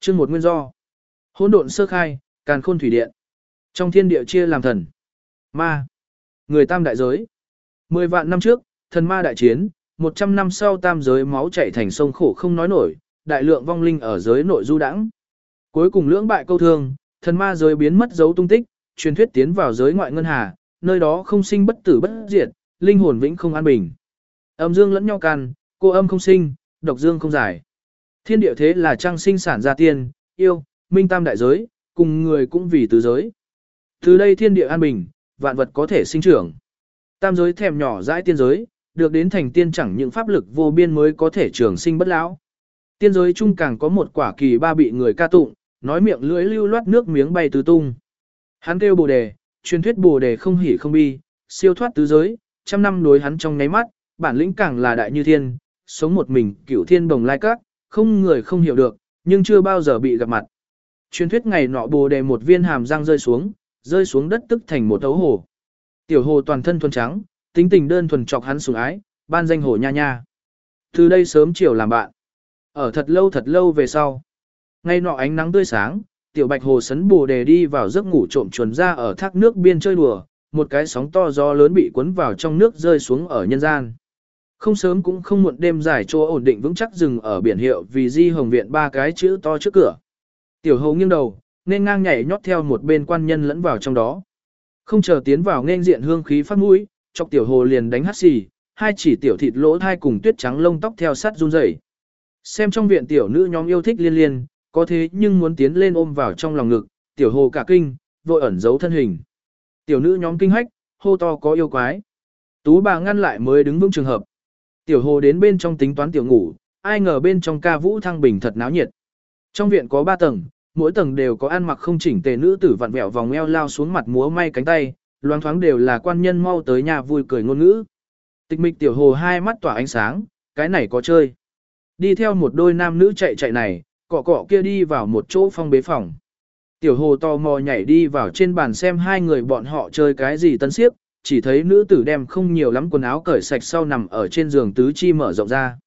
Chương một nguyên do. Hỗn độn sơ khai, càn khôn thủy điện. Trong thiên địa chia làm thần, ma, người tam đại giới. Mười vạn năm trước, thần ma đại chiến, một trăm năm sau tam giới máu chảy thành sông khổ không nói nổi, đại lượng vong linh ở giới nội du đãng. Cuối cùng lưỡng bại câu thương, thần ma giới biến mất dấu tung tích, truyền thuyết tiến vào giới ngoại ngân hà, nơi đó không sinh bất tử bất diệt, linh hồn vĩnh không an bình. Âm dương lẫn nhau can, cô âm không sinh, độc dương không giải. Thiên địa thế là trăng sinh sản ra tiên, yêu, minh tam đại giới, cùng người cũng vì tứ giới. Từ đây thiên địa an bình, vạn vật có thể sinh trưởng. Tam giới thèm nhỏ dãi tiên giới, được đến thành tiên chẳng những pháp lực vô biên mới có thể trường sinh bất lão. Tiên giới chung càng có một quả kỳ ba bị người ca tụng, nói miệng lưỡi lưu loát nước miếng bay tứ tung. Hắn kêu bồ đề, truyền thuyết bồ đề không hỉ không bi, siêu thoát tứ giới, trăm năm đối hắn trong nháy mắt, bản lĩnh càng là đại như thiên, sống một mình cửu thiên bồng lai các, không người không hiểu được, nhưng chưa bao giờ bị gặp mặt. Truyền thuyết ngày nọ bồ đề một viên hàm răng rơi xuống, rơi xuống đất tức thành một ấu hồ. Tiểu hồ toàn thân thuần trắng, tính tình đơn thuần chọc hắn sủng ái, ban danh hồ nha nha. Từ đây sớm chiều làm bạn. Ở thật lâu thật lâu về sau. Ngay nọ ánh nắng tươi sáng, tiểu bạch hồ sấn bồ đề đi vào giấc ngủ trộm chuồn ra ở thác nước biên chơi đùa, một cái sóng to gió lớn bị cuốn vào trong nước rơi xuống ở nhân gian. Không sớm cũng không muộn đêm dài chỗ ổn định vững chắc dừng ở biển hiệu vì di hồng viện ba cái chữ to trước cửa. Tiểu hầu nghiêng đầu, nên ngang nhảy nhót theo một bên quan nhân lẫn vào trong đó. Không chờ tiến vào nên diện hương khí phát mũi, chọc tiểu hồ liền đánh hắt xì, hai chỉ tiểu thịt lỗ thai cùng tuyết trắng lông tóc theo sát run rẩy. Xem trong viện tiểu nữ nhóm yêu thích liên liên, có thế nhưng muốn tiến lên ôm vào trong lòng ngực, tiểu hồ cả kinh, vội ẩn giấu thân hình. Tiểu nữ nhóm kinh hách, hô to có yêu quái. Tú bà ngăn lại mới đứng vững trường hợp. Tiểu hồ đến bên trong tính toán tiểu ngủ, ai ngờ bên trong ca vũ thăng bình thật náo nhiệt. Trong viện có ba tầng, mỗi tầng đều có ăn mặc không chỉnh tề nữ tử vặn vẹo vòng eo lao xuống mặt múa may cánh tay, loáng thoáng đều là quan nhân mau tới nhà vui cười ngôn ngữ. Tịch mịch tiểu hồ hai mắt tỏa ánh sáng, cái này có chơi. Đi theo một đôi nam nữ chạy chạy này, cọ cọ kia đi vào một chỗ phong bế phòng. Tiểu hồ tò mò nhảy đi vào trên bàn xem hai người bọn họ chơi cái gì tân siếp, chỉ thấy nữ tử đem không nhiều lắm quần áo cởi sạch sau nằm ở trên giường tứ chi mở rộng ra.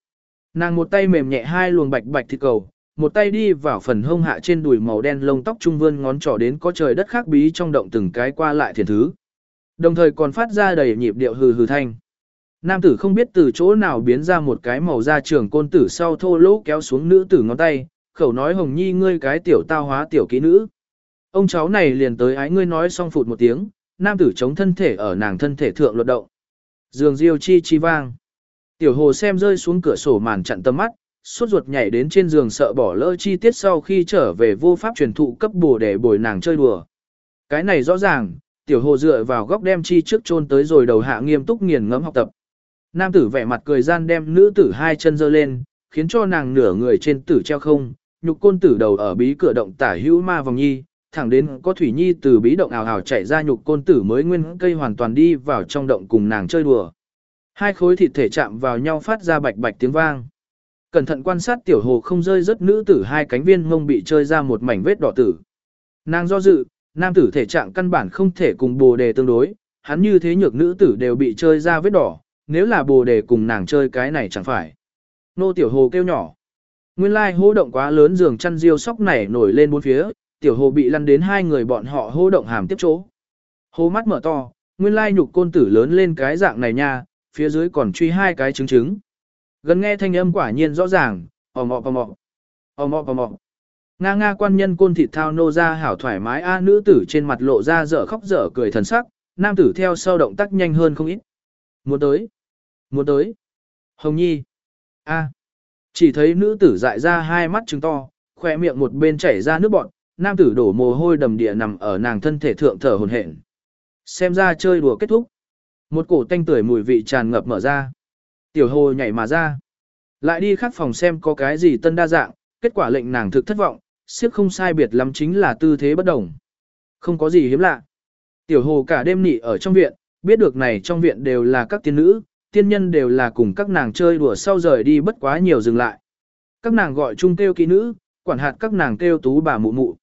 Nàng một tay mềm nhẹ hai luồng bạch bạch thịt cầu, một tay đi vào phần hông hạ trên đùi màu đen lông tóc trung vươn ngón trỏ đến có trời đất khác bí trong động từng cái qua lại thiền thứ. Đồng thời còn phát ra đầy nhịp điệu hừ hừ thanh. Nam tử không biết từ chỗ nào biến ra một cái màu da trường côn tử sau thô lỗ kéo xuống nữ tử ngón tay, khẩu nói hồng nhi ngươi cái tiểu tao hóa tiểu kỹ nữ. Ông cháu này liền tới ái ngươi nói xong phụt một tiếng, nam tử chống thân thể ở nàng thân thể thượng luật động. Dường diêu chi chi vang. Tiểu hồ xem rơi xuống cửa sổ màn chặn tâm mắt, suốt ruột nhảy đến trên giường sợ bỏ lỡ chi tiết sau khi trở về vô pháp truyền thụ cấp bổ để bồi nàng chơi đùa. Cái này rõ ràng, tiểu hồ dựa vào góc đem chi trước chôn tới rồi đầu hạ nghiêm túc nghiền ngẫm học tập. Nam tử vẻ mặt cười gian đem nữ tử hai chân giơ lên, khiến cho nàng nửa người trên tử treo không, nhục côn tử đầu ở bí cửa động tả hữu ma vòng nhi, thẳng đến có thủy nhi từ bí động ảo ảo chạy ra nhục côn tử mới nguyên cây hoàn toàn đi vào trong động cùng nàng chơi đùa. Hai khối thịt thể chạm vào nhau phát ra bạch bạch tiếng vang. Cẩn thận quan sát tiểu hồ không rơi rất nữ tử hai cánh viên mông bị chơi ra một mảnh vết đỏ tử. Nàng do dự, nam tử thể trạng căn bản không thể cùng bồ đề tương đối, hắn như thế nhược nữ tử đều bị chơi ra vết đỏ, nếu là bồ đề cùng nàng chơi cái này chẳng phải. Nô tiểu hồ kêu nhỏ. Nguyên lai hô động quá lớn giường chăn diêu sóc nảy nổi lên bốn phía, tiểu hồ bị lăn đến hai người bọn họ hô động hàm tiếp chỗ. Hồ mắt mở to, nguyên lai nhục côn tử lớn lên cái dạng này nha, phía dưới còn truy hai cái trứng trứng. Gần nghe thanh âm quả nhiên rõ ràng, ò mọ ò mọ, ò mọ ò mọ. Nga nga quan nhân côn thịt thao nô ra hảo thoải mái a nữ tử trên mặt lộ ra dở khóc dở cười thần sắc, nam tử theo sau động tác nhanh hơn không ít. Muốn tới, muốn tới. Hồng Nhi, a. Chỉ thấy nữ tử dại ra hai mắt trứng to, khỏe miệng một bên chảy ra nước bọt nam tử đổ mồ hôi đầm địa nằm ở nàng thân thể thượng thở hồn hển. Xem ra chơi đùa kết thúc. Một cổ tanh tưởi mùi vị tràn ngập mở ra. Tiểu hồ nhảy mà ra. Lại đi khác phòng xem có cái gì tân đa dạng, kết quả lệnh nàng thực thất vọng, siếp không sai biệt lắm chính là tư thế bất đồng. Không có gì hiếm lạ. Tiểu hồ cả đêm nị ở trong viện, biết được này trong viện đều là các tiên nữ, tiên nhân đều là cùng các nàng chơi đùa sau rời đi bất quá nhiều dừng lại. Các nàng gọi chung kêu kỹ nữ, quản hạt các nàng kêu tú bà mụ mụ.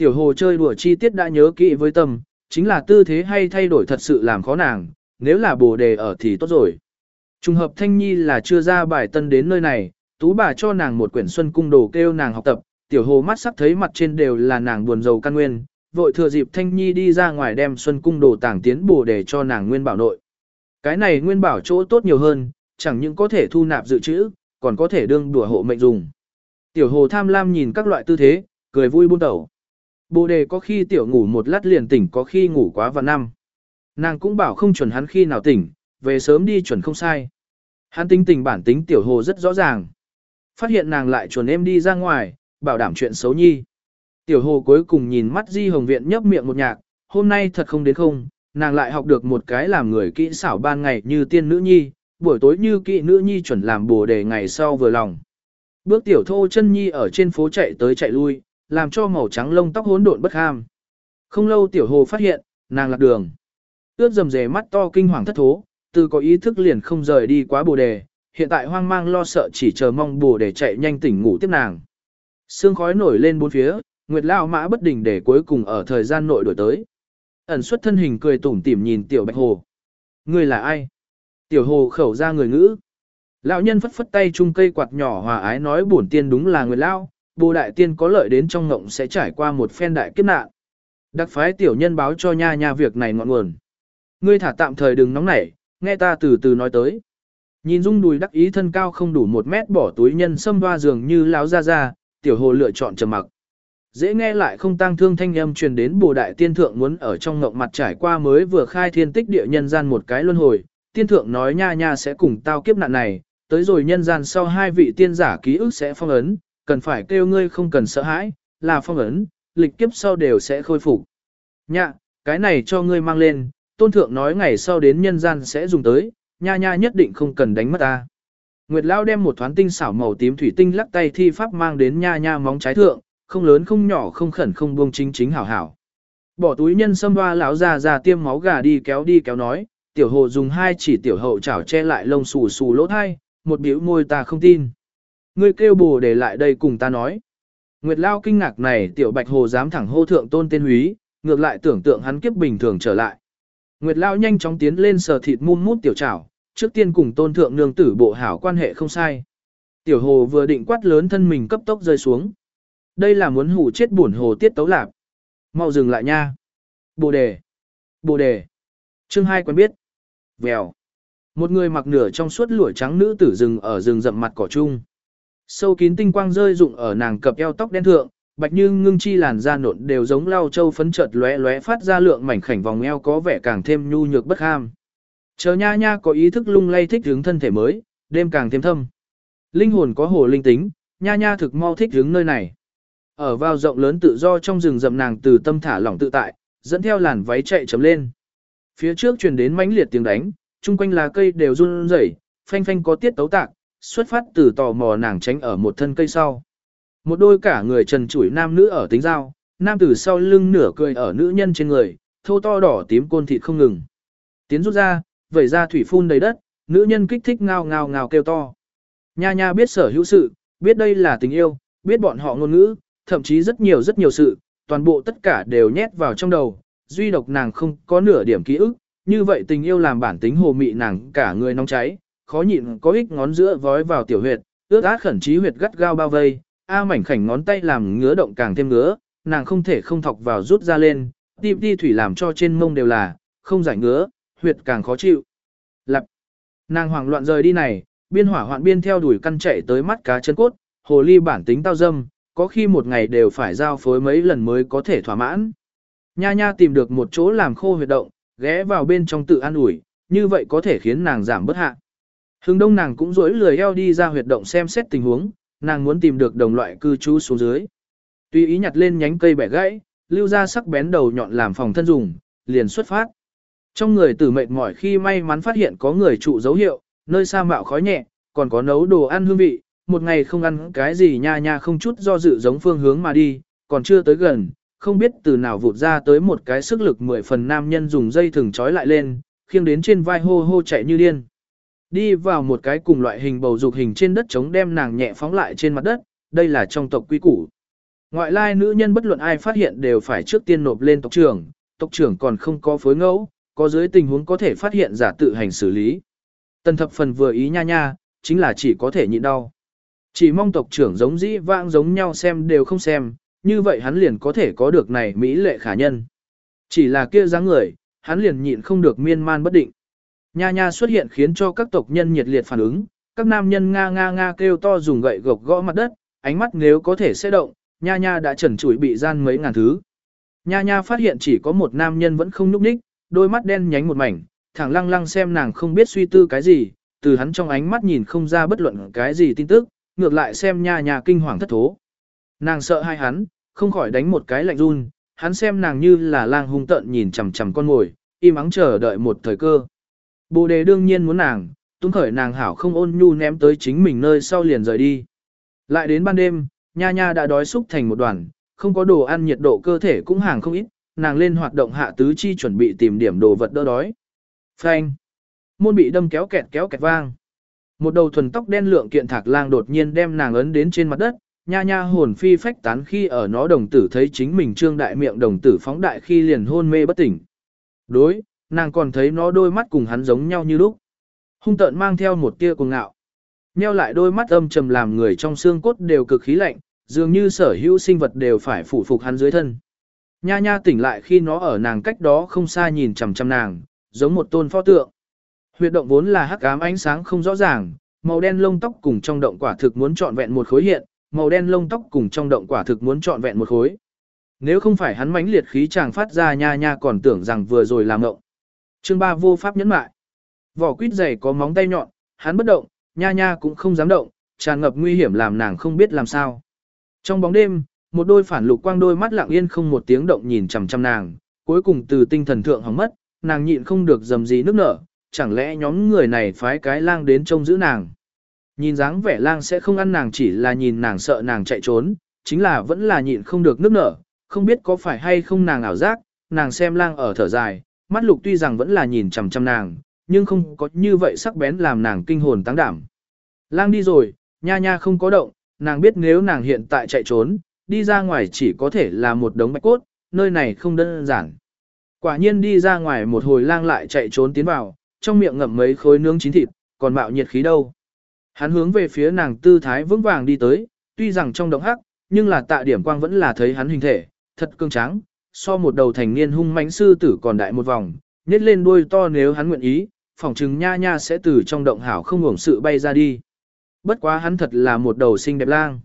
Tiểu hồ chơi đùa chi tiết đã nhớ kỹ với tâm, chính là tư thế hay thay đổi thật sự làm khó nàng, nếu là bồ đề ở thì tốt rồi. Trùng hợp Thanh Nhi là chưa ra bài tân đến nơi này, tú bà cho nàng một quyển xuân cung đồ kêu nàng học tập, tiểu hồ mắt sắp thấy mặt trên đều là nàng buồn rầu căn nguyên, vội thừa dịp Thanh Nhi đi ra ngoài đem xuân cung đồ tàng tiến bổ đề cho nàng nguyên bảo nội. Cái này nguyên bảo chỗ tốt nhiều hơn, chẳng những có thể thu nạp dự trữ, còn có thể đương đùa hộ mệnh dùng. Tiểu hồ tham lam nhìn các loại tư thế, cười vui buôn tẩu. Bồ đề có khi tiểu ngủ một lát liền tỉnh có khi ngủ quá vào năm. Nàng cũng bảo không chuẩn hắn khi nào tỉnh, về sớm đi chuẩn không sai. Hắn tính tình bản tính tiểu hồ rất rõ ràng. Phát hiện nàng lại chuẩn em đi ra ngoài, bảo đảm chuyện xấu nhi. Tiểu hồ cuối cùng nhìn mắt di hồng viện nhấp miệng một nhạc, hôm nay thật không đến không, nàng lại học được một cái làm người kỹ xảo ban ngày như tiên nữ nhi, buổi tối như kỹ nữ nhi chuẩn làm bồ đề ngày sau vừa lòng. Bước tiểu thô chân nhi ở trên phố chạy tới chạy lui, làm cho màu trắng lông tóc hỗn độn bất ham. Không lâu tiểu hồ phát hiện, nàng lạc đường. Ướt dầm dề mắt to kinh hoàng thất thố, từ có ý thức liền không rời đi quá bồ đề, hiện tại hoang mang lo sợ chỉ chờ mong bồ đề chạy nhanh tỉnh ngủ tiếp nàng. Sương khói nổi lên bốn phía, Nguyệt Lao mã bất đình để cuối cùng ở thời gian nội đổi tới. Ẩn xuất thân hình cười tủm tỉm nhìn tiểu bạch hồ. Người là ai? Tiểu hồ khẩu ra người ngữ. Lão nhân phất phất tay chung cây quạt nhỏ hòa ái nói bổn tiên đúng là người lao, bồ đại tiên có lợi đến trong ngộng sẽ trải qua một phen đại kiếp nạn. Đặc phái tiểu nhân báo cho nha nha việc này ngọn nguồn. Ngươi thả tạm thời đừng nóng nảy, nghe ta từ từ nói tới. Nhìn dung đùi đắc ý thân cao không đủ một mét bỏ túi nhân xâm hoa giường như láo ra ra, tiểu hồ lựa chọn trầm mặc. Dễ nghe lại không tang thương thanh âm truyền đến bồ đại tiên thượng muốn ở trong ngộng mặt trải qua mới vừa khai thiên tích địa nhân gian một cái luân hồi. Tiên thượng nói nha nha sẽ cùng tao kiếp nạn này, tới rồi nhân gian sau hai vị tiên giả ký ức sẽ phong ấn, cần phải kêu ngươi không cần sợ hãi, là phong ấn, lịch kiếp sau đều sẽ khôi phục. Nhạ, cái này cho ngươi mang lên, tôn thượng nói ngày sau đến nhân gian sẽ dùng tới, nha nha nhất định không cần đánh mất ta. Nguyệt Lao đem một thoáng tinh xảo màu tím thủy tinh lắc tay thi pháp mang đến nha nha móng trái thượng, không lớn không nhỏ không khẩn không buông chính chính hảo hảo. Bỏ túi nhân sâm hoa lão già già tiêm máu gà đi kéo đi kéo nói, tiểu hồ dùng hai chỉ tiểu hậu chảo che lại lông xù xù lỗ thai, một biểu môi ta không tin. Ngươi kêu bồ để lại đây cùng ta nói. Nguyệt Lao kinh ngạc này tiểu bạch hồ dám thẳng hô thượng tôn tên húy, ngược lại tưởng tượng hắn kiếp bình thường trở lại. Nguyệt Lao nhanh chóng tiến lên sờ thịt muôn mút tiểu trảo, trước tiên cùng tôn thượng nương tử bộ hảo quan hệ không sai. Tiểu hồ vừa định quát lớn thân mình cấp tốc rơi xuống. Đây là muốn hủ chết buồn hồ tiết tấu lạp. Mau dừng lại nha. Bồ đề. Bồ đề. Chương hai quen biết. Vèo. Một người mặc nửa trong suốt lụa trắng nữ tử rừng ở rừng rậm mặt cỏ chung. Sâu kín tinh quang rơi rụng ở nàng cập eo tóc đen thượng, bạch như ngưng chi làn da nộn đều giống lau châu phấn chợt lóe lóe phát ra lượng mảnh khảnh vòng eo có vẻ càng thêm nhu nhược bất ham. Chờ nha nha có ý thức lung lay thích hướng thân thể mới, đêm càng thêm thâm. Linh hồn có hồ linh tính, nha nha thực mau thích hướng nơi này. Ở vào rộng lớn tự do trong rừng rậm nàng từ tâm thả lỏng tự tại, dẫn theo làn váy chạy chấm lên. Phía trước truyền đến mãnh liệt tiếng đánh, chung quanh là cây đều run rẩy, phanh phanh có tiết tấu tạc, xuất phát từ tò mò nàng tránh ở một thân cây sau. Một đôi cả người trần trụi nam nữ ở tính giao, nam tử sau lưng nửa cười ở nữ nhân trên người, thô to đỏ tím côn thịt không ngừng. Tiến rút ra, vẩy ra thủy phun đầy đất, nữ nhân kích thích ngao ngao ngao kêu to. Nha nha biết sở hữu sự, biết đây là tình yêu, biết bọn họ ngôn ngữ, thậm chí rất nhiều rất nhiều sự, toàn bộ tất cả đều nhét vào trong đầu, duy độc nàng không có nửa điểm ký ức, như vậy tình yêu làm bản tính hồ mị nàng cả người nóng cháy, khó nhịn có ích ngón giữa vói vào tiểu huyệt, ước át khẩn trí huyệt gắt gao bao vây, a mảnh khảnh ngón tay làm ngứa động càng thêm ngứa, nàng không thể không thọc vào rút ra lên, tim đi thủy làm cho trên mông đều là, không giải ngứa, huyệt càng khó chịu. lập Nàng hoảng loạn rời đi này, biên hỏa hoạn biên theo đuổi căn chạy tới mắt cá chân cốt, hồ ly bản tính tao dâm, có khi một ngày đều phải giao phối mấy lần mới có thể thỏa mãn. Nha nha tìm được một chỗ làm khô huyệt động, ghé vào bên trong tự an ủi, như vậy có thể khiến nàng giảm bất hạ. Hưng đông nàng cũng rỗi lười eo đi ra huyệt động xem xét tình huống, nàng muốn tìm được đồng loại cư trú xuống dưới. Tuy ý nhặt lên nhánh cây bẻ gãy, lưu ra sắc bén đầu nhọn làm phòng thân dùng, liền xuất phát. Trong người tử mệt mỏi khi may mắn phát hiện có người trụ dấu hiệu, nơi xa mạo khói nhẹ, còn có nấu đồ ăn hương vị, một ngày không ăn cái gì nha nha không chút do dự giống phương hướng mà đi, còn chưa tới gần, không biết từ nào vụt ra tới một cái sức lực mười phần nam nhân dùng dây thừng trói lại lên, khiêng đến trên vai hô hô chạy như điên. Đi vào một cái cùng loại hình bầu dục hình trên đất chống đem nàng nhẹ phóng lại trên mặt đất, đây là trong tộc quy củ. Ngoại lai nữ nhân bất luận ai phát hiện đều phải trước tiên nộp lên tộc trưởng, tộc trưởng còn không có phối ngẫu, có dưới tình huống có thể phát hiện giả tự hành xử lý. Tần thập phần vừa ý nha nha, chính là chỉ có thể nhịn đau. Chỉ mong tộc trưởng giống dĩ vãng giống nhau xem đều không xem, như vậy hắn liền có thể có được này mỹ lệ khả nhân. Chỉ là kia dáng người, hắn liền nhịn không được miên man bất định. Nha nha xuất hiện khiến cho các tộc nhân nhiệt liệt phản ứng, các nam nhân nga nga nga kêu to dùng gậy gộc gõ mặt đất, ánh mắt nếu có thể sẽ động, nha nha đã trần trụi bị gian mấy ngàn thứ. Nha nha phát hiện chỉ có một nam nhân vẫn không nhúc nhích, đôi mắt đen nhánh một mảnh, thẳng lăng lăng xem nàng không biết suy tư cái gì, từ hắn trong ánh mắt nhìn không ra bất luận cái gì tin tức, ngược lại xem nha nha kinh hoàng thất thố. Nàng sợ hai hắn, không khỏi đánh một cái lạnh run, hắn xem nàng như là lang hung tợn nhìn chằm chằm con ngồi, im ắng chờ đợi một thời cơ. Bồ đề đương nhiên muốn nàng, tung khởi nàng hảo không ôn nhu ném tới chính mình nơi sau liền rời đi. Lại đến ban đêm, nha nha đã đói xúc thành một đoàn, không có đồ ăn nhiệt độ cơ thể cũng hàng không ít, nàng lên hoạt động hạ tứ chi chuẩn bị tìm điểm đồ vật đỡ đói. Phanh. Môn bị đâm kéo kẹt kéo kẹt vang. Một đầu thuần tóc đen lượng kiện thạc lang đột nhiên đem nàng ấn đến trên mặt đất, nha nha hồn phi phách tán khi ở nó đồng tử thấy chính mình trương đại miệng đồng tử phóng đại khi liền hôn mê bất tỉnh. Đối, nàng còn thấy nó đôi mắt cùng hắn giống nhau như lúc. Hung tợn mang theo một tia cuồng ngạo. Nheo lại đôi mắt âm trầm làm người trong xương cốt đều cực khí lạnh, dường như sở hữu sinh vật đều phải phủ phục hắn dưới thân. Nha nha tỉnh lại khi nó ở nàng cách đó không xa nhìn chằm chằm nàng, giống một tôn pho tượng. Huyệt động vốn là hắc ám ánh sáng không rõ ràng, màu đen lông tóc cùng trong động quả thực muốn trọn vẹn một khối hiện, màu đen lông tóc cùng trong động quả thực muốn trọn vẹn một khối. Nếu không phải hắn mãnh liệt khí chàng phát ra nha nha còn tưởng rằng vừa rồi làm ngộng. Chương ba vô pháp nhẫn mại. Vỏ quýt dày có móng tay nhọn, hắn bất động, nha nha cũng không dám động, tràn ngập nguy hiểm làm nàng không biết làm sao. Trong bóng đêm, một đôi phản lục quang đôi mắt lặng yên không một tiếng động nhìn chằm chằm nàng, cuối cùng từ tinh thần thượng hỏng mất, nàng nhịn không được dầm gì nước nở, chẳng lẽ nhóm người này phái cái lang đến trông giữ nàng. Nhìn dáng vẻ lang sẽ không ăn nàng chỉ là nhìn nàng sợ nàng chạy trốn, chính là vẫn là nhịn không được nước nở, không biết có phải hay không nàng ảo giác, nàng xem lang ở thở dài, mắt lục tuy rằng vẫn là nhìn chằm chằm nàng, nhưng không có như vậy sắc bén làm nàng kinh hồn tăng đảm. Lang đi rồi, nha nha không có động, nàng biết nếu nàng hiện tại chạy trốn, đi ra ngoài chỉ có thể là một đống bạch cốt, nơi này không đơn giản. Quả nhiên đi ra ngoài một hồi lang lại chạy trốn tiến vào, trong miệng ngậm mấy khối nướng chín thịt, còn mạo nhiệt khí đâu. Hắn hướng về phía nàng tư thái vững vàng đi tới, tuy rằng trong động hắc, nhưng là tạ điểm quang vẫn là thấy hắn hình thể, thật cương tráng, so một đầu thành niên hung mãnh sư tử còn đại một vòng, nhét lên đuôi to nếu hắn nguyện ý, phỏng chừng nha nha sẽ từ trong động hảo không hưởng sự bay ra đi. Bất quá hắn thật là một đầu xinh đẹp lang.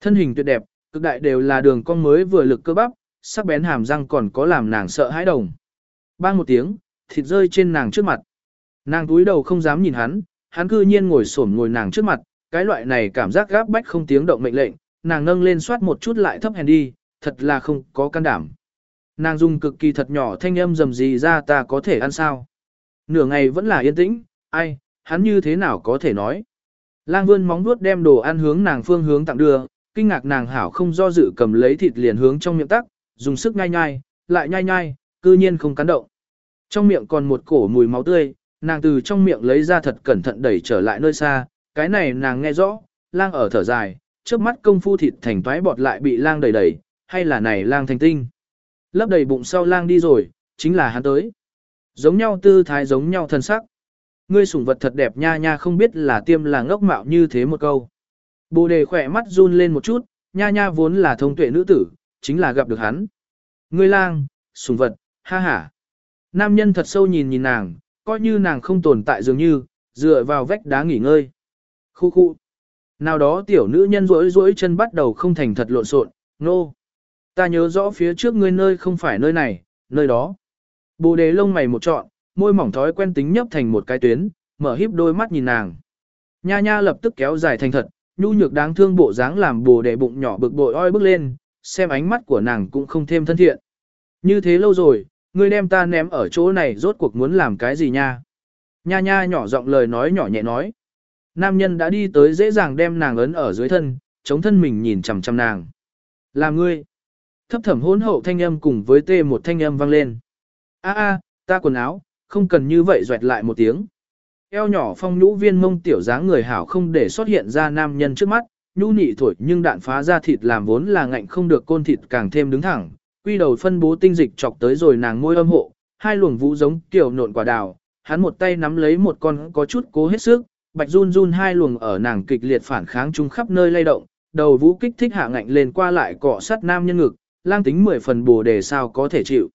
Thân hình tuyệt đẹp, cực đại đều là đường cong mới vừa lực cơ bắp, sắc bén hàm răng còn có làm nàng sợ hãi đồng. Bang một tiếng, thịt rơi trên nàng trước mặt. Nàng túi đầu không dám nhìn hắn, hắn cư nhiên ngồi xổm ngồi nàng trước mặt, cái loại này cảm giác gáp bách không tiếng động mệnh lệnh, nàng nâng lên soát một chút lại thấp hèn đi, thật là không có can đảm. Nàng dùng cực kỳ thật nhỏ thanh âm rầm gì ra ta có thể ăn sao. Nửa ngày vẫn là yên tĩnh, ai, hắn như thế nào có thể nói. Lang vươn móng vuốt đem đồ ăn hướng nàng phương hướng tặng đưa, kinh ngạc nàng hảo không do dự cầm lấy thịt liền hướng trong miệng tắc, dùng sức nhai nhai, lại nhai nhai, cư nhiên không cắn động. Trong miệng còn một cổ mùi máu tươi, nàng từ trong miệng lấy ra thật cẩn thận đẩy trở lại nơi xa, cái này nàng nghe rõ, lang ở thở dài, trước mắt công phu thịt thành toái bọt lại bị lang đẩy đẩy, hay là này lang thành tinh. Lấp đầy bụng sau lang đi rồi, chính là hắn tới. Giống nhau tư thái giống nhau thân sắc. Ngươi sủng vật thật đẹp nha nha không biết là tiêm là ngốc mạo như thế một câu. Bồ đề khỏe mắt run lên một chút, nha nha vốn là thông tuệ nữ tử, chính là gặp được hắn. Ngươi lang, sủng vật, ha ha. Nam nhân thật sâu nhìn nhìn nàng, coi như nàng không tồn tại dường như, dựa vào vách đá nghỉ ngơi. Khu khu. Nào đó tiểu nữ nhân rỗi rỗi chân bắt đầu không thành thật lộn xộn, nô. No. Ta nhớ rõ phía trước ngươi nơi không phải nơi này, nơi đó. Bồ đề lông mày một trọn, môi mỏng thói quen tính nhấp thành một cái tuyến, mở híp đôi mắt nhìn nàng. Nha nha lập tức kéo dài thành thật, nhu nhược đáng thương bộ dáng làm bồ đề bụng nhỏ bực bội oi bước lên, xem ánh mắt của nàng cũng không thêm thân thiện. Như thế lâu rồi, ngươi đem ta ném ở chỗ này rốt cuộc muốn làm cái gì nha? Nha nha nhỏ giọng lời nói nhỏ nhẹ nói. Nam nhân đã đi tới dễ dàng đem nàng ấn ở dưới thân, chống thân mình nhìn chằm chằm nàng. Là ngươi. Thấp thẩm hỗn hậu thanh âm cùng với tê một thanh âm vang lên. A a, ta quần áo, không cần như vậy doẹt lại một tiếng. Eo nhỏ phong nhũ viên mông tiểu dáng người hảo không để xuất hiện ra nam nhân trước mắt, nhũ nị thổi nhưng đạn phá ra thịt làm vốn là ngạnh không được côn thịt càng thêm đứng thẳng, quy đầu phân bố tinh dịch chọc tới rồi nàng môi âm hộ, hai luồng vũ giống kiểu nộn quả đào, hắn một tay nắm lấy một con có chút cố hết sức, bạch run run hai luồng ở nàng kịch liệt phản kháng chung khắp nơi lay động, đầu vũ kích thích hạ ngạnh lên qua lại cọ sát nam nhân ngực, lang tính mười phần bồ đề sao có thể chịu.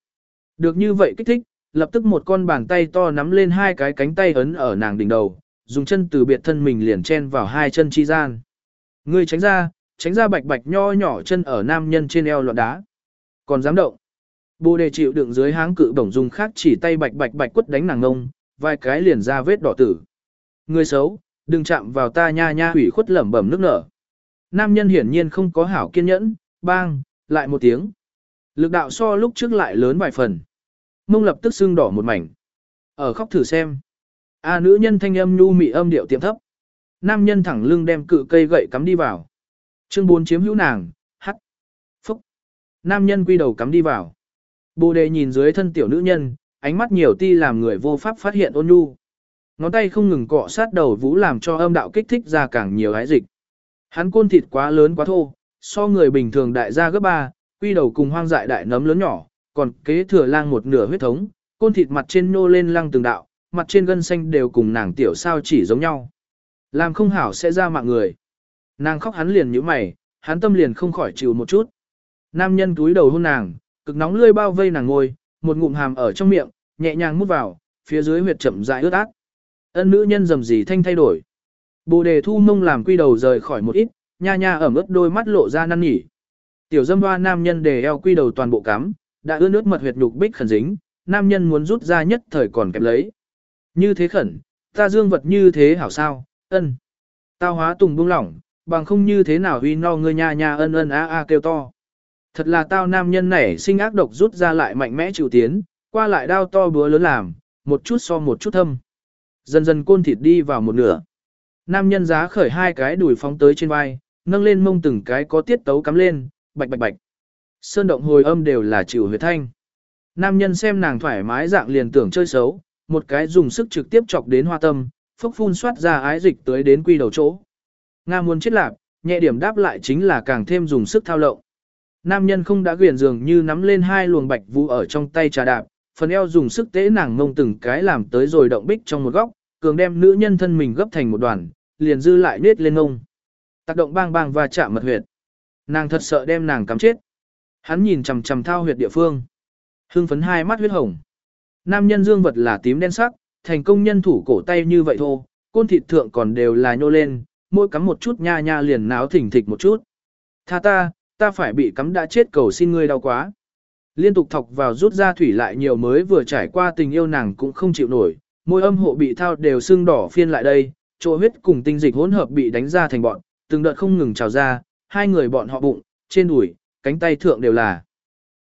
Được như vậy kích thích, lập tức một con bàn tay to nắm lên hai cái cánh tay ấn ở nàng đỉnh đầu, dùng chân từ biệt thân mình liền chen vào hai chân chi gian. Ngươi tránh ra, tránh ra bạch bạch nho nhỏ chân ở nam nhân trên eo loạn đá. Còn dám động. Bồ đề chịu đựng dưới háng cự bổng dùng khác chỉ tay bạch bạch bạch quất đánh nàng ngông, vài cái liền ra vết đỏ tử. Người xấu, đừng chạm vào ta nha nha hủy khuất lẩm bẩm nước nở. Nam nhân hiển nhiên không có hảo kiên nhẫn, bang, lại một tiếng. Lực đạo so lúc trước lại lớn vài phần. Mông lập tức sưng đỏ một mảnh. Ở khóc thử xem. A nữ nhân thanh âm nhu mị âm điệu tiệm thấp. Nam nhân thẳng lưng đem cự cây gậy cắm đi vào. Chương 4 chiếm hữu nàng, hắt. Phúc. Nam nhân quy đầu cắm đi vào. Bồ đề nhìn dưới thân tiểu nữ nhân, ánh mắt nhiều ti làm người vô pháp phát hiện ôn nhu. Ngón tay không ngừng cọ sát đầu vũ làm cho âm đạo kích thích ra càng nhiều hái dịch. Hắn côn thịt quá lớn quá thô, so người bình thường đại gia gấp ba, quy đầu cùng hoang dại đại nấm lớn nhỏ, còn kế thừa lang một nửa huyết thống, côn thịt mặt trên nô lên lăng từng đạo, mặt trên gân xanh đều cùng nàng tiểu sao chỉ giống nhau. Làm không hảo sẽ ra mạng người. Nàng khóc hắn liền nhíu mày, hắn tâm liền không khỏi chịu một chút. Nam nhân túi đầu hôn nàng, cực nóng lươi bao vây nàng ngồi, một ngụm hàm ở trong miệng, nhẹ nhàng mút vào, phía dưới huyệt chậm rãi ướt át. Ân nữ nhân dầm gì thanh thay đổi. Bồ đề thu mông làm quy đầu rời khỏi một ít, nha nha ẩm ướt đôi mắt lộ ra năn nỉ Tiểu dâm hoa nam nhân đề eo quy đầu toàn bộ cắm, đã ướt nước mật huyệt nhục bích khẩn dính, nam nhân muốn rút ra nhất thời còn kẹp lấy. Như thế khẩn, ta dương vật như thế hảo sao, ân. Tao hóa tùng buông lỏng, bằng không như thế nào huy no ngươi nha nha ân ân a a kêu to. Thật là tao nam nhân này sinh ác độc rút ra lại mạnh mẽ chịu tiến, qua lại đao to búa lớn làm, một chút so một chút thâm. Dần dần côn thịt đi vào một nửa. Nam nhân giá khởi hai cái đùi phóng tới trên vai, nâng lên mông từng cái có tiết tấu cắm lên, bạch bạch bạch. Sơn động hồi âm đều là chịu huyệt thanh. Nam nhân xem nàng thoải mái dạng liền tưởng chơi xấu, một cái dùng sức trực tiếp chọc đến hoa tâm, phốc phun xoát ra ái dịch tới đến quy đầu chỗ. Nga muốn chết lạc, nhẹ điểm đáp lại chính là càng thêm dùng sức thao lộng. Nam nhân không đã quyền dường như nắm lên hai luồng bạch vũ ở trong tay trà đạp, phần eo dùng sức tế nàng ngông từng cái làm tới rồi động bích trong một góc, cường đem nữ nhân thân mình gấp thành một đoàn, liền dư lại nết lên ngông. Tác động bang bang và chạm mật huyệt. Nàng thật sợ đem nàng cắm chết. Hắn nhìn chằm chằm thao huyệt địa phương. Hưng phấn hai mắt huyết hồng. Nam nhân dương vật là tím đen sắc, thành công nhân thủ cổ tay như vậy thôi, côn thịt thượng còn đều là nhô lên, mỗi cắm một chút nha nha liền náo thỉnh thịch một chút. Tha ta, ta phải bị cắm đã chết cầu xin ngươi đau quá. Liên tục thọc vào rút ra thủy lại nhiều mới vừa trải qua tình yêu nàng cũng không chịu nổi, môi âm hộ bị thao đều sưng đỏ phiên lại đây, chỗ huyết cùng tinh dịch hỗn hợp bị đánh ra thành bọn, từng đợt không ngừng trào ra, hai người bọn họ bụng, trên đùi, cánh tay thượng đều là.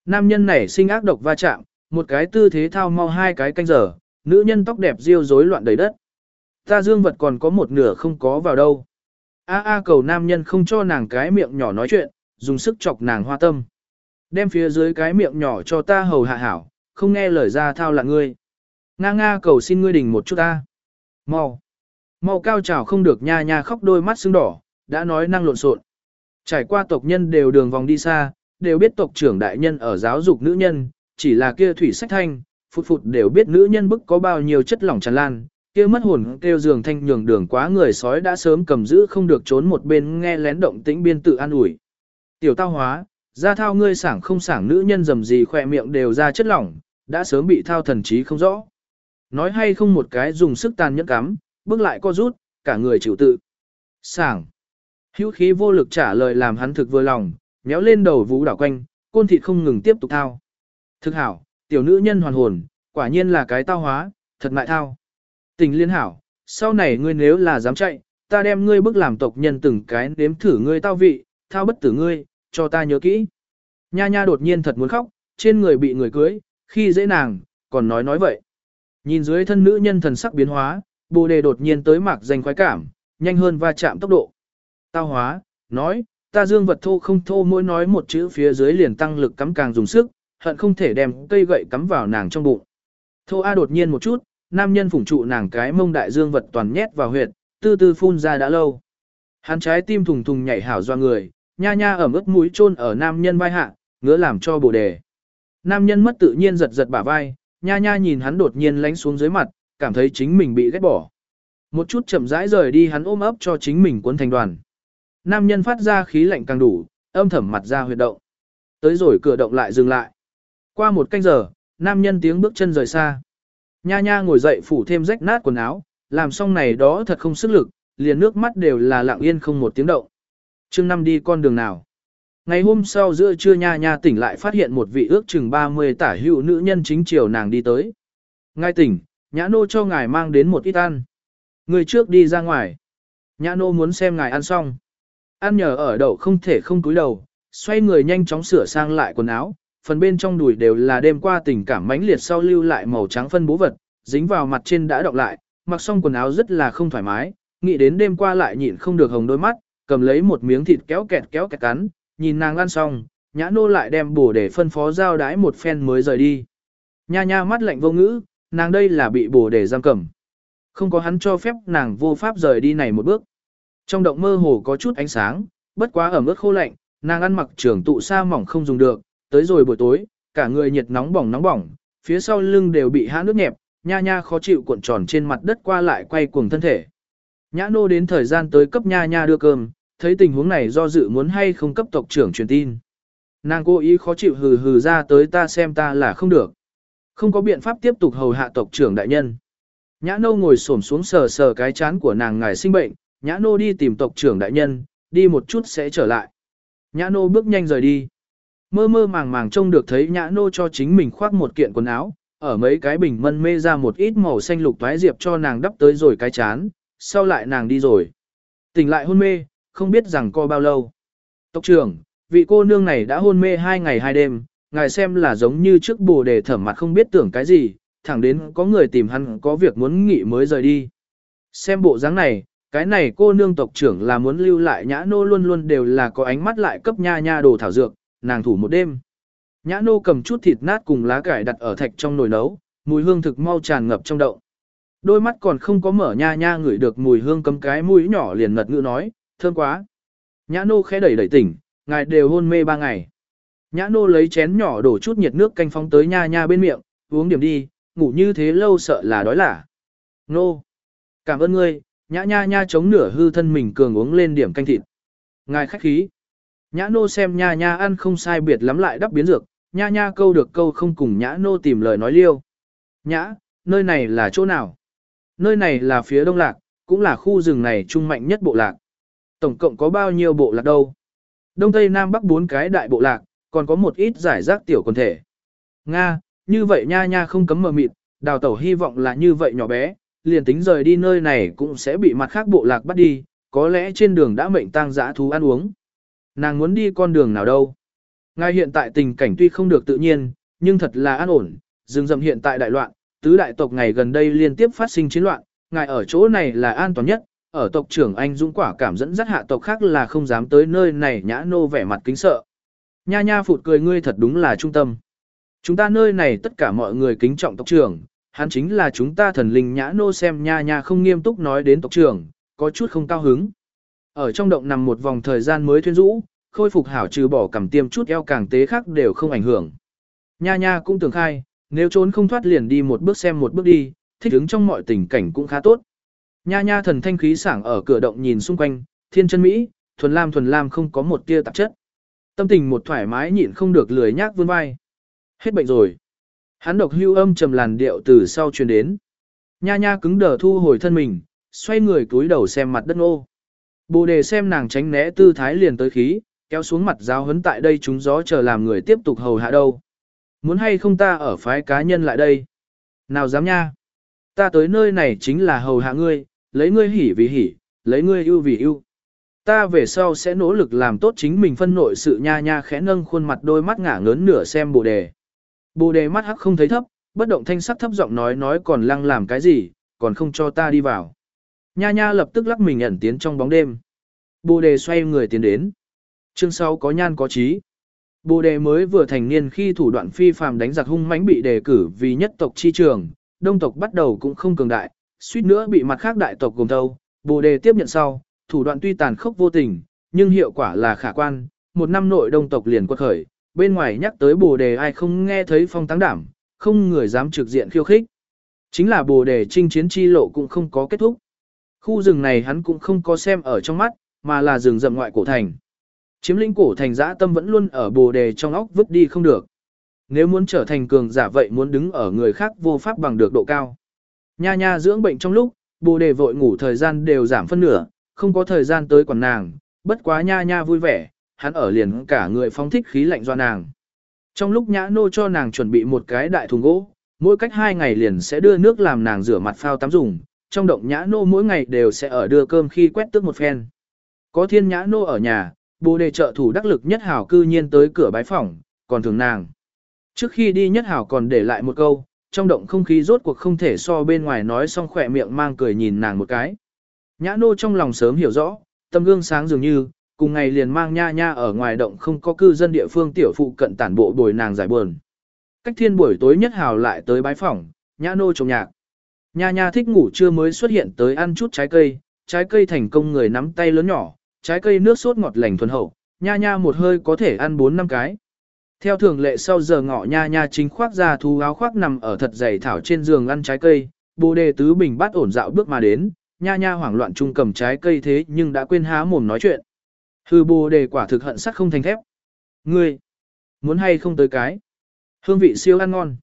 Nam nhân này sinh ác độc va chạm, một cái tư thế thao mau hai cái canh giờ, nữ nhân tóc đẹp riêu rối loạn đầy đất. Ta dương vật còn có một nửa không có vào đâu. A a cầu nam nhân không cho nàng cái miệng nhỏ nói chuyện, dùng sức chọc nàng hoa tâm. Đem phía dưới cái miệng nhỏ cho ta hầu hạ hảo, không nghe lời ra thao là ngươi. Nga nga cầu xin ngươi đình một chút ta. Mau. Mau cao trào không được nha nha khóc đôi mắt sưng đỏ, đã nói năng lộn xộn. Trải qua tộc nhân đều đường vòng đi xa, đều biết tộc trưởng đại nhân ở giáo dục nữ nhân, chỉ là kia thủy sách thanh, phụt phụt đều biết nữ nhân bức có bao nhiêu chất lỏng tràn lan, kia mất hồn kêu giường thanh nhường đường quá người sói đã sớm cầm giữ không được trốn một bên nghe lén động tĩnh biên tự an ủi. Tiểu tao hóa, ra thao ngươi sảng không sảng nữ nhân dầm gì khỏe miệng đều ra chất lỏng, đã sớm bị thao thần trí không rõ. Nói hay không một cái dùng sức tàn nhẫn cắm, bước lại co rút, cả người chịu tự. Sảng. Hữu khí vô lực trả lời làm hắn thực vừa lòng, méo lên đầu vũ đảo quanh, côn thịt không ngừng tiếp tục thao. Thực hảo, tiểu nữ nhân hoàn hồn, quả nhiên là cái tao hóa, thật ngại thao. Tình liên hảo, sau này ngươi nếu là dám chạy, ta đem ngươi bức làm tộc nhân từng cái nếm thử ngươi tao vị, thao bất tử ngươi, cho ta nhớ kỹ. Nha nha đột nhiên thật muốn khóc, trên người bị người cưới, khi dễ nàng, còn nói nói vậy. Nhìn dưới thân nữ nhân thần sắc biến hóa, bồ đề đột nhiên tới mạc danh khoái cảm, nhanh hơn va chạm tốc độ. Tao hóa, nói, ta dương vật thô không thô mỗi nói một chữ phía dưới liền tăng lực cắm càng dùng sức, hận không thể đem cây gậy cắm vào nàng trong bụng. Thô A đột nhiên một chút, nam nhân phủng trụ nàng cái mông đại dương vật toàn nhét vào huyệt, tư tư phun ra đã lâu. Hắn trái tim thùng thùng nhảy hảo do người, nha nha ẩm ướt mũi chôn ở nam nhân vai hạ, ngứa làm cho bồ đề. Nam nhân mất tự nhiên giật giật bả vai, nha nha nhìn hắn đột nhiên lánh xuống dưới mặt, cảm thấy chính mình bị ghét bỏ. Một chút chậm rãi rời đi hắn ôm ấp cho chính mình cuốn thành đoàn. Nam nhân phát ra khí lạnh càng đủ, âm thầm mặt ra huyệt động. Tới rồi cửa động lại dừng lại. Qua một canh giờ, nam nhân tiếng bước chân rời xa. Nha nha ngồi dậy phủ thêm rách nát quần áo, làm xong này đó thật không sức lực, liền nước mắt đều là lặng yên không một tiếng động. Trương năm đi con đường nào? Ngày hôm sau giữa trưa nha nha tỉnh lại phát hiện một vị ước chừng 30 tả hữu nữ nhân chính chiều nàng đi tới. ngay tỉnh, nhã nô cho ngài mang đến một ít ăn. Người trước đi ra ngoài. Nhã nô muốn xem ngài ăn xong. Ăn nhờ ở đậu không thể không cúi đầu, xoay người nhanh chóng sửa sang lại quần áo, phần bên trong đùi đều là đêm qua tình cảm mãnh liệt sau lưu lại màu trắng phân bố vật, dính vào mặt trên đã đọc lại, mặc xong quần áo rất là không thoải mái, nghĩ đến đêm qua lại nhịn không được hồng đôi mắt, cầm lấy một miếng thịt kéo kẹt kéo kẹt cắn, nhìn nàng ăn xong, nhã nô lại đem bổ để phân phó giao đái một phen mới rời đi. Nha nha mắt lạnh vô ngữ, nàng đây là bị bổ để giam cầm. Không có hắn cho phép nàng vô pháp rời đi này một bước. Trong động mơ hồ có chút ánh sáng, bất quá ẩm ướt khô lạnh, nàng ăn mặc trưởng tụ sa mỏng không dùng được, tới rồi buổi tối, cả người nhiệt nóng bỏng nóng bỏng, phía sau lưng đều bị hãn nước nhẹp, nha nha khó chịu cuộn tròn trên mặt đất qua lại quay cuồng thân thể. Nhã nô đến thời gian tới cấp nha nha đưa cơm, thấy tình huống này do dự muốn hay không cấp tộc trưởng truyền tin. Nàng cố ý khó chịu hừ hừ ra tới ta xem ta là không được. Không có biện pháp tiếp tục hầu hạ tộc trưởng đại nhân. Nhã nô ngồi xổm xuống sờ sờ cái chán của nàng ngài sinh bệnh, nhã nô đi tìm tộc trưởng đại nhân, đi một chút sẽ trở lại. Nhã nô bước nhanh rời đi. Mơ mơ màng màng trông được thấy nhã nô cho chính mình khoác một kiện quần áo, ở mấy cái bình mân mê ra một ít màu xanh lục thoái diệp cho nàng đắp tới rồi cái chán, sau lại nàng đi rồi. Tỉnh lại hôn mê, không biết rằng co bao lâu. Tộc trưởng, vị cô nương này đã hôn mê hai ngày hai đêm, ngài xem là giống như trước bồ đề thẩm mặt không biết tưởng cái gì, thẳng đến có người tìm hắn có việc muốn nghỉ mới rời đi. Xem bộ dáng này, cái này cô nương tộc trưởng là muốn lưu lại nhã nô luôn luôn đều là có ánh mắt lại cấp nha nha đồ thảo dược, nàng thủ một đêm. Nhã nô cầm chút thịt nát cùng lá cải đặt ở thạch trong nồi nấu, mùi hương thực mau tràn ngập trong đậu. Đôi mắt còn không có mở nha nha ngửi được mùi hương cấm cái mũi nhỏ liền ngật ngữ nói, thơm quá. Nhã nô khẽ đẩy đẩy tỉnh, ngài đều hôn mê ba ngày. Nhã nô lấy chén nhỏ đổ chút nhiệt nước canh phóng tới nha nha bên miệng, uống điểm đi, ngủ như thế lâu sợ là đói lả. Nô. Cảm ơn ngươi, nhã nha nha chống nửa hư thân mình cường uống lên điểm canh thịt. Ngài khách khí. Nhã nô xem nha nha ăn không sai biệt lắm lại đắp biến dược, nha nha câu được câu không cùng nhã nô tìm lời nói liêu. Nhã, nơi này là chỗ nào? Nơi này là phía đông lạc, cũng là khu rừng này trung mạnh nhất bộ lạc. Tổng cộng có bao nhiêu bộ lạc đâu? Đông Tây Nam Bắc bốn cái đại bộ lạc, còn có một ít giải rác tiểu quần thể. Nga, như vậy nha nha không cấm mờ mịt, đào tẩu hy vọng là như vậy nhỏ bé, liền tính rời đi nơi này cũng sẽ bị mặt khác bộ lạc bắt đi, có lẽ trên đường đã mệnh tang dã thú ăn uống. Nàng muốn đi con đường nào đâu? Ngài hiện tại tình cảnh tuy không được tự nhiên, nhưng thật là an ổn, rừng rậm hiện tại đại loạn, tứ đại tộc ngày gần đây liên tiếp phát sinh chiến loạn, ngài ở chỗ này là an toàn nhất, ở tộc trưởng anh dũng quả cảm dẫn dắt hạ tộc khác là không dám tới nơi này nhã nô vẻ mặt kính sợ. Nha nha phụt cười ngươi thật đúng là trung tâm. Chúng ta nơi này tất cả mọi người kính trọng tộc trưởng, hắn chính là chúng ta thần linh nhã nô xem nha nha không nghiêm túc nói đến tộc trưởng, có chút không cao hứng. Ở trong động nằm một vòng thời gian mới thuyên rũ, khôi phục hảo trừ bỏ cầm tiêm chút eo càng tế khác đều không ảnh hưởng. Nha nha cũng tưởng khai, nếu trốn không thoát liền đi một bước xem một bước đi, thích ứng trong mọi tình cảnh cũng khá tốt. Nha nha thần thanh khí sảng ở cửa động nhìn xung quanh, thiên chân mỹ, thuần lam thuần lam không có một tia tạp chất. Tâm tình một thoải mái nhịn không được lười nhác vươn vai. Hết bệnh rồi. Hắn độc hưu âm trầm làn điệu từ sau truyền đến. Nha nha cứng đờ thu hồi thân mình, xoay người cúi đầu xem mặt đất ô. Bồ đề xem nàng tránh né tư thái liền tới khí, kéo xuống mặt giáo hấn tại đây chúng gió chờ làm người tiếp tục hầu hạ đâu. Muốn hay không ta ở phái cá nhân lại đây? Nào dám nha? Ta tới nơi này chính là hầu hạ ngươi, lấy ngươi hỉ vì hỉ, lấy ngươi ưu vì ưu. Ta về sau sẽ nỗ lực làm tốt chính mình phân nội sự nha nha khẽ nâng khuôn mặt đôi mắt ngả ngớn nửa xem bồ đề. Bồ đề mắt hắc không thấy thấp, bất động thanh sắc thấp giọng nói nói còn lăng làm cái gì, còn không cho ta đi vào. Nha nha lập tức lắc mình ẩn tiến trong bóng đêm. Bồ đề xoay người tiến đến. Chương sau có nhan có trí. Bồ đề mới vừa thành niên khi thủ đoạn phi phàm đánh giặc hung mãnh bị đề cử vì nhất tộc chi trường, đông tộc bắt đầu cũng không cường đại, suýt nữa bị mặt khác đại tộc gồm thâu. Bồ đề tiếp nhận sau, thủ đoạn tuy tàn khốc vô tình, nhưng hiệu quả là khả quan, một năm nội đông tộc liền quật khởi, bên ngoài nhắc tới bồ đề ai không nghe thấy phong táng đảm, không người dám trực diện khiêu khích. Chính là bồ đề chinh chiến chi lộ cũng không có kết thúc. Khu rừng này hắn cũng không có xem ở trong mắt, mà là rừng rậm ngoại cổ thành. Chiếm lĩnh cổ thành dã tâm vẫn luôn ở bồ đề trong óc vứt đi không được. Nếu muốn trở thành cường giả vậy muốn đứng ở người khác vô pháp bằng được độ cao. Nha nha dưỡng bệnh trong lúc, bồ đề vội ngủ thời gian đều giảm phân nửa, không có thời gian tới quản nàng, bất quá nha nha vui vẻ, hắn ở liền cả người phóng thích khí lạnh do nàng. Trong lúc nhã nô cho nàng chuẩn bị một cái đại thùng gỗ, mỗi cách hai ngày liền sẽ đưa nước làm nàng rửa mặt phao tắm dùng, trong động nhã nô mỗi ngày đều sẽ ở đưa cơm khi quét tước một phen. Có thiên nhã nô ở nhà, bồ đề trợ thủ đắc lực nhất hảo cư nhiên tới cửa bái phòng, còn thường nàng. Trước khi đi nhất hảo còn để lại một câu, trong động không khí rốt cuộc không thể so bên ngoài nói xong khỏe miệng mang cười nhìn nàng một cái. Nhã nô trong lòng sớm hiểu rõ, tâm gương sáng dường như, cùng ngày liền mang nha nha ở ngoài động không có cư dân địa phương tiểu phụ cận tản bộ bồi nàng giải buồn. Cách thiên buổi tối nhất hào lại tới bái phỏng, nhã nô trồng nhạc. Nha nha thích ngủ trưa mới xuất hiện tới ăn chút trái cây, trái cây thành công người nắm tay lớn nhỏ, trái cây nước sốt ngọt lành thuần hậu, nha nha một hơi có thể ăn 4 năm cái. Theo thường lệ sau giờ ngọ nha nha chính khoác ra thú áo khoác nằm ở thật dày thảo trên giường ăn trái cây, bồ đề tứ bình bát ổn dạo bước mà đến, nha nha hoảng loạn trung cầm trái cây thế nhưng đã quên há mồm nói chuyện. Hư bồ đề quả thực hận sắc không thành thép. Ngươi, muốn hay không tới cái? Hương vị siêu ăn ngon.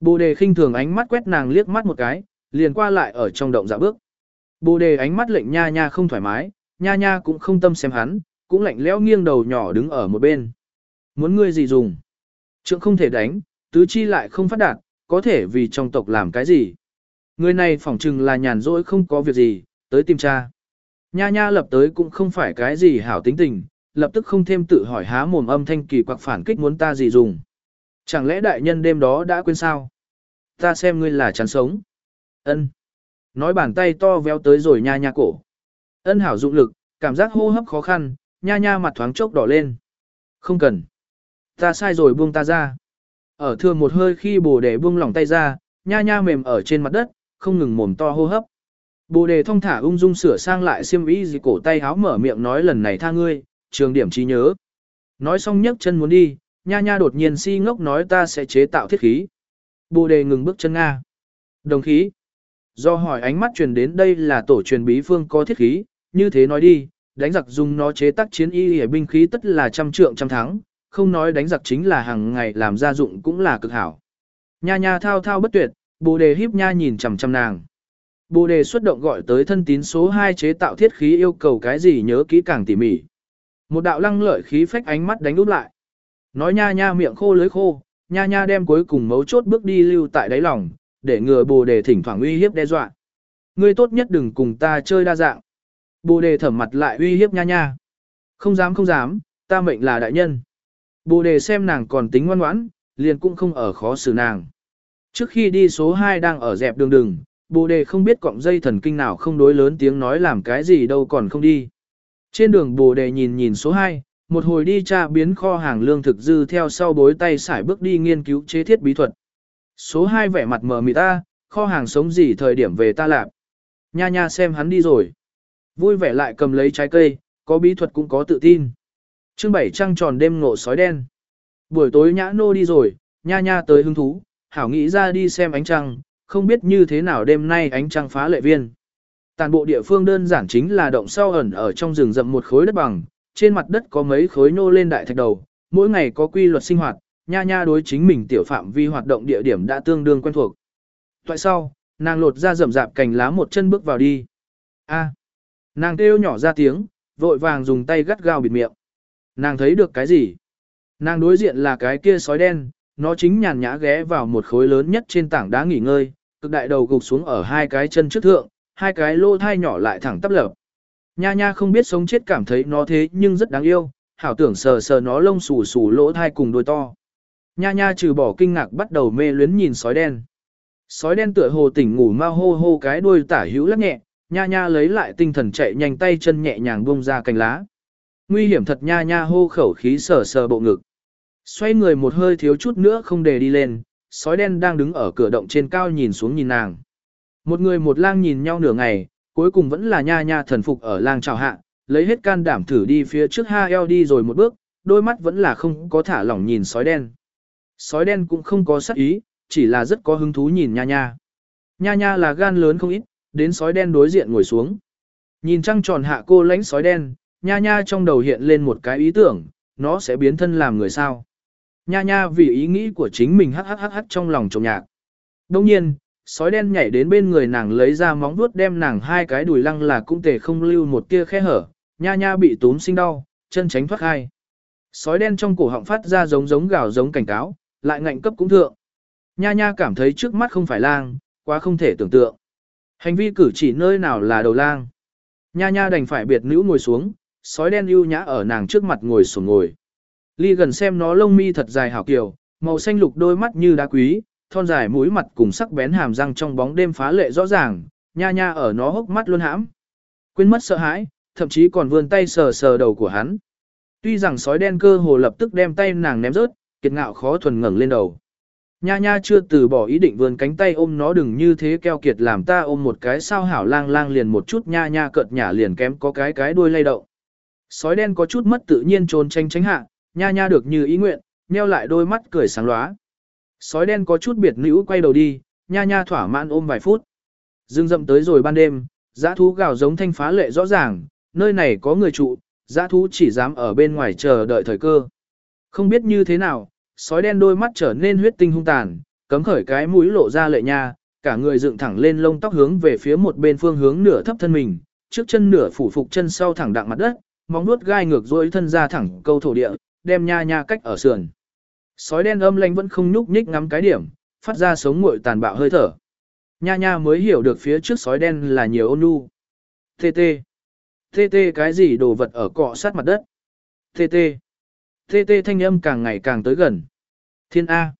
Bồ đề khinh thường ánh mắt quét nàng liếc mắt một cái, liền qua lại ở trong động dạ bước. Bồ đề ánh mắt lệnh nha nha không thoải mái, nha nha cũng không tâm xem hắn, cũng lạnh lẽo nghiêng đầu nhỏ đứng ở một bên. Muốn ngươi gì dùng? Trượng không thể đánh, tứ chi lại không phát đạt, có thể vì trong tộc làm cái gì? Người này phỏng chừng là nhàn rỗi không có việc gì, tới tìm cha. Nha nha lập tới cũng không phải cái gì hảo tính tình, lập tức không thêm tự hỏi há mồm âm thanh kỳ quặc phản kích muốn ta gì dùng. Chẳng lẽ đại nhân đêm đó đã quên sao? Ta xem ngươi là chán sống. Ân. Nói bàn tay to véo tới rồi nha nha cổ. Ân hảo dụng lực, cảm giác hô hấp khó khăn, nha nha mặt thoáng chốc đỏ lên. Không cần. Ta sai rồi buông ta ra. Ở thừa một hơi khi bồ đề buông lỏng tay ra, nha nha mềm ở trên mặt đất, không ngừng mồm to hô hấp. Bồ đề thông thả ung dung sửa sang lại xiêm y gì cổ tay háo mở miệng nói lần này tha ngươi, trường điểm trí nhớ. Nói xong nhấc chân muốn đi, nha nha đột nhiên si ngốc nói ta sẽ chế tạo thiết khí. Bồ đề ngừng bước chân Nga. Đồng khí. Do hỏi ánh mắt truyền đến đây là tổ truyền bí phương có thiết khí, như thế nói đi, đánh giặc dùng nó chế tác chiến y hệ binh khí tất là trăm trượng trăm thắng, không nói đánh giặc chính là hàng ngày làm gia dụng cũng là cực hảo. Nha nha thao thao bất tuyệt, bồ đề híp nha nhìn chằm chằm nàng. Bồ đề xuất động gọi tới thân tín số 2 chế tạo thiết khí yêu cầu cái gì nhớ kỹ càng tỉ mỉ. Một đạo lăng lợi khí phách ánh mắt đánh úp lại. Nói nha nha miệng khô lưới khô, nha nha đem cuối cùng mấu chốt bước đi lưu tại đáy lòng, để ngừa bồ đề thỉnh thoảng uy hiếp đe dọa. Ngươi tốt nhất đừng cùng ta chơi đa dạng. Bồ đề thẩm mặt lại uy hiếp nha nha. Không dám không dám, ta mệnh là đại nhân. Bồ đề xem nàng còn tính ngoan ngoãn, liền cũng không ở khó xử nàng. Trước khi đi số 2 đang ở dẹp đường đường, bồ đề không biết cọng dây thần kinh nào không đối lớn tiếng nói làm cái gì đâu còn không đi. Trên đường bồ đề nhìn nhìn số 2, một hồi đi tra biến kho hàng lương thực dư theo sau bối tay xải bước đi nghiên cứu chế thiết bí thuật. Số 2 vẻ mặt mờ mịt ta, kho hàng sống gì thời điểm về ta lạp. Nha nha xem hắn đi rồi. Vui vẻ lại cầm lấy trái cây, có bí thuật cũng có tự tin. chương bảy trăng tròn đêm ngộ sói đen. Buổi tối nhã nô đi rồi, nha nha tới hứng thú, hảo nghĩ ra đi xem ánh trăng, không biết như thế nào đêm nay ánh trăng phá lệ viên. Toàn bộ địa phương đơn giản chính là động sau ẩn ở trong rừng rậm một khối đất bằng, trên mặt đất có mấy khối nô lên đại thạch đầu, mỗi ngày có quy luật sinh hoạt, nha nha đối chính mình tiểu phạm vi hoạt động địa điểm đã tương đương quen thuộc. Tại sau, nàng lột ra rậm rạp cành lá một chân bước vào đi. A. nàng kêu nhỏ ra tiếng, vội vàng dùng tay gắt gao bịt miệng. Nàng thấy được cái gì? Nàng đối diện là cái kia sói đen, nó chính nhàn nhã ghé vào một khối lớn nhất trên tảng đá nghỉ ngơi, cực đại đầu gục xuống ở hai cái chân trước thượng, hai cái lô thai nhỏ lại thẳng tắp lập. Nha nha không biết sống chết cảm thấy nó thế nhưng rất đáng yêu, hảo tưởng sờ sờ nó lông xù xù lỗ thai cùng đôi to. Nha nha trừ bỏ kinh ngạc bắt đầu mê luyến nhìn sói đen. Sói đen tựa hồ tỉnh ngủ mau hô hô cái đuôi tả hữu lắc nhẹ, nha nha lấy lại tinh thần chạy nhanh tay chân nhẹ nhàng buông ra cành lá. Nguy hiểm thật nha nha hô khẩu khí sờ sờ bộ ngực. Xoay người một hơi thiếu chút nữa không để đi lên, sói đen đang đứng ở cửa động trên cao nhìn xuống nhìn nàng. Một người một lang nhìn nhau nửa ngày, cuối cùng vẫn là nha nha thần phục ở lang chào hạ, lấy hết can đảm thử đi phía trước ha eo đi rồi một bước, đôi mắt vẫn là không có thả lỏng nhìn sói đen. Sói đen cũng không có sắc ý, chỉ là rất có hứng thú nhìn nha nha. Nha nha là gan lớn không ít, đến sói đen đối diện ngồi xuống. Nhìn trăng tròn hạ cô lánh sói đen, nha nha trong đầu hiện lên một cái ý tưởng, nó sẽ biến thân làm người sao. Nha nha vì ý nghĩ của chính mình hắc hắc hắc hắc trong lòng trộm nhạc. Đồng nhiên, sói đen nhảy đến bên người nàng lấy ra móng vuốt đem nàng hai cái đùi lăng là cũng tề không lưu một tia khe hở, nha nha bị túm sinh đau, chân tránh thoát hai. Sói đen trong cổ họng phát ra giống giống gào giống cảnh cáo, lại ngạnh cấp cũng thượng. Nha nha cảm thấy trước mắt không phải lang, quá không thể tưởng tượng. Hành vi cử chỉ nơi nào là đầu lang. Nha nha đành phải biệt nữ ngồi xuống, sói đen ưu nhã ở nàng trước mặt ngồi sổn ngồi. Ly gần xem nó lông mi thật dài hảo kiều, màu xanh lục đôi mắt như đá quý, thon dài mũi mặt cùng sắc bén hàm răng trong bóng đêm phá lệ rõ ràng, nha nha ở nó hốc mắt luôn hãm. Quên mất sợ hãi, thậm chí còn vươn tay sờ sờ đầu của hắn. Tuy rằng sói đen cơ hồ lập tức đem tay nàng ném rớt, kiệt ngạo khó thuần ngẩng lên đầu. Nha nha chưa từ bỏ ý định vươn cánh tay ôm nó đừng như thế keo kiệt làm ta ôm một cái sao hảo lang lang liền một chút nha nha cợt nhả liền kém có cái cái đuôi lay động. Sói đen có chút mất tự nhiên trốn tranh tránh hạ, nha nha được như ý nguyện, nheo lại đôi mắt cười sáng lóa. Sói đen có chút biệt nữ quay đầu đi, nha nha thỏa mãn ôm vài phút. Dương rậm tới rồi ban đêm, giã thú gào giống thanh phá lệ rõ ràng, nơi này có người trụ, giã thú chỉ dám ở bên ngoài chờ đợi thời cơ. Không biết như thế nào, sói đen đôi mắt trở nên huyết tinh hung tàn, cấm khởi cái mũi lộ ra lệ nha, cả người dựng thẳng lên lông tóc hướng về phía một bên phương hướng nửa thấp thân mình, trước chân nửa phủ phục chân sau thẳng đặng mặt đất, móng nuốt gai ngược dối thân ra thẳng câu thổ địa, đem nha nha cách ở sườn. Sói đen âm lanh vẫn không nhúc nhích ngắm cái điểm, phát ra sống nguội tàn bạo hơi thở. Nha nha mới hiểu được phía trước sói đen là nhiều ôn nhu. Tê tê. Tê tê cái gì đồ vật ở cọ sát mặt đất. Tê tê. Tê tê thanh âm càng ngày càng tới gần. Thiên A.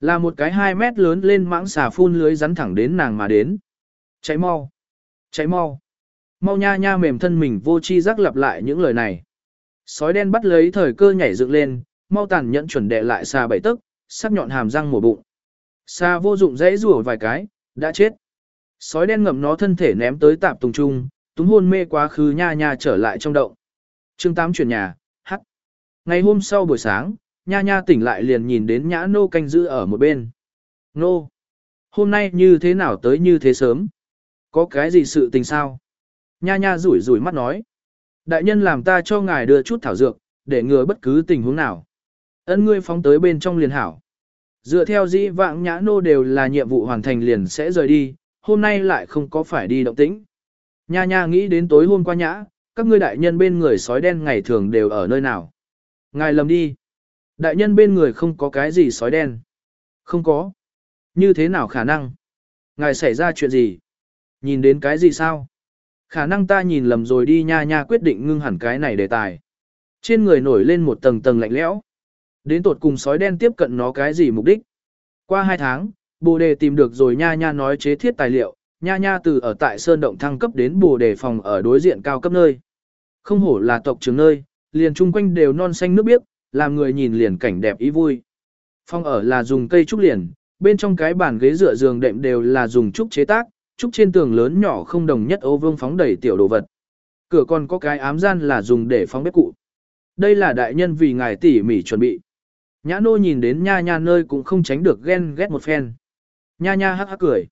Là một cái 2 mét lớn lên mãng xà phun lưới rắn thẳng đến nàng mà đến. Cháy mau. Cháy mau. Mau nha nha mềm thân mình vô chi giác lặp lại những lời này. Sói đen bắt lấy thời cơ nhảy dựng lên, mau tàn nhẫn chuẩn đệ lại xà bảy tức, sắc nhọn hàm răng mổ bụng. Xà vô dụng dãy rủa vài cái, đã chết. Sói đen ngậm nó thân thể ném tới tạp tùng trung, túng hôn mê quá khứ nha nha trở lại trong động. Chương 8 chuyển nhà, hắc. Ngày hôm sau buổi sáng, nha nha tỉnh lại liền nhìn đến nhã nô canh giữ ở một bên. Nô! Hôm nay như thế nào tới như thế sớm? Có cái gì sự tình sao? Nha nha rủi rủi mắt nói. Đại nhân làm ta cho ngài đưa chút thảo dược, để ngừa bất cứ tình huống nào. Ân ngươi phóng tới bên trong liền hảo. Dựa theo dĩ vãng nhã nô đều là nhiệm vụ hoàn thành liền sẽ rời đi, hôm nay lại không có phải đi động tĩnh. Nha nha nghĩ đến tối hôm qua nhã, các ngươi đại nhân bên người sói đen ngày thường đều ở nơi nào. Ngài lầm đi. Đại nhân bên người không có cái gì sói đen. Không có. Như thế nào khả năng? Ngài xảy ra chuyện gì? Nhìn đến cái gì sao? Khả năng ta nhìn lầm rồi đi nha nha quyết định ngưng hẳn cái này đề tài. Trên người nổi lên một tầng tầng lạnh lẽo. Đến tột cùng sói đen tiếp cận nó cái gì mục đích? Qua hai tháng, bồ đề tìm được rồi nha nha nói chế thiết tài liệu, nha nha từ ở tại Sơn Động thăng cấp đến bồ đề phòng ở đối diện cao cấp nơi. Không hổ là tộc trưởng nơi, liền chung quanh đều non xanh nước biếc, làm người nhìn liền cảnh đẹp ý vui. Phòng ở là dùng cây trúc liền, bên trong cái bàn ghế dựa giường đệm đều là dùng trúc chế tác, trúc trên tường lớn nhỏ không đồng nhất ô vương phóng đầy tiểu đồ vật. Cửa còn có cái ám gian là dùng để phóng bếp cụ. Đây là đại nhân vì ngài tỉ mỉ chuẩn bị. Nhã nô nhìn đến nha nha nơi cũng không tránh được ghen ghét một phen. Nha nha hắc hắc cười.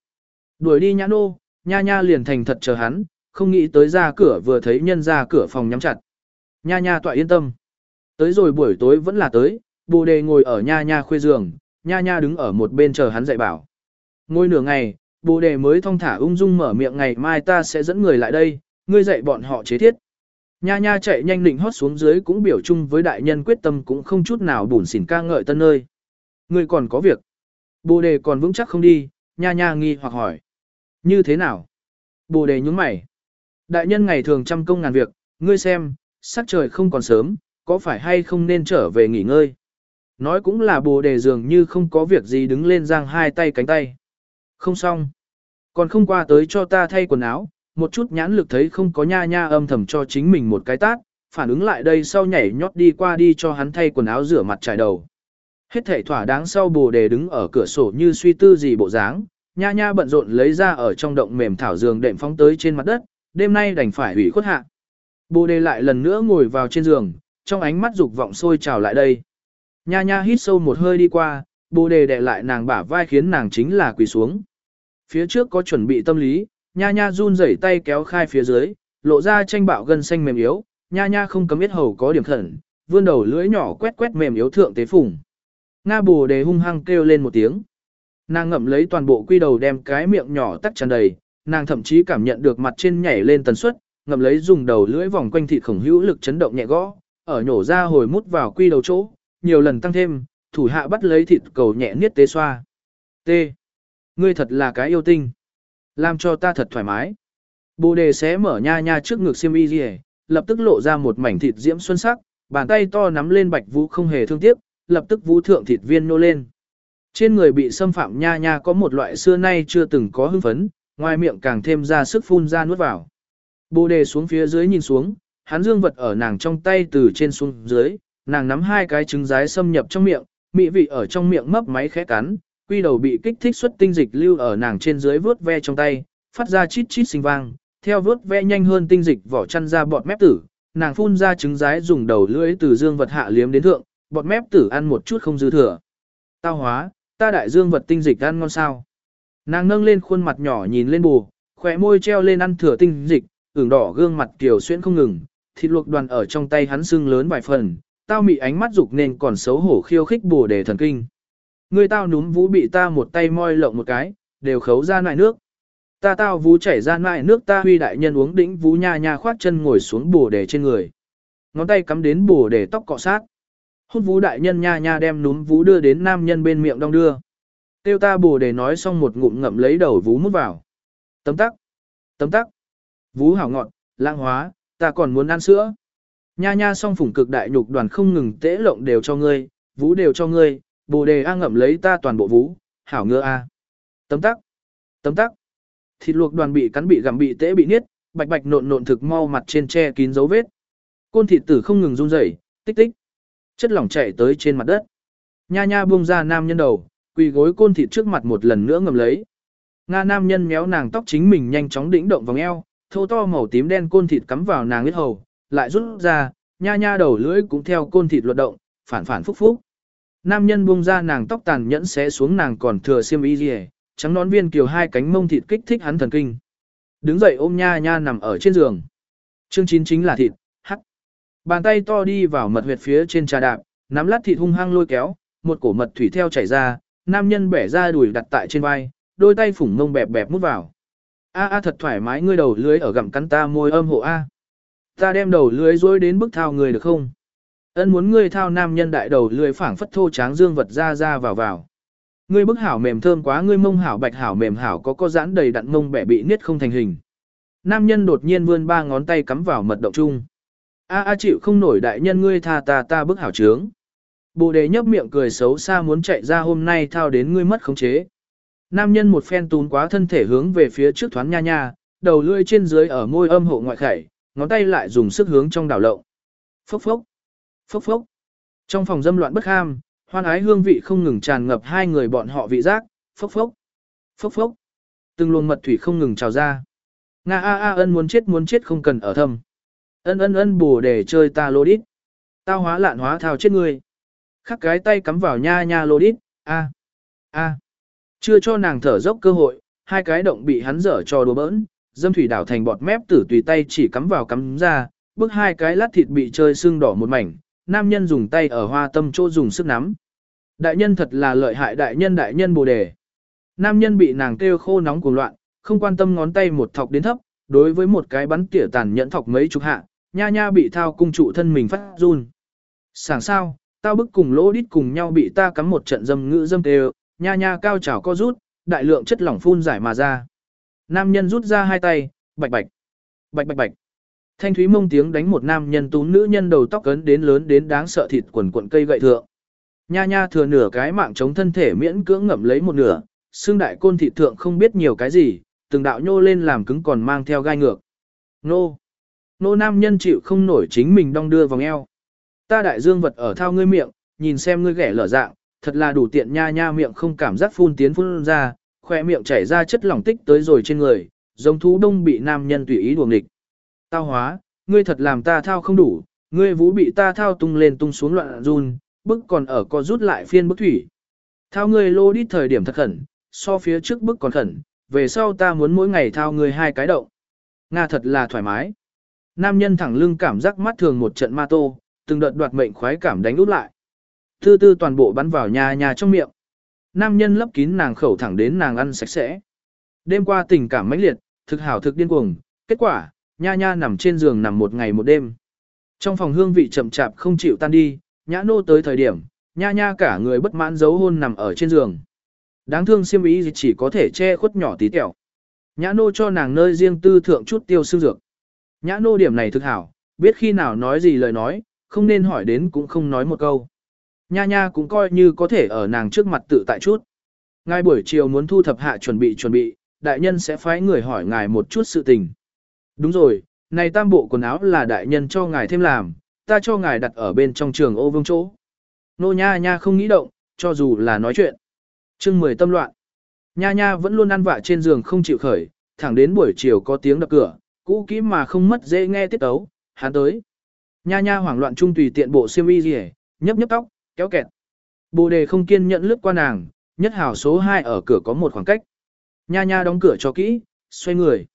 Đuổi đi nhã nô, nha nha liền thành thật chờ hắn, không nghĩ tới ra cửa vừa thấy nhân ra cửa phòng nhắm chặt. Nha nha tọa yên tâm. Tới rồi buổi tối vẫn là tới, bồ đề ngồi ở nha nha khuê giường, nha nha đứng ở một bên chờ hắn dạy bảo. Ngồi nửa ngày, bồ đề mới thong thả ung dung mở miệng ngày mai ta sẽ dẫn người lại đây, ngươi dạy bọn họ chế thiết. Nha nha chạy nhanh định hót xuống dưới cũng biểu chung với đại nhân quyết tâm cũng không chút nào bùn xỉn ca ngợi tân nơi. Ngươi còn có việc. Bồ đề còn vững chắc không đi, nha nha nghi hoặc hỏi. Như thế nào? Bồ đề nhúng mày. Đại nhân ngày thường trăm công ngàn việc, ngươi xem, sắc trời không còn sớm, có phải hay không nên trở về nghỉ ngơi? Nói cũng là bồ đề dường như không có việc gì đứng lên giang hai tay cánh tay. Không xong. Còn không qua tới cho ta thay quần áo, một chút nhãn lực thấy không có nha nha âm thầm cho chính mình một cái tát, phản ứng lại đây sau nhảy nhót đi qua đi cho hắn thay quần áo rửa mặt trải đầu. Hết thể thỏa đáng sau bồ đề đứng ở cửa sổ như suy tư gì bộ dáng, nha nha bận rộn lấy ra ở trong động mềm thảo giường đệm phóng tới trên mặt đất, đêm nay đành phải hủy khuất hạ. Bồ đề lại lần nữa ngồi vào trên giường, trong ánh mắt dục vọng sôi trào lại đây. Nha nha hít sâu một hơi đi qua, bồ đề đè lại nàng bả vai khiến nàng chính là quỳ xuống. Phía trước có chuẩn bị tâm lý, nha nha run rẩy tay kéo khai phía dưới, lộ ra tranh bạo gân xanh mềm yếu, nha nha không cấm biết hầu có điểm khẩn, vươn đầu lưỡi nhỏ quét quét mềm yếu thượng tế phùng. Nga bồ đề hung hăng kêu lên một tiếng. Nàng ngậm lấy toàn bộ quy đầu đem cái miệng nhỏ tắc tràn đầy, nàng thậm chí cảm nhận được mặt trên nhảy lên tần suất, ngậm lấy dùng đầu lưỡi vòng quanh thịt khổng hữu lực chấn động nhẹ gõ, ở nhổ ra hồi mút vào quy đầu chỗ, nhiều lần tăng thêm, thủ hạ bắt lấy thịt cầu nhẹ niết tế xoa. T. Ngươi thật là cái yêu tinh. Làm cho ta thật thoải mái. Bồ đề xé mở nha nha trước ngực xiêm y gì, lập tức lộ ra một mảnh thịt diễm xuân sắc, bàn tay to nắm lên bạch vũ không hề thương tiếc, lập tức vũ thượng thịt viên nô lên. Trên người bị xâm phạm nha nha có một loại xưa nay chưa từng có hưng phấn, ngoài miệng càng thêm ra sức phun ra nuốt vào. Bồ đề xuống phía dưới nhìn xuống, hắn dương vật ở nàng trong tay từ trên xuống dưới, nàng nắm hai cái trứng rái xâm nhập trong miệng, mị vị ở trong miệng mấp máy khẽ cắn, quy đầu bị kích thích xuất tinh dịch lưu ở nàng trên dưới vớt ve trong tay, phát ra chít chít sinh vang, theo vớt ve nhanh hơn tinh dịch vỏ chăn ra bọt mép tử, nàng phun ra trứng rái dùng đầu lưỡi từ dương vật hạ liếm đến thượng, bọt mép tử ăn một chút không dư thừa. Tao hóa, ta đại dương vật tinh dịch ăn ngon sao. Nàng nâng lên khuôn mặt nhỏ nhìn lên bù, khỏe môi treo lên ăn thừa tinh dịch, ửng đỏ gương mặt kiều xuyên không ngừng, thịt luộc đoàn ở trong tay hắn sưng lớn vài phần, tao mị ánh mắt dục nên còn xấu hổ khiêu khích bù để thần kinh. Người tao núm vũ bị ta một tay moi lộng một cái, đều khấu ra nại nước. Ta tao vũ chảy ra nại nước ta huy đại nhân uống đĩnh vũ nha nha khoát chân ngồi xuống bù đề trên người. Ngón tay cắm đến bù đề tóc cọ sát. Hút vũ đại nhân nha nha đem núm vũ đưa đến nam nhân bên miệng đong đưa. Tiêu ta bù đề nói xong một ngụm ngậm lấy đầu vũ mút vào. Tấm tắc. Tấm tắc. Vũ hảo ngọt, lãng hóa, ta còn muốn ăn sữa. Nha nha song phủng cực đại nhục đoàn không ngừng tễ lộng đều cho ngươi, vũ đều cho ngươi, bồ đề a ngậm lấy ta toàn bộ vú hảo ngựa a. Tấm tắc. Tấm tắc. Thịt luộc đoàn bị cắn bị gặm bị tễ bị niết, bạch bạch nộn nộn thực mau mặt trên che kín dấu vết. Côn thịt tử không ngừng run rẩy, tích tích. Chất lỏng chảy tới trên mặt đất. Nha nha buông ra nam nhân đầu, quỳ gối côn thịt trước mặt một lần nữa ngầm lấy. Nga nam nhân méo nàng tóc chính mình nhanh chóng đĩnh động vòng eo, thô to màu tím đen côn thịt cắm vào nàng huyết hầu, lại rút ra, nha nha đầu lưỡi cũng theo côn thịt luật động, phản phản phúc phúc. Nam nhân buông ra nàng tóc tàn nhẫn xé xuống nàng còn thừa xiêm y rìa, trắng nón viên kiều hai cánh mông thịt kích thích hắn thần kinh. Đứng dậy ôm nha nha nằm ở trên giường. Chương chín chính là thịt, hắc. Bàn tay to đi vào mật huyệt phía trên trà đạp, nắm lát thịt hung hăng lôi kéo, một cổ mật thủy theo chảy ra, nam nhân bẻ ra đùi đặt tại trên vai, đôi tay phủng mông bẹp bẹp mút vào. A a thật thoải mái ngươi đầu lưới ở gặm cắn ta môi âm hộ a. Ta đem đầu lưới dối đến bức thao người được không? Ân muốn ngươi thao nam nhân đại đầu lười phảng phất thô tráng dương vật ra ra vào vào. Ngươi bức hảo mềm thơm quá ngươi mông hảo bạch hảo mềm hảo có có giãn đầy đặn mông bẻ bị niết không thành hình. Nam nhân đột nhiên vươn ba ngón tay cắm vào mật động chung. A a chịu không nổi đại nhân ngươi tha ta ta bức hảo trướng. Bồ đề nhấp miệng cười xấu xa muốn chạy ra hôm nay thao đến ngươi mất khống chế. Nam nhân một phen tún quá thân thể hướng về phía trước thoáng nha nha, đầu lưỡi trên dưới ở môi âm hộ ngoại khẩy, ngón tay lại dùng sức hướng trong đảo lộng. Phốc phốc, phốc phốc. Trong phòng dâm loạn bất ham, hoan ái hương vị không ngừng tràn ngập hai người bọn họ vị giác, phốc phốc, phốc phốc. Từng luồng mật thủy không ngừng trào ra. Nga a a ân muốn chết muốn chết không cần ở thâm. Ân ân ân bù để chơi ta lô đít. Tao hóa lạn hóa thao chết người. Khắc cái tay cắm vào nha nha lô đít, a a. Chưa cho nàng thở dốc cơ hội, hai cái động bị hắn dở cho đùa bỡn, dâm thủy đảo thành bọt mép tử tùy tay chỉ cắm vào cắm ra, bước hai cái lát thịt bị chơi sưng đỏ một mảnh, nam nhân dùng tay ở hoa tâm chỗ dùng sức nắm. Đại nhân thật là lợi hại đại nhân đại nhân bồ đề. Nam nhân bị nàng kêu khô nóng cuồng loạn, không quan tâm ngón tay một thọc đến thấp, đối với một cái bắn tỉa tàn nhẫn thọc mấy chục hạ, nha nha bị thao cung trụ thân mình phát run. Sảng sao, tao bức cùng lỗ đít cùng nhau bị ta cắm một trận dâm ngữ dâm tê nha nha cao trào co rút, đại lượng chất lỏng phun giải mà ra. Nam nhân rút ra hai tay, bạch bạch, bạch bạch bạch. Thanh thúy mông tiếng đánh một nam nhân tú nữ nhân đầu tóc cấn đến lớn đến đáng sợ thịt quần quần cây gậy thượng. Nha nha thừa nửa cái mạng chống thân thể miễn cưỡng ngậm lấy một nửa, xương đại côn thịt thượng không biết nhiều cái gì, từng đạo nhô lên làm cứng còn mang theo gai ngược. Nô! Nô nam nhân chịu không nổi chính mình đong đưa vòng eo. Ta đại dương vật ở thao ngươi miệng, nhìn xem ngươi ghẻ lở dạng, thật là đủ tiện nha nha miệng không cảm giác phun tiến phun ra, khoe miệng chảy ra chất lỏng tích tới rồi trên người, giống thú đông bị nam nhân tùy ý đuồng địch. Tao hóa, ngươi thật làm ta thao không đủ, ngươi vũ bị ta thao tung lên tung xuống loạn run, bức còn ở co rút lại phiên bức thủy. Thao ngươi lô đi thời điểm thật khẩn, so phía trước bức còn khẩn, về sau ta muốn mỗi ngày thao ngươi hai cái động. Nga thật là thoải mái. Nam nhân thẳng lưng cảm giác mắt thường một trận ma tô, từng đợt đoạt mệnh khoái cảm đánh út lại. Tư tư toàn bộ bắn vào nhà nhà trong miệng. Nam nhân lấp kín nàng khẩu thẳng đến nàng ăn sạch sẽ. Đêm qua tình cảm mãnh liệt, thực hảo thực điên cuồng, kết quả, nha nha nằm trên giường nằm một ngày một đêm. Trong phòng hương vị chậm chạp không chịu tan đi, nhã nô tới thời điểm, nha nha cả người bất mãn giấu hôn nằm ở trên giường. Đáng thương siêm ý chỉ có thể che khuất nhỏ tí tẹo. Nhã nô cho nàng nơi riêng tư thượng chút tiêu xương dược. Nhã nô điểm này thực hảo, biết khi nào nói gì lời nói, không nên hỏi đến cũng không nói một câu. Nha nha cũng coi như có thể ở nàng trước mặt tự tại chút. Ngay buổi chiều muốn thu thập hạ chuẩn bị chuẩn bị, đại nhân sẽ phái người hỏi ngài một chút sự tình. Đúng rồi, này tam bộ quần áo là đại nhân cho ngài thêm làm, ta cho ngài đặt ở bên trong trường ô vương chỗ. Nô nha nha không nghĩ động, cho dù là nói chuyện. chương 10 tâm loạn. Nha nha vẫn luôn ăn vạ trên giường không chịu khởi, thẳng đến buổi chiều có tiếng đập cửa, cũ kỹ mà không mất dễ nghe tiết tấu, hắn tới. Nha nha hoảng loạn trung tùy tiện bộ xiêm y gì nhấp nhấp tóc, kéo kẹt. Bồ đề không kiên nhẫn lướt qua nàng, nhất hào số 2 ở cửa có một khoảng cách. Nha nha đóng cửa cho kỹ, xoay người.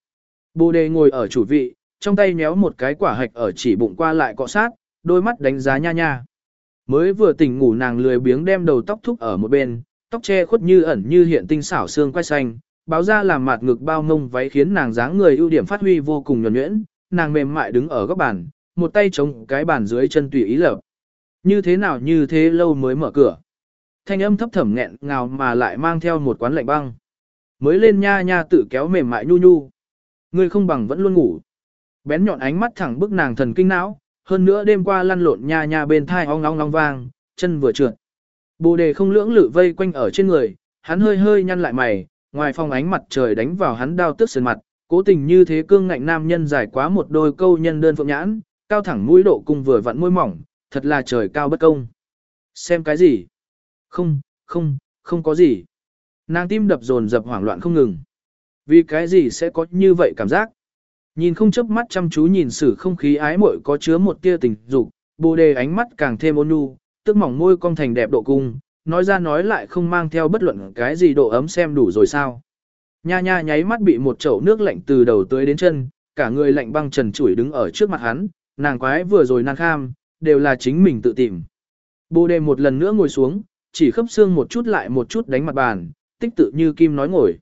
Bồ đề ngồi ở chủ vị, trong tay nhéo một cái quả hạch ở chỉ bụng qua lại cọ sát, đôi mắt đánh giá nha nha. Mới vừa tỉnh ngủ nàng lười biếng đem đầu tóc thúc ở một bên, tóc che khuất như ẩn như hiện tinh xảo xương quay xanh, báo ra làm mạt ngực bao ngông váy khiến nàng dáng người ưu điểm phát huy vô cùng nhuần nhuyễn, nàng mềm mại đứng ở góc bàn, một tay chống cái bàn dưới chân tùy ý lợp. Như thế nào như thế lâu mới mở cửa. Thanh âm thấp thẩm nghẹn ngào mà lại mang theo một quán lạnh băng. Mới lên nha nha tự kéo mềm mại nhu nhu. Ngươi không bằng vẫn luôn ngủ. Bén nhọn ánh mắt thẳng bức nàng thần kinh não, hơn nữa đêm qua lăn lộn nha nha bên thai ong ong ong vang, chân vừa trượt. Bồ đề không lưỡng lự vây quanh ở trên người, hắn hơi hơi nhăn lại mày, ngoài phòng ánh mặt trời đánh vào hắn đau tức sườn mặt, cố tình như thế cương ngạnh nam nhân dài quá một đôi câu nhân đơn phượng nhãn, cao thẳng mũi độ cùng vừa vặn môi mỏng, thật là trời cao bất công. Xem cái gì? Không, không, không có gì. Nàng tim đập dồn dập hoảng loạn không ngừng. Vì cái gì sẽ có như vậy cảm giác? Nhìn không chớp mắt chăm chú nhìn sử không khí ái muội có chứa một tia tình dục, bồ đề ánh mắt càng thêm ôn nhu, tức mỏng môi cong thành đẹp độ cung, nói ra nói lại không mang theo bất luận cái gì độ ấm xem đủ rồi sao. Nha nha nháy mắt bị một chậu nước lạnh từ đầu tới đến chân, cả người lạnh băng trần trụi đứng ở trước mặt hắn, nàng quái vừa rồi nàng kham, đều là chính mình tự tìm. Bồ đề một lần nữa ngồi xuống, chỉ khớp xương một chút lại một chút đánh mặt bàn, tích tự như kim nói ngồi.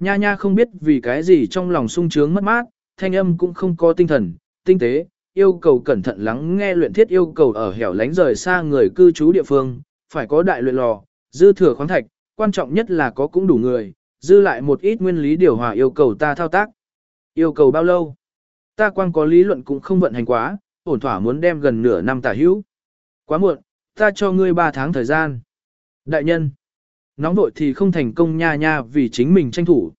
Nha nha không biết vì cái gì trong lòng sung trướng mất mát, thanh âm cũng không có tinh thần, tinh tế, yêu cầu cẩn thận lắng nghe luyện thiết yêu cầu ở hẻo lánh rời xa người cư trú địa phương, phải có đại luyện lò, dư thừa khoáng thạch, quan trọng nhất là có cũng đủ người, dư lại một ít nguyên lý điều hòa yêu cầu ta thao tác. Yêu cầu bao lâu? Ta quang có lý luận cũng không vận hành quá, ổn thỏa muốn đem gần nửa năm tả hữu. Quá muộn, ta cho ngươi 3 tháng thời gian. Đại nhân, nóng vội thì không thành công nha nha vì chính mình tranh thủ.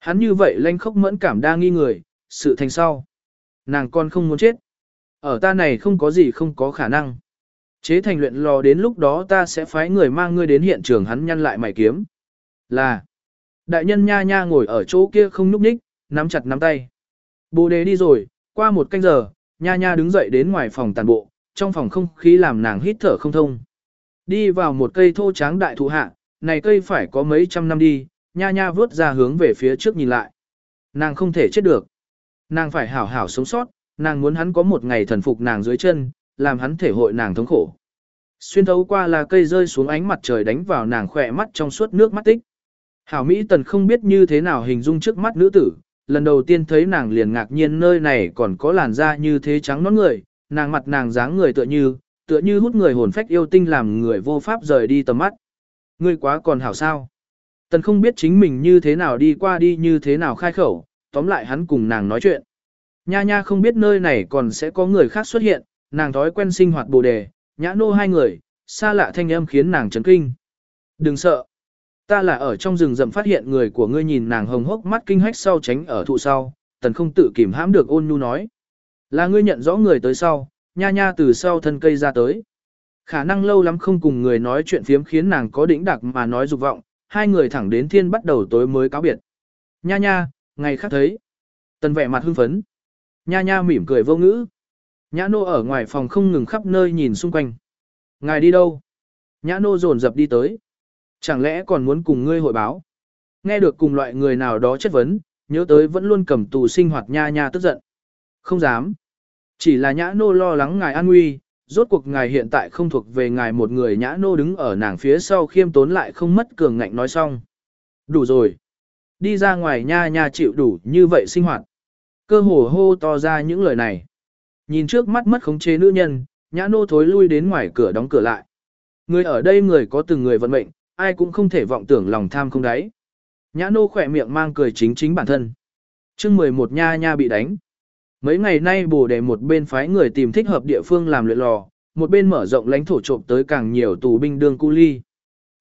Hắn như vậy lanh khốc mẫn cảm đa nghi người, sự thành sau. Nàng con không muốn chết. Ở ta này không có gì không có khả năng. Chế thành luyện lò đến lúc đó ta sẽ phái người mang ngươi đến hiện trường hắn nhăn lại mày kiếm. Là. Đại nhân nha nha ngồi ở chỗ kia không núp ních, nắm chặt nắm tay. Bồ đề đi rồi, qua một canh giờ, nha nha đứng dậy đến ngoài phòng tàn bộ, trong phòng không khí làm nàng hít thở không thông. Đi vào một cây thô tráng đại thụ hạ, này cây phải có mấy trăm năm đi, nha nha vớt ra hướng về phía trước nhìn lại. Nàng không thể chết được. Nàng phải hảo hảo sống sót, nàng muốn hắn có một ngày thần phục nàng dưới chân, làm hắn thể hội nàng thống khổ. Xuyên thấu qua là cây rơi xuống ánh mặt trời đánh vào nàng khỏe mắt trong suốt nước mắt tích. Hảo Mỹ Tần không biết như thế nào hình dung trước mắt nữ tử, lần đầu tiên thấy nàng liền ngạc nhiên nơi này còn có làn da như thế trắng nón người, nàng mặt nàng dáng người tựa như, tựa như hút người hồn phách yêu tinh làm người vô pháp rời đi tầm mắt. Ngươi quá còn hảo sao? Tần không biết chính mình như thế nào đi qua đi như thế nào khai khẩu, tóm lại hắn cùng nàng nói chuyện. Nha nha không biết nơi này còn sẽ có người khác xuất hiện, nàng thói quen sinh hoạt bồ đề, nhã nô hai người, xa lạ thanh âm khiến nàng chấn kinh. Đừng sợ. Ta là ở trong rừng rậm phát hiện người của ngươi nhìn nàng hồng hốc mắt kinh hách sau tránh ở thụ sau, tần không tự kìm hãm được ôn nhu nói. Là ngươi nhận rõ người tới sau, nha nha từ sau thân cây ra tới. Khả năng lâu lắm không cùng người nói chuyện phiếm khiến nàng có đỉnh đặc mà nói dục vọng, hai người thẳng đến thiên bắt đầu tối mới cáo biệt. Nha nha, ngày khác thấy. Tần vẻ mặt hưng phấn. Nha nha mỉm cười vô ngữ. Nhã nô ở ngoài phòng không ngừng khắp nơi nhìn xung quanh. Ngài đi đâu? Nhã nô dồn dập đi tới. Chẳng lẽ còn muốn cùng ngươi hội báo? Nghe được cùng loại người nào đó chất vấn, nhớ tới vẫn luôn cầm tù sinh hoạt nha nha tức giận. Không dám, Chỉ là nhã nô lo lắng ngài an nguy, rốt cuộc ngài hiện tại không thuộc về ngài một người nhã nô đứng ở nàng phía sau khiêm tốn lại không mất cường ngạnh nói xong. Đủ rồi. Đi ra ngoài nha nha chịu đủ như vậy sinh hoạt. Cơ hồ hô to ra những lời này. Nhìn trước mắt mất khống chế nữ nhân, nhã nô thối lui đến ngoài cửa đóng cửa lại. Người ở đây người có từng người vận mệnh, ai cũng không thể vọng tưởng lòng tham không đáy. Nhã nô khỏe miệng mang cười chính chính bản thân. chương 11 nha nha bị đánh. Mấy ngày nay bồ đề một bên phái người tìm thích hợp địa phương làm luyện lò, một bên mở rộng lãnh thổ trộm tới càng nhiều tù binh đương cu ly.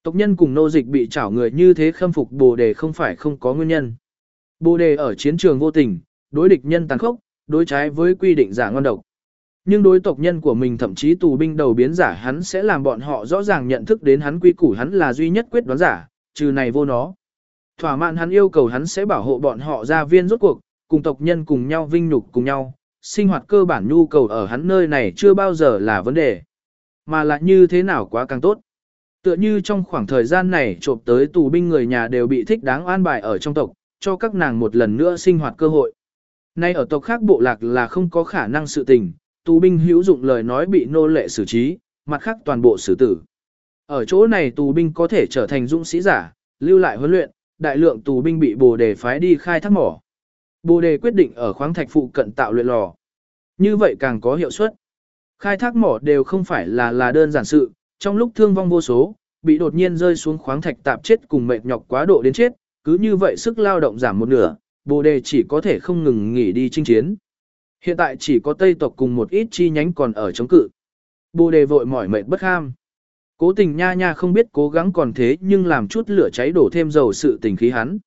Tộc nhân cùng nô dịch bị trảo người như thế khâm phục bồ đề không phải không có nguyên nhân. Bồ đề ở chiến trường vô tình, đối địch nhân tàn khốc, đối trái với quy định giả ngon độc. Nhưng đối tộc nhân của mình thậm chí tù binh đầu biến giả hắn sẽ làm bọn họ rõ ràng nhận thức đến hắn quy củ hắn là duy nhất quyết đoán giả, trừ này vô nó. Thỏa mãn hắn yêu cầu hắn sẽ bảo hộ bọn họ ra viên rốt cuộc, cùng tộc nhân cùng nhau vinh nhục cùng nhau, sinh hoạt cơ bản nhu cầu ở hắn nơi này chưa bao giờ là vấn đề. Mà lại như thế nào quá càng tốt. Tựa như trong khoảng thời gian này trộm tới tù binh người nhà đều bị thích đáng an bài ở trong tộc, cho các nàng một lần nữa sinh hoạt cơ hội. Nay ở tộc khác bộ lạc là không có khả năng sự tình, tù binh hữu dụng lời nói bị nô lệ xử trí, mặt khác toàn bộ xử tử. Ở chỗ này tù binh có thể trở thành dũng sĩ giả, lưu lại huấn luyện, đại lượng tù binh bị bồ đề phái đi khai thác mỏ. Bồ đề quyết định ở khoáng thạch phụ cận tạo luyện lò. Như vậy càng có hiệu suất. Khai thác mỏ đều không phải là là đơn giản sự, trong lúc thương vong vô số, bị đột nhiên rơi xuống khoáng thạch tạp chết cùng mệt nhọc quá độ đến chết, cứ như vậy sức lao động giảm một nửa, bồ đề chỉ có thể không ngừng nghỉ đi chinh chiến. Hiện tại chỉ có Tây tộc cùng một ít chi nhánh còn ở chống cự. Bồ đề vội mỏi mệt bất ham. Cố tình nha nha không biết cố gắng còn thế nhưng làm chút lửa cháy đổ thêm dầu sự tình khí hắn.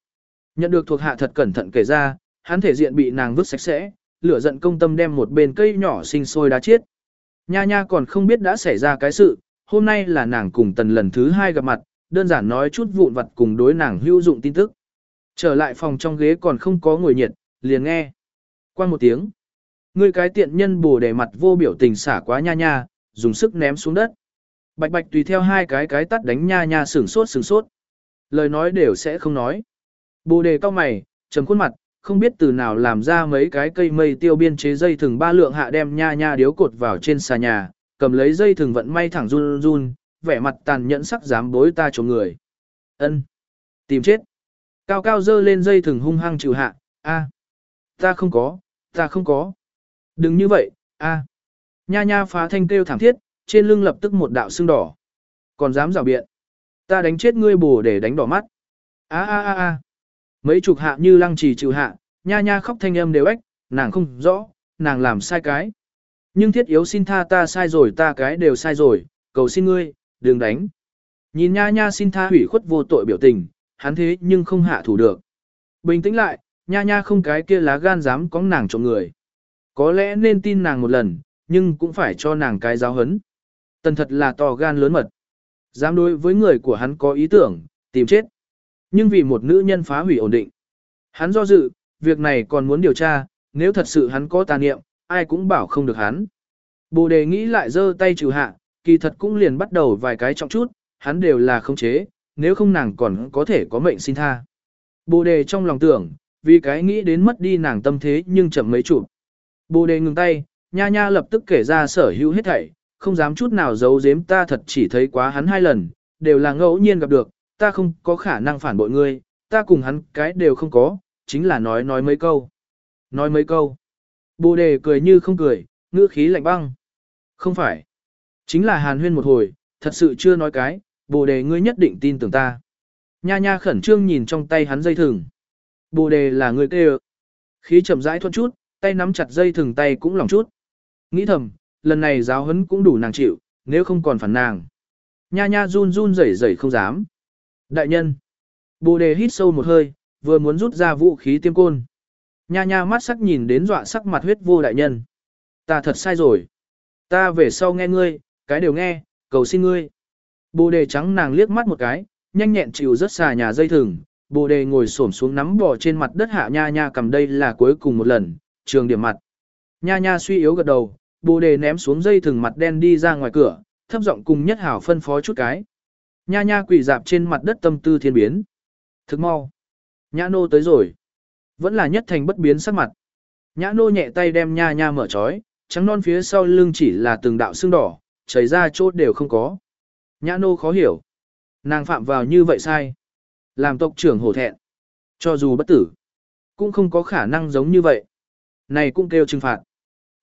Nhận được thuộc hạ thật cẩn thận kể ra, hắn thể diện bị nàng vứt sạch sẽ, lửa giận công tâm đem một bên cây nhỏ sinh sôi đá chết. Nha nha còn không biết đã xảy ra cái sự, hôm nay là nàng cùng tần lần thứ hai gặp mặt, đơn giản nói chút vụn vặt cùng đối nàng hữu dụng tin tức. Trở lại phòng trong ghế còn không có ngồi nhiệt, liền nghe. Qua một tiếng. người cái tiện nhân bù để mặt vô biểu tình xả quá nha nha, dùng sức ném xuống đất. Bạch bạch tùy theo hai cái cái tắt đánh nha nha sửng sốt sửng sốt. Lời nói đều sẽ không nói. Bồ đề cao mày, trầm khuôn mặt, không biết từ nào làm ra mấy cái cây mây tiêu biên chế dây thừng ba lượng hạ đem nha nha điếu cột vào trên xà nhà, cầm lấy dây thừng vận may thẳng run run, vẻ mặt tàn nhẫn sắc dám bối ta chỗ người. ân Tìm chết. Cao cao dơ lên dây thừng hung hăng chịu hạ, a Ta không có, ta không có. Đừng như vậy, a Nha nha phá thanh kêu thảm thiết, trên lưng lập tức một đạo sưng đỏ. Còn dám rào biện. Ta đánh chết ngươi bổ để đánh đỏ mắt. a a a a Mấy chục hạ như lăng trì trừ hạ, nha nha khóc thanh âm đều ếch, nàng không rõ, nàng làm sai cái. Nhưng thiết yếu xin tha ta sai rồi ta cái đều sai rồi, cầu xin ngươi, đừng đánh. Nhìn nha nha xin tha hủy khuất vô tội biểu tình, hắn thế nhưng không hạ thủ được. Bình tĩnh lại, nha nha không cái kia lá gan dám có nàng trộm người. Có lẽ nên tin nàng một lần, nhưng cũng phải cho nàng cái giáo hấn. Tần thật là to gan lớn mật. Dám đối với người của hắn có ý tưởng, tìm chết. Nhưng vì một nữ nhân phá hủy ổn định. Hắn do dự, việc này còn muốn điều tra, nếu thật sự hắn có tà niệm, ai cũng bảo không được hắn. Bồ đề nghĩ lại giơ tay trừ hạ, kỳ thật cũng liền bắt đầu vài cái trọng chút, hắn đều là không chế, nếu không nàng còn có thể có mệnh xin tha. Bồ đề trong lòng tưởng, vì cái nghĩ đến mất đi nàng tâm thế nhưng chậm mấy chụp. Bồ đề ngừng tay, nha nha lập tức kể ra sở hữu hết thảy, không dám chút nào giấu giếm ta thật chỉ thấy quá hắn hai lần, đều là ngẫu nhiên gặp được, ta không có khả năng phản bội ngươi, ta cùng hắn cái đều không có, chính là nói nói mấy câu. Nói mấy câu. Bồ đề cười như không cười, ngữ khí lạnh băng. Không phải. Chính là hàn huyên một hồi, thật sự chưa nói cái, bồ đề ngươi nhất định tin tưởng ta. Nha nha khẩn trương nhìn trong tay hắn dây thừng. Bồ đề là người kêu. Khí chậm rãi thuận chút, tay nắm chặt dây thừng tay cũng lòng chút. Nghĩ thầm, lần này giáo huấn cũng đủ nàng chịu, nếu không còn phản nàng. Nha nha run run rẩy rẩy không dám. Đại nhân. Bồ đề hít sâu một hơi, vừa muốn rút ra vũ khí tiêm côn. Nha nha mắt sắc nhìn đến dọa sắc mặt huyết vô đại nhân. Ta thật sai rồi. Ta về sau nghe ngươi, cái đều nghe, cầu xin ngươi. Bồ đề trắng nàng liếc mắt một cái, nhanh nhẹn chịu rất xà nhà dây thừng. Bồ đề ngồi xổm xuống nắm bò trên mặt đất hạ nha nha cầm đây là cuối cùng một lần, trường điểm mặt. Nha nha suy yếu gật đầu, bồ đề ném xuống dây thừng mặt đen đi ra ngoài cửa, thấp giọng cùng nhất hảo phân phó chút cái. Nha nha quỳ dạp trên mặt đất tâm tư thiên biến. Thức mau. Nhã nô tới rồi. Vẫn là nhất thành bất biến sắc mặt. Nhã nô nhẹ tay đem nha nha mở trói, trắng non phía sau lưng chỉ là từng đạo xương đỏ, chảy ra chốt đều không có. Nhã nô khó hiểu. Nàng phạm vào như vậy sai. Làm tộc trưởng hổ thẹn. Cho dù bất tử, cũng không có khả năng giống như vậy. Này cũng kêu trừng phạt.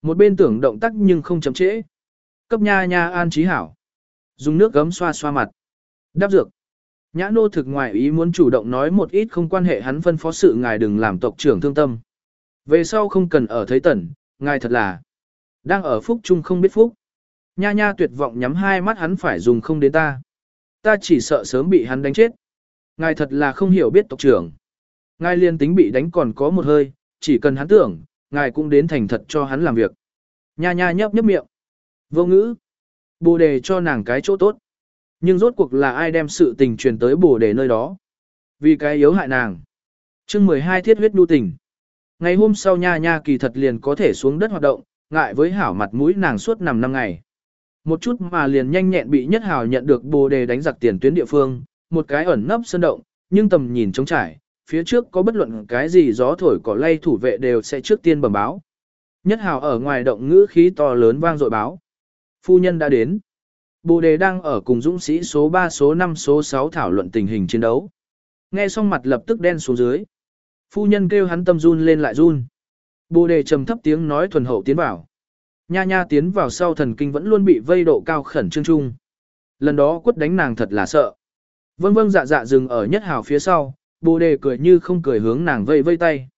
Một bên tưởng động tác nhưng không chấm trễ. Cấp nha nha an trí hảo. Dùng nước gấm xoa xoa mặt. Đáp dược. Nhã nô thực ngoài ý muốn chủ động nói một ít không quan hệ hắn phân phó sự ngài đừng làm tộc trưởng thương tâm. Về sau không cần ở thấy tẩn, ngài thật là đang ở phúc chung không biết phúc. Nha nha tuyệt vọng nhắm hai mắt hắn phải dùng không đến ta. Ta chỉ sợ sớm bị hắn đánh chết. Ngài thật là không hiểu biết tộc trưởng. Ngài liên tính bị đánh còn có một hơi, chỉ cần hắn tưởng, ngài cũng đến thành thật cho hắn làm việc. Nha nha nhấp nhấp miệng. Vô ngữ. Bồ đề cho nàng cái chỗ tốt. Nhưng rốt cuộc là ai đem sự tình truyền tới bồ đề nơi đó. Vì cái yếu hại nàng. chương 12 thiết huyết đu tình. Ngày hôm sau nha nha kỳ thật liền có thể xuống đất hoạt động, ngại với hảo mặt mũi nàng suốt nằm năm ngày. Một chút mà liền nhanh nhẹn bị nhất hảo nhận được bồ đề đánh giặc tiền tuyến địa phương, một cái ẩn nấp sơn động, nhưng tầm nhìn trống trải, phía trước có bất luận cái gì gió thổi cỏ lay thủ vệ đều sẽ trước tiên bẩm báo. Nhất hào ở ngoài động ngữ khí to lớn vang dội báo. Phu nhân đã đến. Bồ đề đang ở cùng dũng sĩ số 3 số 5 số 6 thảo luận tình hình chiến đấu. Nghe xong mặt lập tức đen xuống dưới. Phu nhân kêu hắn tâm run lên lại run. Bồ đề trầm thấp tiếng nói thuần hậu tiến vào. Nha nha tiến vào sau thần kinh vẫn luôn bị vây độ cao khẩn trương trung. Lần đó quất đánh nàng thật là sợ. Vâng vâng dạ dạ dừng ở nhất hào phía sau, bồ đề cười như không cười hướng nàng vây vây tay.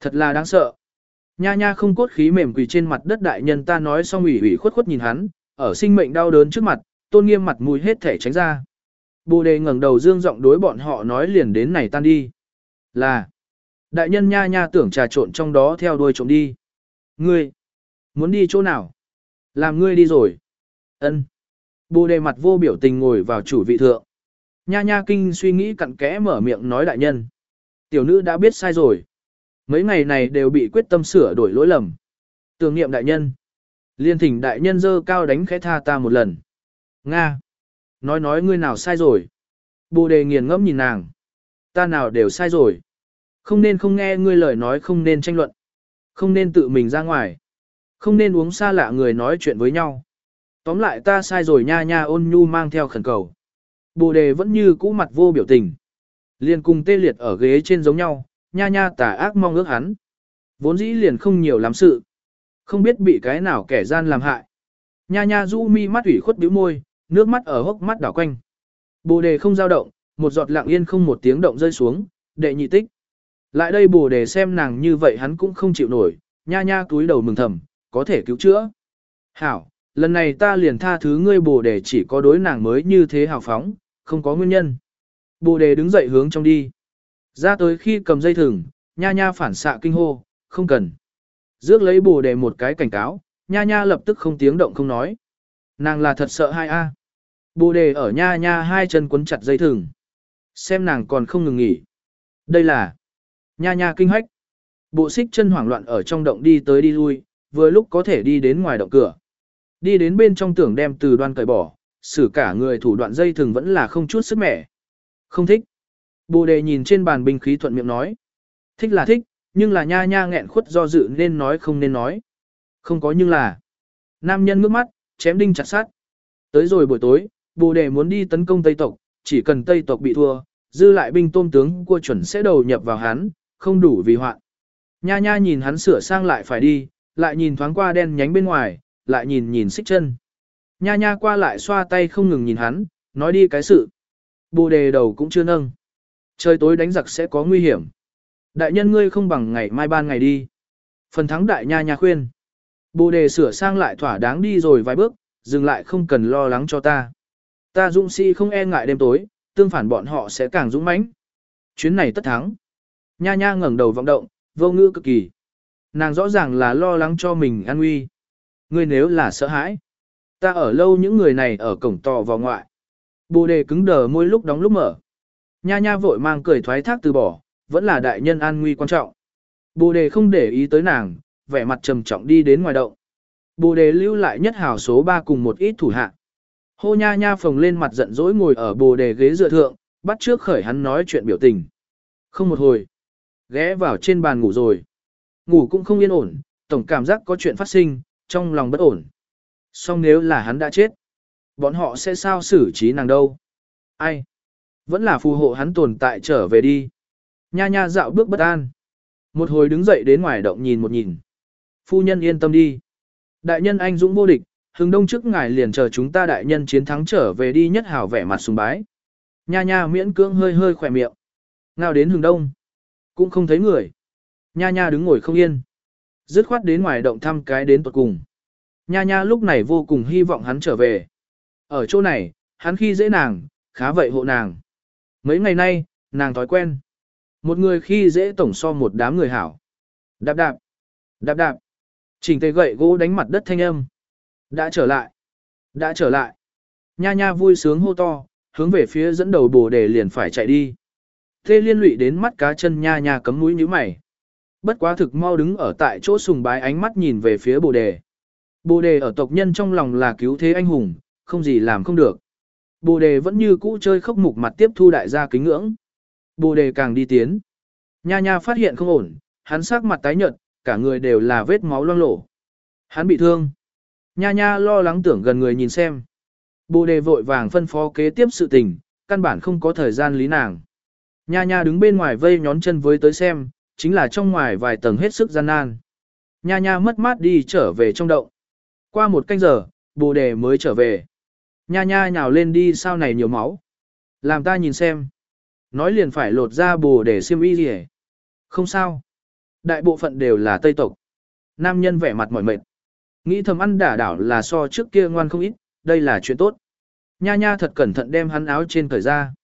Thật là đáng sợ. Nha nha không cốt khí mềm quỳ trên mặt đất đại nhân ta nói xong ủy ủy khuất khuất nhìn hắn, ở sinh mệnh đau đớn trước mặt, tôn nghiêm mặt mũi hết thể tránh ra. Bồ đề ngẩng đầu dương giọng đối bọn họ nói liền đến này tan đi. Là, đại nhân nha nha tưởng trà trộn trong đó theo đuôi trộm đi. Ngươi, muốn đi chỗ nào? Làm ngươi đi rồi. Ân. Bồ đề mặt vô biểu tình ngồi vào chủ vị thượng. Nha nha kinh suy nghĩ cặn kẽ mở miệng nói đại nhân. Tiểu nữ đã biết sai rồi. Mấy ngày này đều bị quyết tâm sửa đổi lỗi lầm. Tưởng niệm đại nhân. Liên thỉnh đại nhân dơ cao đánh khẽ tha ta một lần. Nga. Nói nói ngươi nào sai rồi. Bồ đề nghiền ngẫm nhìn nàng. Ta nào đều sai rồi. Không nên không nghe ngươi lời nói không nên tranh luận. Không nên tự mình ra ngoài. Không nên uống xa lạ người nói chuyện với nhau. Tóm lại ta sai rồi nha nha ôn nhu mang theo khẩn cầu. Bồ đề vẫn như cũ mặt vô biểu tình. Liền cùng tê liệt ở ghế trên giống nhau, nha nha tà ác mong ước hắn. Vốn dĩ liền không nhiều lắm sự. Không biết bị cái nào kẻ gian làm hại. Nha nha du mi mắt ủy khuất bĩu môi, nước mắt ở hốc mắt đảo quanh. Bồ đề không dao động, một giọt lặng yên không một tiếng động rơi xuống, đệ nhị tích. Lại đây bồ đề xem nàng như vậy hắn cũng không chịu nổi, nha nha túi đầu mừng thầm, có thể cứu chữa. Hảo, lần này ta liền tha thứ ngươi bồ đề chỉ có đối nàng mới như thế hào phóng, không có nguyên nhân. Bồ đề đứng dậy hướng trong đi. Ra tới khi cầm dây thừng, nha nha phản xạ kinh hô, không cần rước lấy bồ đề một cái cảnh cáo, nha nha lập tức không tiếng động không nói. Nàng là thật sợ hai a. Bồ đề ở nha nha hai chân quấn chặt dây thừng. Xem nàng còn không ngừng nghỉ. Đây là nha nha kinh hách. Bộ xích chân hoảng loạn ở trong động đi tới đi lui, vừa lúc có thể đi đến ngoài động cửa. Đi đến bên trong tưởng đem từ đoan cởi bỏ, xử cả người thủ đoạn dây thừng vẫn là không chút sức mẻ. Không thích. Bồ đề nhìn trên bàn binh khí thuận miệng nói. Thích là thích, nhưng là nha nha nghẹn khuất do dự nên nói không nên nói. Không có nhưng là. Nam nhân ngước mắt, chém đinh chặt sát. Tới rồi buổi tối, bồ đề muốn đi tấn công Tây tộc, chỉ cần Tây tộc bị thua, dư lại binh tôm tướng cua chuẩn sẽ đầu nhập vào hắn, không đủ vì hoạn. Nha nha nhìn hắn sửa sang lại phải đi, lại nhìn thoáng qua đen nhánh bên ngoài, lại nhìn nhìn xích chân. Nha nha qua lại xoa tay không ngừng nhìn hắn, nói đi cái sự. Bồ đề đầu cũng chưa nâng. Trời tối đánh giặc sẽ có nguy hiểm. Đại nhân ngươi không bằng ngày mai ban ngày đi. Phần thắng đại nha nha khuyên. Bồ đề sửa sang lại thỏa đáng đi rồi vài bước, dừng lại không cần lo lắng cho ta. Ta dũng sĩ không e ngại đêm tối, tương phản bọn họ sẽ càng dũng mãnh. Chuyến này tất thắng. Nha nha ngẩng đầu vọng động, vô ngữ cực kỳ. Nàng rõ ràng là lo lắng cho mình an nguy. Ngươi nếu là sợ hãi. Ta ở lâu những người này ở cổng tò vào ngoại. Bồ đề cứng đờ môi lúc đóng lúc mở. Nha nha vội mang cười thoái thác từ bỏ, vẫn là đại nhân an nguy quan trọng. Bồ đề không để ý tới nàng, vẻ mặt trầm trọng đi đến ngoài động. Bồ đề lưu lại nhất hào số 3 cùng một ít thủ hạ. Hô nha nha phồng lên mặt giận dỗi ngồi ở bồ đề ghế dựa thượng, bắt trước khởi hắn nói chuyện biểu tình. Không một hồi, ghé vào trên bàn ngủ rồi. Ngủ cũng không yên ổn, tổng cảm giác có chuyện phát sinh, trong lòng bất ổn. Song nếu là hắn đã chết, bọn họ sẽ sao xử trí nàng đâu? Ai? Vẫn là phù hộ hắn tồn tại trở về đi. Nha nha dạo bước bất an. Một hồi đứng dậy đến ngoài động nhìn một nhìn. Phu nhân yên tâm đi. Đại nhân anh dũng vô địch, hừng đông trước ngài liền chờ chúng ta đại nhân chiến thắng trở về đi nhất hào vẻ mặt sùng bái. Nha nha miễn cưỡng hơi hơi khỏe miệng. Ngao đến hừng đông. Cũng không thấy người. Nha nha đứng ngồi không yên. Dứt khoát đến ngoài động thăm cái đến tuật cùng. Nha nha lúc này vô cùng hy vọng hắn trở về. Ở chỗ này, hắn khi dễ nàng, khá vậy hộ nàng. Mấy ngày nay, nàng thói quen. Một người khi dễ tổng so một đám người hảo. Đạp đạp, đạp đạp. Trình tề gậy gỗ đánh mặt đất thanh âm. Đã trở lại, đã trở lại. Nha nha vui sướng hô to, hướng về phía dẫn đầu bồ đề liền phải chạy đi. Tê liên lụy đến mắt cá chân nha nha cấm mũi như mày. Bất quá thực mau đứng ở tại chỗ sùng bái ánh mắt nhìn về phía bồ đề. Bồ đề ở tộc nhân trong lòng là cứu thế anh hùng, không gì làm không được. Bồ đề vẫn như cũ chơi khốc mục mặt tiếp thu đại gia kính ngưỡng. Bồ đề càng đi tiến. Nha nha phát hiện không ổn, hắn sắc mặt tái nhợt, cả người đều là vết máu loang lổ. Hắn bị thương. Nha nha lo lắng tưởng gần người nhìn xem. Bồ đề vội vàng phân phó kế tiếp sự tình, căn bản không có thời gian lý nàng. Nha nha đứng bên ngoài vây nhón chân với tới xem, chính là trong ngoài vài tầng hết sức gian nan. Nha nha mất mát đi trở về trong động. Qua một canh giờ, bồ đề mới trở về. Nha nha nhào lên đi sao này nhiều máu. Làm ta nhìn xem. Nói liền phải lột ra bồ để xiêm y gì Không sao. Đại bộ phận đều là Tây tộc. Nam nhân vẻ mặt mỏi mệt. Nghĩ thầm ăn đả đảo là so trước kia ngoan không ít, đây là chuyện tốt. Nha nha thật cẩn thận đem hắn áo trên cởi ra.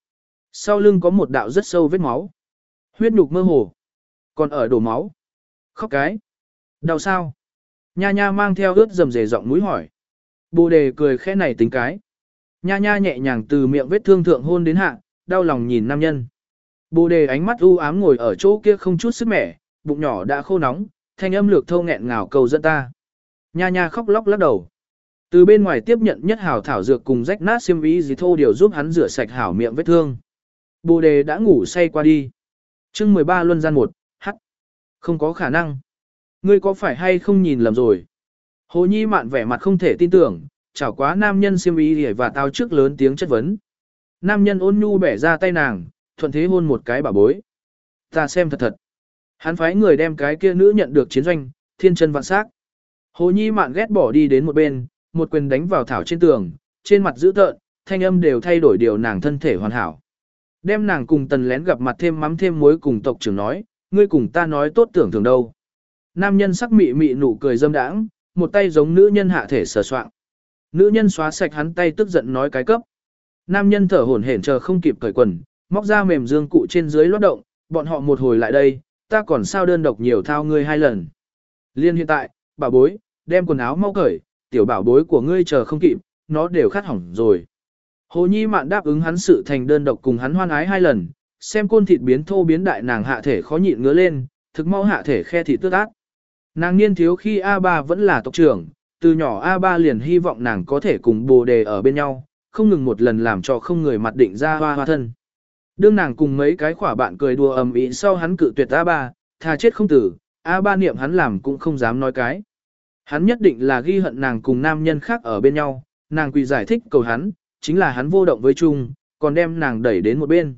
Sau lưng có một đạo rất sâu vết máu. Huyết nhục mơ hồ. Còn ở đổ máu. Khóc cái. Đau sao? Nha nha mang theo ướt dầm dề giọng mũi hỏi. Bồ đề cười khẽ này tính cái. Nha nha nhẹ nhàng từ miệng vết thương thượng hôn đến hạ, đau lòng nhìn nam nhân. Bồ đề ánh mắt u ám ngồi ở chỗ kia không chút sức mẻ, bụng nhỏ đã khô nóng, thanh âm lược thâu nghẹn ngào cầu dẫn ta. Nha nha khóc lóc lắc đầu. Từ bên ngoài tiếp nhận nhất hảo thảo dược cùng rách nát xiêm ý gì thô điều giúp hắn rửa sạch hảo miệng vết thương. Bồ đề đã ngủ say qua đi. chương 13 luân gian một, hắc. Không có khả năng. Ngươi có phải hay không nhìn lầm rồi? Hồ Nhi mạn vẻ mặt không thể tin tưởng, chảo quá nam nhân xiêm ý gì và tao trước lớn tiếng chất vấn. Nam nhân ôn nhu bẻ ra tay nàng, thuận thế hôn một cái bà bối. Ta xem thật thật. Hắn phái người đem cái kia nữ nhận được chiến doanh, thiên chân vạn sắc. Hồ Nhi mạn ghét bỏ đi đến một bên, một quyền đánh vào thảo trên tường, trên mặt dữ tợn, thanh âm đều thay đổi điều nàng thân thể hoàn hảo. Đem nàng cùng tần lén gặp mặt thêm mắm thêm muối cùng tộc trưởng nói, ngươi cùng ta nói tốt tưởng thường đâu. Nam nhân sắc mị mị nụ cười dâm đãng, một tay giống nữ nhân hạ thể sờ soạn. Nữ nhân xóa sạch hắn tay tức giận nói cái cấp. Nam nhân thở hổn hển chờ không kịp cởi quần, móc ra mềm dương cụ trên dưới lót động, bọn họ một hồi lại đây, ta còn sao đơn độc nhiều thao ngươi hai lần. Liên hiện tại, bà bối, đem quần áo mau cởi, tiểu bảo bối của ngươi chờ không kịp, nó đều khát hỏng rồi. Hồ Nhi mạn đáp ứng hắn sự thành đơn độc cùng hắn hoan ái hai lần, xem côn thịt biến thô biến đại nàng hạ thể khó nhịn ngứa lên, thực mau hạ thể khe thịt tước ác. Nàng niên thiếu khi A3 vẫn là tộc trưởng, từ nhỏ A3 liền hy vọng nàng có thể cùng bồ đề ở bên nhau, không ngừng một lần làm cho không người mặt định ra hoa hoa thân. Đương nàng cùng mấy cái khỏa bạn cười đùa ầm ĩ sau hắn cự tuyệt A3, thà chết không tử, A3 niệm hắn làm cũng không dám nói cái. Hắn nhất định là ghi hận nàng cùng nam nhân khác ở bên nhau, nàng quỳ giải thích cầu hắn, chính là hắn vô động với chung, còn đem nàng đẩy đến một bên.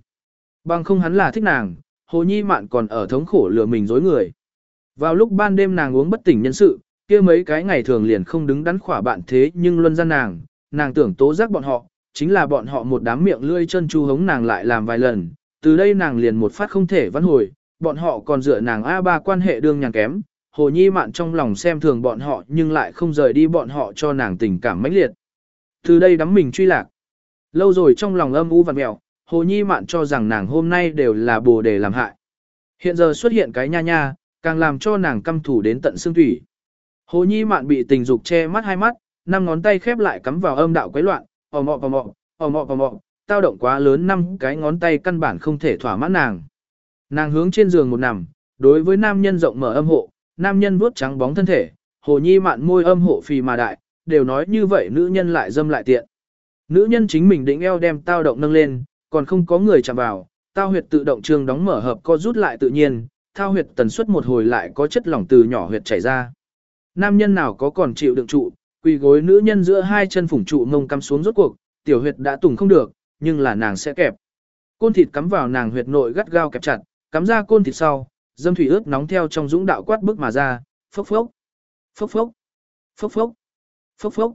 Bằng không hắn là thích nàng, hồ nhi mạn còn ở thống khổ lừa mình dối người. Vào lúc ban đêm nàng uống bất tỉnh nhân sự, kia mấy cái ngày thường liền không đứng đắn khỏa bạn thế nhưng luân ra nàng, nàng tưởng tố giác bọn họ, chính là bọn họ một đám miệng lươi chân chu hống nàng lại làm vài lần, từ đây nàng liền một phát không thể văn hồi, bọn họ còn dựa nàng A3 quan hệ đương nhàng kém, hồ nhi mạn trong lòng xem thường bọn họ nhưng lại không rời đi bọn họ cho nàng tình cảm mãnh liệt. Từ đây đắm mình truy lạc. Lâu rồi trong lòng âm u vặn mẹo, hồ nhi mạn cho rằng nàng hôm nay đều là bồ đề làm hại. Hiện giờ xuất hiện cái nha nha, càng làm cho nàng căm thủ đến tận xương thủy. Hồ nhi mạn bị tình dục che mắt hai mắt, năm ngón tay khép lại cắm vào âm đạo quấy loạn, ò mọ ò mọ, ò mọ ò mọ, tao động quá lớn năm cái ngón tay căn bản không thể thỏa mãn nàng. Nàng hướng trên giường một nằm, đối với nam nhân rộng mở âm hộ, nam nhân vuốt trắng bóng thân thể, hồ nhi mạn môi âm hộ phì mà đại, đều nói như vậy nữ nhân lại dâm lại tiện. Nữ nhân chính mình định eo đem tao động nâng lên, còn không có người chạm vào, tao huyệt tự động trường đóng mở hợp co rút lại tự nhiên, thao huyệt tần suất một hồi lại có chất lỏng từ nhỏ huyệt chảy ra. Nam nhân nào có còn chịu đựng trụ, quỳ gối nữ nhân giữa hai chân phủng trụ mông cắm xuống rốt cuộc, tiểu huyệt đã tùng không được, nhưng là nàng sẽ kẹp. Côn thịt cắm vào nàng huyệt nội gắt gao kẹp chặt, cắm ra côn thịt sau, dâm thủy ướt nóng theo trong dũng đạo quát bức mà ra, phốc phốc, phốc phốc, phốc phốc, phốc phốc.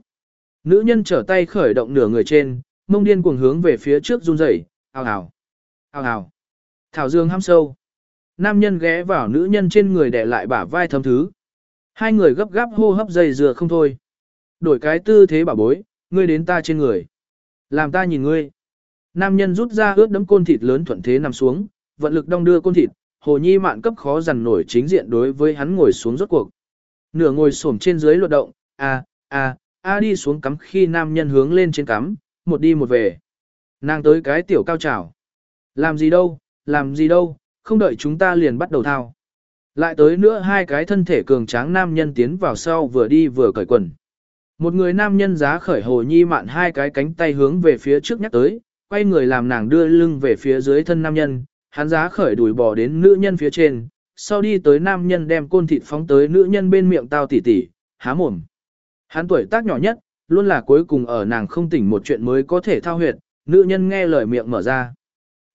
Nữ nhân trở tay khởi động nửa người trên, mông điên cuồng hướng về phía trước run rẩy, ào ào, ào ào. Thảo dương ham sâu. Nam nhân ghé vào nữ nhân trên người để lại bả vai thấm thứ. Hai người gấp gáp hô hấp dày dừa không thôi. Đổi cái tư thế bảo bối, ngươi đến ta trên người. Làm ta nhìn ngươi. Nam nhân rút ra ướt đấm côn thịt lớn thuận thế nằm xuống, vận lực đong đưa côn thịt, hồ nhi mạn cấp khó dằn nổi chính diện đối với hắn ngồi xuống rốt cuộc. Nửa ngồi xổm trên dưới luật động, a a a đi xuống cắm khi nam nhân hướng lên trên cắm, một đi một về. Nàng tới cái tiểu cao trào. Làm gì đâu, làm gì đâu, không đợi chúng ta liền bắt đầu thao. Lại tới nữa hai cái thân thể cường tráng nam nhân tiến vào sau vừa đi vừa cởi quần. Một người nam nhân giá khởi hồ nhi mạn hai cái cánh tay hướng về phía trước nhắc tới, quay người làm nàng đưa lưng về phía dưới thân nam nhân, hắn giá khởi đuổi bò đến nữ nhân phía trên, sau đi tới nam nhân đem côn thịt phóng tới nữ nhân bên miệng tao tỉ tỉ, há mồm. Hắn tuổi tác nhỏ nhất, luôn là cuối cùng ở nàng không tỉnh một chuyện mới có thể thao huyệt, nữ nhân nghe lời miệng mở ra.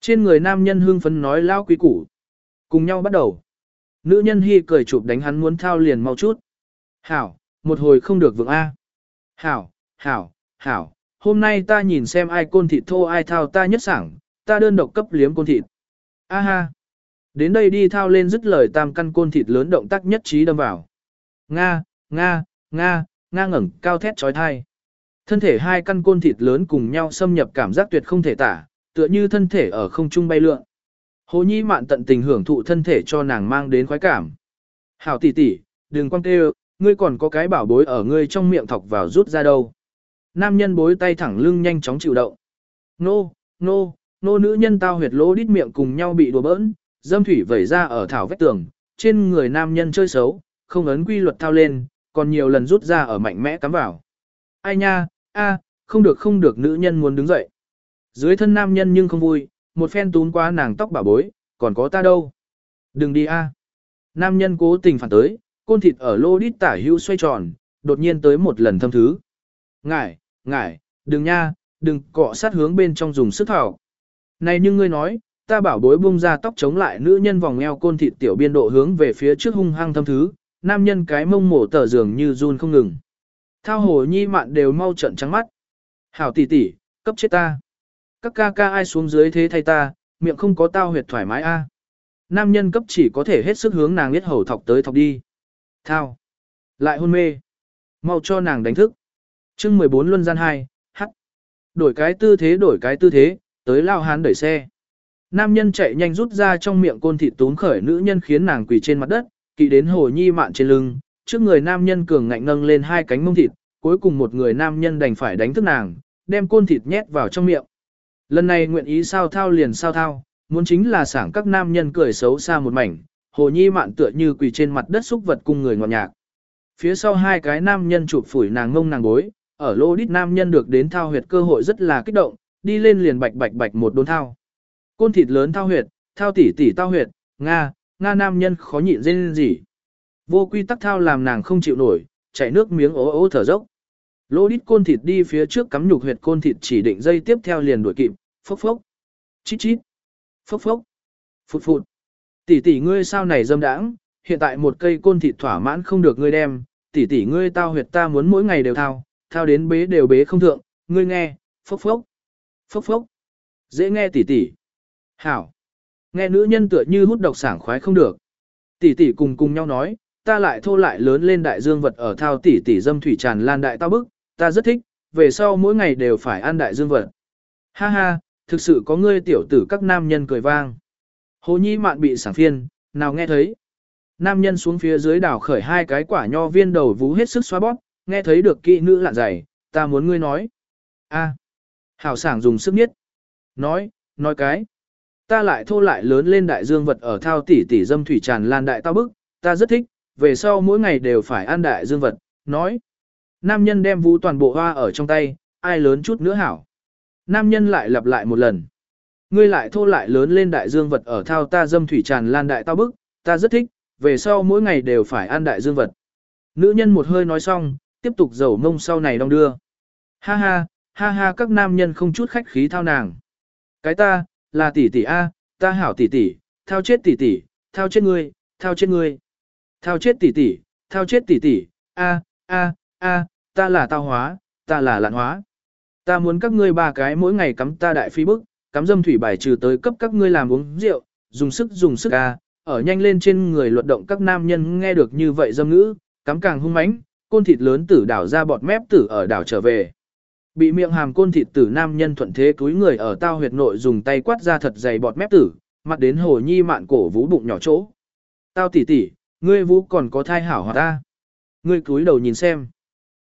Trên người nam nhân hưng phấn nói lao quý củ. Cùng nhau bắt đầu. Nữ nhân hy cười chụp đánh hắn muốn thao liền mau chút. Hảo, một hồi không được vượng A. Hảo, hảo, hảo, hôm nay ta nhìn xem ai côn thịt thô ai thao ta nhất sảng, ta đơn độc cấp liếm côn thịt. A ha. Đến đây đi thao lên dứt lời tam căn côn thịt lớn động tác nhất trí đâm vào. Nga, Nga, Nga, Nga ngẩng cao thét trói thai. Thân thể hai căn côn thịt lớn cùng nhau xâm nhập cảm giác tuyệt không thể tả, tựa như thân thể ở không trung bay lượn. Hồ Nhi mạn tận tình hưởng thụ thân thể cho nàng mang đến khoái cảm. Hảo tỷ tỷ, đừng quan kêu, ngươi còn có cái bảo bối ở ngươi trong miệng thọc vào rút ra đâu. Nam nhân bối tay thẳng lưng nhanh chóng chịu động. Nô, nô, nô nữ nhân tao huyệt lỗ đít miệng cùng nhau bị đùa bỡn, dâm thủy vẩy ra ở thảo vách tường, trên người nam nhân chơi xấu, không ấn quy luật thao lên, còn nhiều lần rút ra ở mạnh mẽ cắm vào. Ai nha, a, không được không được nữ nhân muốn đứng dậy. Dưới thân nam nhân nhưng không vui, một phen tún qua nàng tóc bà bối, còn có ta đâu. Đừng đi a. Nam nhân cố tình phản tới, côn thịt ở lô đít tả hữu xoay tròn, đột nhiên tới một lần thâm thứ. Ngải, ngải, đừng nha, đừng cọ sát hướng bên trong dùng sức thảo. Này nhưng ngươi nói, ta bảo bối bung ra tóc chống lại nữ nhân vòng eo côn thịt tiểu biên độ hướng về phía trước hung hăng thâm thứ, nam nhân cái mông mổ tờ giường như run không ngừng. Thao hồ nhi mạn đều mau trận trắng mắt. Hảo tỷ tỷ, cấp chết ta. Các ca ca ai xuống dưới thế thay ta, miệng không có tao huyệt thoải mái a. Nam nhân cấp chỉ có thể hết sức hướng nàng biết hầu thọc tới thọc đi. Thao. Lại hôn mê. Mau cho nàng đánh thức. chương 14 luân gian 2, hắt. Đổi cái tư thế đổi cái tư thế, tới lao hán đẩy xe. Nam nhân chạy nhanh rút ra trong miệng côn thịt tốn khởi nữ nhân khiến nàng quỳ trên mặt đất, kỵ đến hồ nhi mạn trên lưng, trước người nam nhân cường ngạnh nâng lên hai cánh mông thịt, cuối cùng một người nam nhân đành phải đánh thức nàng, đem côn thịt nhét vào trong miệng. Lần này nguyện ý sao thao liền sao thao, muốn chính là sảng các nam nhân cười xấu xa một mảnh, hồ nhi mạn tựa như quỳ trên mặt đất xúc vật cùng người ngọt nhạc. Phía sau hai cái nam nhân chụp phủi nàng ngông nàng bối, ở lô đít nam nhân được đến thao huyệt cơ hội rất là kích động, đi lên liền bạch bạch bạch một đốn thao. Côn thịt lớn thao huyệt, thao tỉ tỉ thao huyệt, Nga, Nga nam nhân khó nhịn dên gì. Vô quy tắc thao làm nàng không chịu nổi, chảy nước miếng ố ố thở dốc. Lô đít côn thịt đi phía trước cắm nhục huyệt côn thịt chỉ định dây tiếp theo liền đuổi kịp, phốc phốc, chít chít, phốc phốc, phụt phụt. Tỷ tỷ ngươi sao này dâm đãng, hiện tại một cây côn thịt thỏa mãn không được ngươi đem, tỷ tỷ ngươi tao huyệt ta muốn mỗi ngày đều thao, thao đến bế đều bế không thượng, ngươi nghe, phốc phốc, phốc phốc. Dễ nghe tỷ tỷ. Hảo. Nghe nữ nhân tựa như hút độc sảng khoái không được. Tỷ tỷ cùng cùng nhau nói, ta lại thô lại lớn lên đại dương vật ở thao tỷ tỷ dâm thủy tràn lan đại tao bức, ta rất thích, về sau mỗi ngày đều phải ăn đại dương vật. Ha ha, thực sự có ngươi tiểu tử các nam nhân cười vang. Hồ nhi mạn bị sảng phiên, nào nghe thấy. Nam nhân xuống phía dưới đảo khởi hai cái quả nho viên đầu vú hết sức xoa bóp, nghe thấy được kỹ nữ lạn dày, ta muốn ngươi nói. a hảo sảng dùng sức nhất. Nói, nói cái. Ta lại thô lại lớn lên đại dương vật ở thao tỷ tỷ dâm thủy tràn lan đại tao bức, ta rất thích, về sau mỗi ngày đều phải ăn đại dương vật, nói. Nam nhân đem vũ toàn bộ hoa ở trong tay, ai lớn chút nữa hảo. Nam nhân lại lặp lại một lần. Ngươi lại thô lại lớn lên đại dương vật ở thao ta dâm thủy tràn lan đại tao bức, ta rất thích, về sau mỗi ngày đều phải ăn đại dương vật. Nữ nhân một hơi nói xong, tiếp tục dầu mông sau này đong đưa. Ha ha, ha ha các nam nhân không chút khách khí thao nàng. Cái ta, là tỷ tỷ A, ta hảo tỷ tỷ, thao chết tỷ tỷ, thao chết ngươi, thao chết ngươi. Thao chết tỷ tỷ, thao chết tỷ tỷ, a a a, ta là tao hóa, ta là lạn hóa. Ta muốn các ngươi ba cái mỗi ngày cắm ta đại phi bức, cắm dâm thủy bài trừ tới cấp các ngươi làm uống rượu, dùng sức dùng sức a, ở nhanh lên trên người luật động các nam nhân nghe được như vậy dâm ngữ, cắm càng hung mãnh, côn thịt lớn tử đảo ra bọt mép tử ở đảo trở về. Bị miệng hàm côn thịt tử nam nhân thuận thế túi người ở tao huyệt nội dùng tay quát ra thật dày bọt mép tử, mặt đến hồ nhi mạn cổ vũ bụng nhỏ chỗ. Tao tỉ tỉ, ngươi vũ còn có thai hảo hòa ta. Ngươi cúi đầu nhìn xem.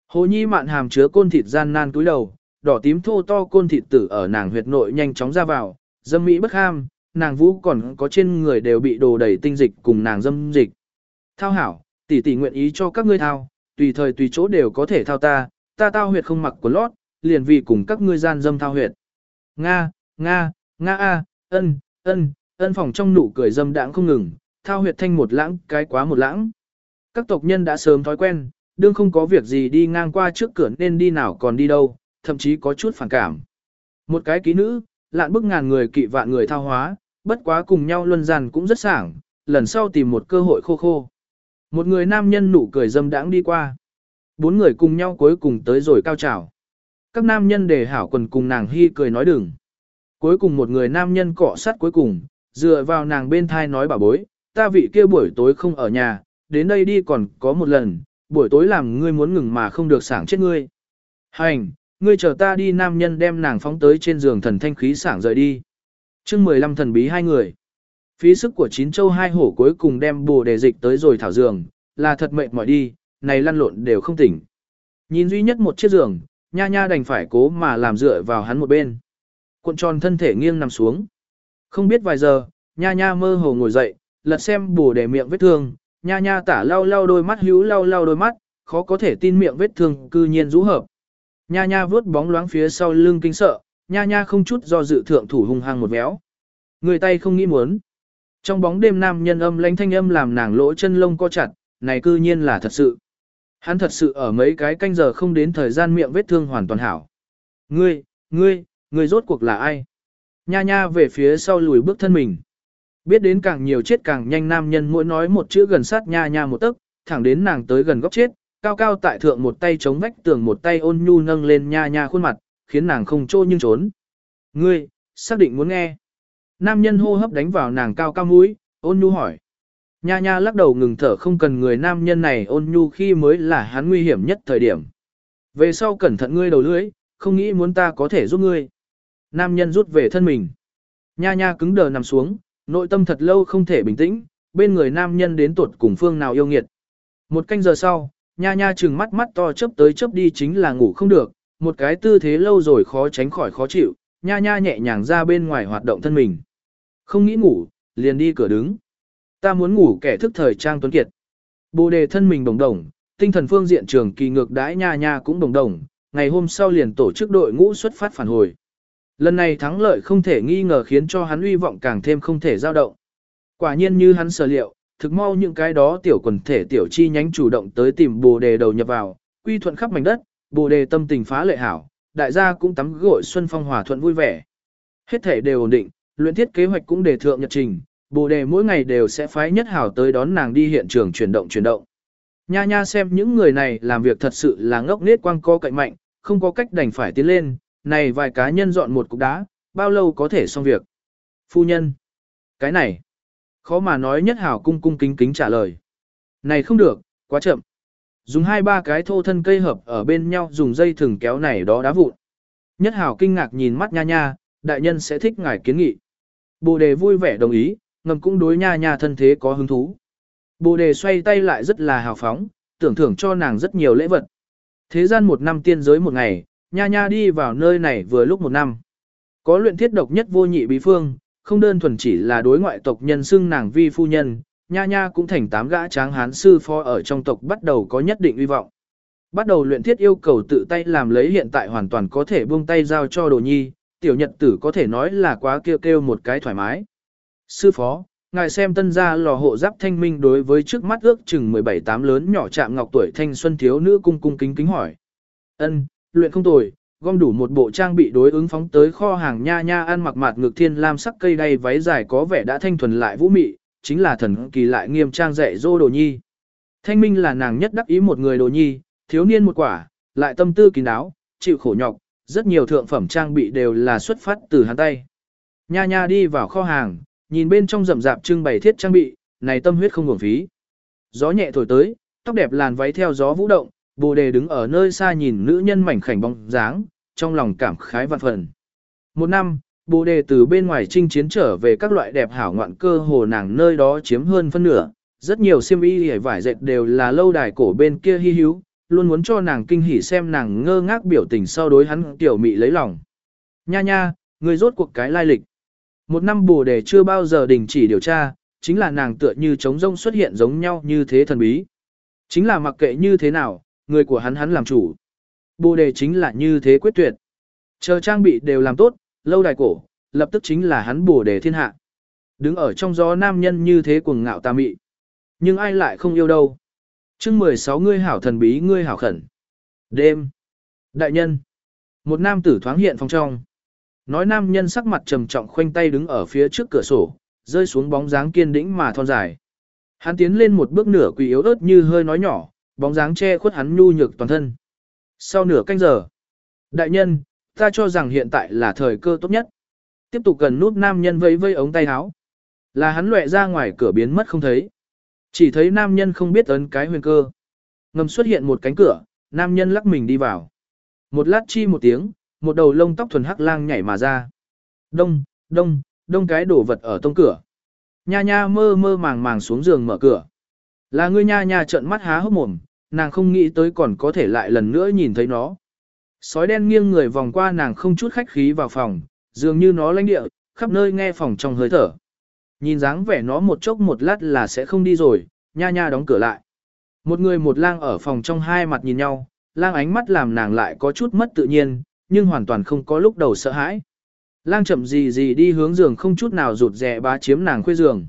Hồ nhi mạn hàm chứa côn thịt gian nan cúi đầu, đỏ tím thô to côn thịt tử ở nàng huyệt nội nhanh chóng ra vào, dâm mỹ bất ham, nàng vũ còn có trên người đều bị đồ đầy tinh dịch cùng nàng dâm dịch. Thao hảo, tỷ tỷ nguyện ý cho các ngươi thao, tùy thời tùy chỗ đều có thể thao ta, ta tao huyệt không mặc quần lót, liền vì cùng các ngươi gian dâm thao huyệt. Nga, Nga, Nga a, ân, ân, ân phòng trong nụ cười dâm đãng không ngừng, thao huyệt thanh một lãng, cái quá một lãng. Các tộc nhân đã sớm thói quen, đương không có việc gì đi ngang qua trước cửa nên đi nào còn đi đâu, thậm chí có chút phản cảm. Một cái ký nữ, lạn bức ngàn người kỵ vạn người thao hóa, bất quá cùng nhau luân giàn cũng rất sảng, lần sau tìm một cơ hội khô khô. Một người nam nhân nụ cười dâm đãng đi qua. Bốn người cùng nhau cuối cùng tới rồi cao trào. Các nam nhân đề hảo quần cùng nàng hy cười nói đừng. Cuối cùng một người nam nhân cọ sát cuối cùng, dựa vào nàng bên thai nói bà bối, ta vị kia buổi tối không ở nhà, đến đây đi còn có một lần, buổi tối làm ngươi muốn ngừng mà không được sảng chết ngươi. Hành, ngươi chờ ta đi nam nhân đem nàng phóng tới trên giường thần thanh khí sảng rời đi. chương 15 thần bí hai người. Phí sức của chín châu hai hổ cuối cùng đem bồ đề dịch tới rồi thảo giường, là thật mệt mỏi đi, này lăn lộn đều không tỉnh. Nhìn duy nhất một chiếc giường, nha nha đành phải cố mà làm dựa vào hắn một bên. Cuộn tròn thân thể nghiêng nằm xuống. Không biết vài giờ, nha nha mơ hồ ngồi dậy, lật xem bồ đề miệng vết thương, nha nha tả lau lau đôi mắt hữu lau lau đôi mắt, khó có thể tin miệng vết thương cư nhiên rũ hợp. Nha nha vướt bóng loáng phía sau lưng kinh sợ, nha nha không chút do dự thượng thủ hung hăng một béo. Người tay không nghĩ muốn. Trong bóng đêm nam nhân âm lãnh thanh âm làm nàng lỗ chân lông co chặt, này cư nhiên là thật sự. Hắn thật sự ở mấy cái canh giờ không đến thời gian miệng vết thương hoàn toàn hảo. Ngươi, ngươi, ngươi rốt cuộc là ai? Nha nha về phía sau lùi bước thân mình. Biết đến càng nhiều chết càng nhanh nam nhân mỗi nói một chữ gần sát nha nha một tấc, thẳng đến nàng tới gần góc chết, cao cao tại thượng một tay chống vách tường một tay ôn nhu nâng lên nha nha khuôn mặt, khiến nàng không trô nhưng trốn. Ngươi, xác định muốn nghe. Nam nhân hô hấp đánh vào nàng cao cao mũi, ôn nhu hỏi. Nha nha lắc đầu ngừng thở không cần người nam nhân này ôn nhu khi mới là hắn nguy hiểm nhất thời điểm. Về sau cẩn thận ngươi đầu lưỡi, không nghĩ muốn ta có thể giúp ngươi. Nam nhân rút về thân mình. Nha nha cứng đờ nằm xuống, nội tâm thật lâu không thể bình tĩnh, bên người nam nhân đến tuột cùng phương nào yêu nghiệt. Một canh giờ sau, nha nha chừng mắt mắt to chớp tới chớp đi chính là ngủ không được, một cái tư thế lâu rồi khó tránh khỏi khó chịu, nha nha nhẹ nhàng ra bên ngoài hoạt động thân mình. Không nghĩ ngủ, liền đi cửa đứng. Ta muốn ngủ kẻ thức thời trang tuấn kiệt. Bồ đề thân mình đồng đồng, tinh thần phương diện trường kỳ ngược đãi nha nha cũng đồng đồng, ngày hôm sau liền tổ chức đội ngũ xuất phát phản hồi. Lần này thắng lợi không thể nghi ngờ khiến cho hắn uy vọng càng thêm không thể dao động. Quả nhiên như hắn sở liệu, thực mau những cái đó tiểu quần thể tiểu chi nhánh chủ động tới tìm bồ đề đầu nhập vào, quy thuận khắp mảnh đất, bồ đề tâm tình phá lệ hảo, đại gia cũng tắm gội xuân phong hòa thuận vui vẻ. Hết thể đều ổn định, luyện thiết kế hoạch cũng đề thượng nhật trình, bồ đề mỗi ngày đều sẽ phái nhất hảo tới đón nàng đi hiện trường chuyển động chuyển động. Nha nha xem những người này làm việc thật sự là ngốc nết quang co cạnh mạnh, không có cách đành phải tiến lên, này vài cá nhân dọn một cục đá, bao lâu có thể xong việc. Phu nhân, cái này, khó mà nói nhất hảo cung cung kính kính trả lời. Này không được, quá chậm. Dùng hai ba cái thô thân cây hợp ở bên nhau dùng dây thừng kéo này đó đá vụn. Nhất hảo kinh ngạc nhìn mắt nha nha, đại nhân sẽ thích ngài kiến nghị. Bồ đề vui vẻ đồng ý, ngầm cũng đối nha nha thân thế có hứng thú. Bồ đề xoay tay lại rất là hào phóng, tưởng thưởng cho nàng rất nhiều lễ vật. Thế gian một năm tiên giới một ngày, nha nha đi vào nơi này vừa lúc một năm. Có luyện thiết độc nhất vô nhị bí phương, không đơn thuần chỉ là đối ngoại tộc nhân xưng nàng vi phu nhân, nha nha cũng thành tám gã tráng hán sư phó ở trong tộc bắt đầu có nhất định uy vọng. Bắt đầu luyện thiết yêu cầu tự tay làm lấy hiện tại hoàn toàn có thể buông tay giao cho đồ nhi, tiểu nhật tử có thể nói là quá kêu kêu một cái thoải mái. Sư phó, ngài xem tân gia lò hộ giáp thanh minh đối với trước mắt ước chừng 17-8 lớn nhỏ chạm ngọc tuổi thanh xuân thiếu nữ cung cung kính kính hỏi. ân luyện không tồi, gom đủ một bộ trang bị đối ứng phóng tới kho hàng nha nha ăn mặc mạt ngực thiên lam sắc cây đay váy dài có vẻ đã thanh thuần lại vũ mị, chính là thần kỳ lại nghiêm trang dạy dô đồ nhi. Thanh minh là nàng nhất đắc ý một người đồ nhi, thiếu niên một quả, lại tâm tư kín đáo, chịu khổ nhọc, rất nhiều thượng phẩm trang bị đều là xuất phát từ hắn tay. Nha nha đi vào kho hàng, nhìn bên trong rậm rạp trưng bày thiết trang bị, này tâm huyết không uổng phí. Gió nhẹ thổi tới, tóc đẹp làn váy theo gió vũ động, Bồ đề đứng ở nơi xa nhìn nữ nhân mảnh khảnh bóng dáng, trong lòng cảm khái vạn phần. Một năm, bồ đề từ bên ngoài chinh chiến trở về các loại đẹp hảo ngoạn cơ hồ nàng nơi đó chiếm hơn phân nửa. Rất nhiều xiêm y hề vải dệt đều là lâu đài cổ bên kia hy hữu, luôn muốn cho nàng kinh hỉ xem nàng ngơ ngác biểu tình sau đối hắn tiểu mị lấy lòng. Nha nha, người rốt cuộc cái lai lịch. Một năm bồ đề chưa bao giờ đình chỉ điều tra, chính là nàng tựa như trống rông xuất hiện giống nhau như thế thần bí. Chính là mặc kệ như thế nào, người của hắn hắn làm chủ. Bồ đề chính là như thế quyết tuyệt. Chờ trang bị đều làm tốt, lâu đài cổ, lập tức chính là hắn bồ đề thiên hạ. Đứng ở trong gió nam nhân như thế cuồng ngạo tà mị. Nhưng ai lại không yêu đâu. chương 16 ngươi hảo thần bí ngươi hảo khẩn. Đêm. Đại nhân. Một nam tử thoáng hiện phòng trong. Nói nam nhân sắc mặt trầm trọng khoanh tay đứng ở phía trước cửa sổ, rơi xuống bóng dáng kiên đĩnh mà thon dài. Hắn tiến lên một bước nửa quỳ yếu ớt như hơi nói nhỏ, bóng dáng che khuất hắn nhu nhược toàn thân. Sau nửa canh giờ, đại nhân, ta cho rằng hiện tại là thời cơ tốt nhất. Tiếp tục gần nút nam nhân vẫy vây ống tay áo. Là hắn lệ ra ngoài cửa biến mất không thấy. Chỉ thấy nam nhân không biết ấn cái huyền cơ. Ngầm xuất hiện một cánh cửa, nam nhân lắc mình đi vào. Một lát chi một tiếng, một đầu lông tóc thuần hắc lang nhảy mà ra. Đông, đông, đông cái đổ vật ở tông cửa. Nha nha mơ mơ màng màng xuống giường mở cửa. Là ngươi nha nha trợn mắt há hốc mồm, nàng không nghĩ tới còn có thể lại lần nữa nhìn thấy nó. Sói đen nghiêng người vòng qua nàng không chút khách khí vào phòng, dường như nó lãnh địa, khắp nơi nghe phòng trong hơi thở. Nhìn dáng vẻ nó một chốc một lát là sẽ không đi rồi, nha nha đóng cửa lại. Một người một lang ở phòng trong hai mặt nhìn nhau, lang ánh mắt làm nàng lại có chút mất tự nhiên, nhưng hoàn toàn không có lúc đầu sợ hãi. Lang chậm gì gì đi hướng giường không chút nào rụt rè bá chiếm nàng khuê giường.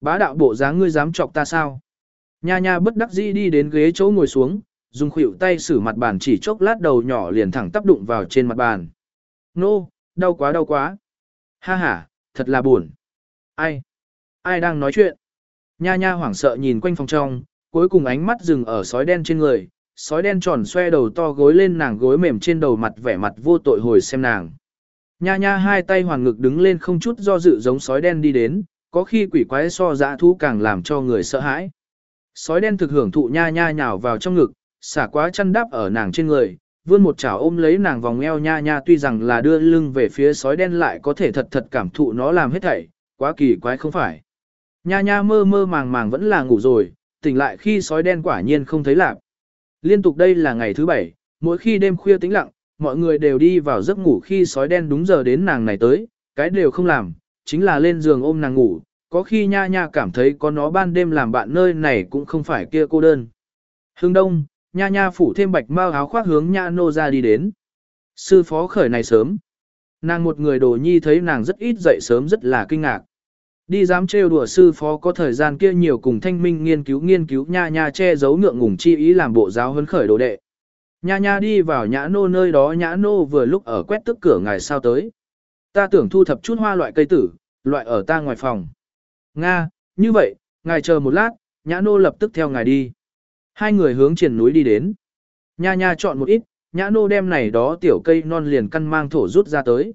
Bá đạo bộ dáng ngươi dám chọc ta sao? Nha nha bất đắc dĩ đi đến ghế chỗ ngồi xuống, dùng khuỷu tay xử mặt bàn chỉ chốc lát đầu nhỏ liền thẳng tắp đụng vào trên mặt bàn. Nô, đau quá đau quá. Ha ha, thật là buồn. Ai? Ai đang nói chuyện? Nha nha hoảng sợ nhìn quanh phòng trong, cuối cùng ánh mắt dừng ở sói đen trên người, sói đen tròn xoe đầu to gối lên nàng gối mềm trên đầu mặt vẻ mặt vô tội hồi xem nàng. Nha nha hai tay hoàn ngực đứng lên không chút do dự giống sói đen đi đến, có khi quỷ quái so dã thú càng làm cho người sợ hãi. Sói đen thực hưởng thụ nha nha nhào vào trong ngực, xả quá chăn đáp ở nàng trên người, vươn một chảo ôm lấy nàng vòng eo nha nha tuy rằng là đưa lưng về phía sói đen lại có thể thật thật cảm thụ nó làm hết thảy, quá kỳ quái không phải. Nha nha mơ mơ màng màng vẫn là ngủ rồi, tỉnh lại khi sói đen quả nhiên không thấy lạc. Liên tục đây là ngày thứ bảy, mỗi khi đêm khuya tĩnh lặng, mọi người đều đi vào giấc ngủ khi sói đen đúng giờ đến nàng này tới, cái đều không làm, chính là lên giường ôm nàng ngủ, có khi nha nha cảm thấy có nó ban đêm làm bạn nơi này cũng không phải kia cô đơn. Hưng đông, nha nha phủ thêm bạch mao áo khoác hướng nha nô ra đi đến. Sư phó khởi này sớm. Nàng một người đồ nhi thấy nàng rất ít dậy sớm rất là kinh ngạc. Đi dám trêu đùa sư phó có thời gian kia nhiều cùng thanh minh nghiên cứu nghiên cứu nha nha che giấu ngượng ngùng chi ý làm bộ giáo huấn khởi đồ đệ. Nha nha đi vào nhã nô nơi đó nhã nô vừa lúc ở quét tức cửa ngài sao tới. Ta tưởng thu thập chút hoa loại cây tử, loại ở ta ngoài phòng. Nga, như vậy, ngài chờ một lát, nhã nô lập tức theo ngài đi. Hai người hướng triển núi đi đến. Nha nha chọn một ít, nhã nô đem này đó tiểu cây non liền căn mang thổ rút ra tới.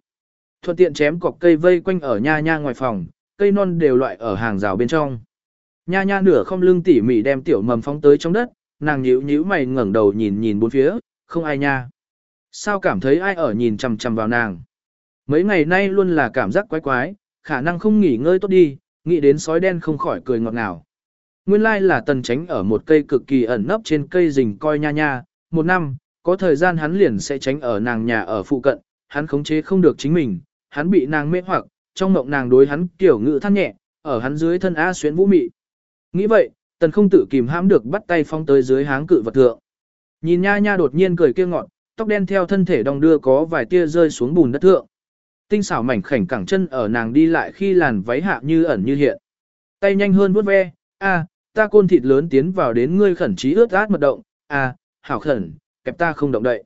Thuận tiện chém cọc cây vây quanh ở nha nha ngoài phòng, cây non đều loại ở hàng rào bên trong. Nha nha nửa không lưng tỉ mỉ đem tiểu mầm phóng tới trong đất, nàng nhíu nhíu mày ngẩng đầu nhìn nhìn bốn phía, không ai nha. Sao cảm thấy ai ở nhìn chằm chằm vào nàng? Mấy ngày nay luôn là cảm giác quái quái, khả năng không nghỉ ngơi tốt đi, nghĩ đến sói đen không khỏi cười ngọt ngào. Nguyên lai là tần tránh ở một cây cực kỳ ẩn nấp trên cây rình coi nha nha, một năm, có thời gian hắn liền sẽ tránh ở nàng nhà ở phụ cận, hắn khống chế không được chính mình, hắn bị nàng mê hoặc, trong mộng nàng đối hắn kiểu ngự than nhẹ, ở hắn dưới thân A xuyến vũ mị. Nghĩ vậy, tần không tự kìm hãm được bắt tay phong tới dưới háng cự vật thượng. Nhìn nha nha đột nhiên cười kia ngọn, tóc đen theo thân thể đong đưa có vài tia rơi xuống bùn đất thượng tinh xảo mảnh khảnh cẳng chân ở nàng đi lại khi làn váy hạ như ẩn như hiện. Tay nhanh hơn vuốt ve, a, ta côn thịt lớn tiến vào đến ngươi khẩn trí ướt át mật động, a, hảo khẩn, kẹp ta không động đậy.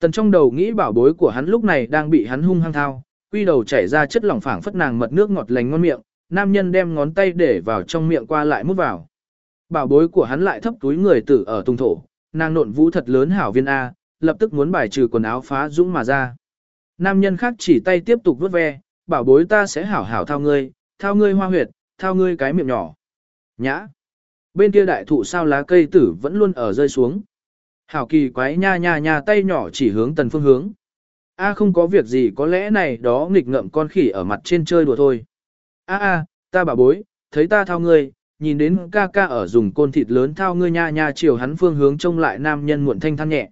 Tần trong đầu nghĩ bảo bối của hắn lúc này đang bị hắn hung hăng thao, quy đầu chảy ra chất lỏng phảng phất nàng mật nước ngọt lành ngon miệng, nam nhân đem ngón tay để vào trong miệng qua lại mút vào. Bảo bối của hắn lại thấp túi người tử ở tung thổ, nàng nộn vũ thật lớn hảo viên A, lập tức muốn bài trừ quần áo phá dũng mà ra. Nam nhân khác chỉ tay tiếp tục vuốt ve, bảo bối ta sẽ hảo hảo thao ngươi, thao ngươi hoa huyệt, thao ngươi cái miệng nhỏ. Nhã. Bên kia đại thụ sao lá cây tử vẫn luôn ở rơi xuống. Hảo kỳ quái nha nha nha tay nhỏ chỉ hướng tần phương hướng. A không có việc gì có lẽ này đó nghịch ngợm con khỉ ở mặt trên chơi đùa thôi. A a, ta bảo bối, thấy ta thao ngươi, nhìn đến ca ca ở dùng côn thịt lớn thao ngươi nha nha chiều hắn phương hướng trông lại nam nhân muộn thanh than nhẹ.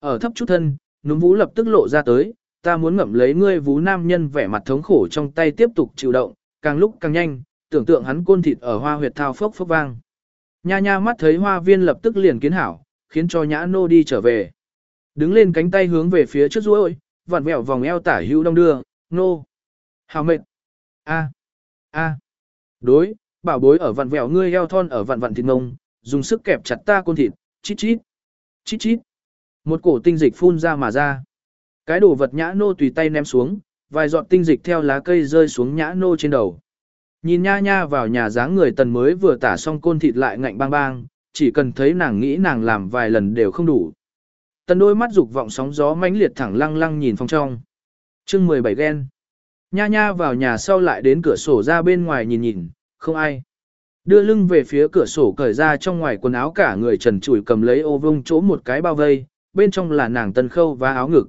Ở thấp chút thân, núm vũ lập tức lộ ra tới, ta muốn ngậm lấy ngươi vú nam nhân vẻ mặt thống khổ trong tay tiếp tục chịu động, càng lúc càng nhanh, tưởng tượng hắn côn thịt ở hoa huyệt thao phốc phốc vang. Nha nha mắt thấy hoa viên lập tức liền kiến hảo, khiến cho nhã nô đi trở về. Đứng lên cánh tay hướng về phía trước ruôi, vặn vẹo vòng eo tả hữu đông đưa, nô. Hào mệt. A. A. Đối, bảo bối ở vặn vẹo ngươi eo thon ở vặn vặn thịt ngông, dùng sức kẹp chặt ta côn thịt, chít chít. Chít chít. Một cổ tinh dịch phun ra mà ra. Cái đồ vật nhã nô tùy tay ném xuống, vài giọt tinh dịch theo lá cây rơi xuống nhã nô trên đầu. Nhìn nha nha vào nhà dáng người tần mới vừa tả xong côn thịt lại ngạnh bang bang, chỉ cần thấy nàng nghĩ nàng làm vài lần đều không đủ. Tần đôi mắt dục vọng sóng gió mãnh liệt thẳng lăng lăng nhìn phong trong. chương 17 ghen. Nha nha vào nhà sau lại đến cửa sổ ra bên ngoài nhìn nhìn, không ai. Đưa lưng về phía cửa sổ cởi ra trong ngoài quần áo cả người trần trụi cầm lấy ô vông chỗ một cái bao vây, bên trong là nàng tân khâu và áo ngực.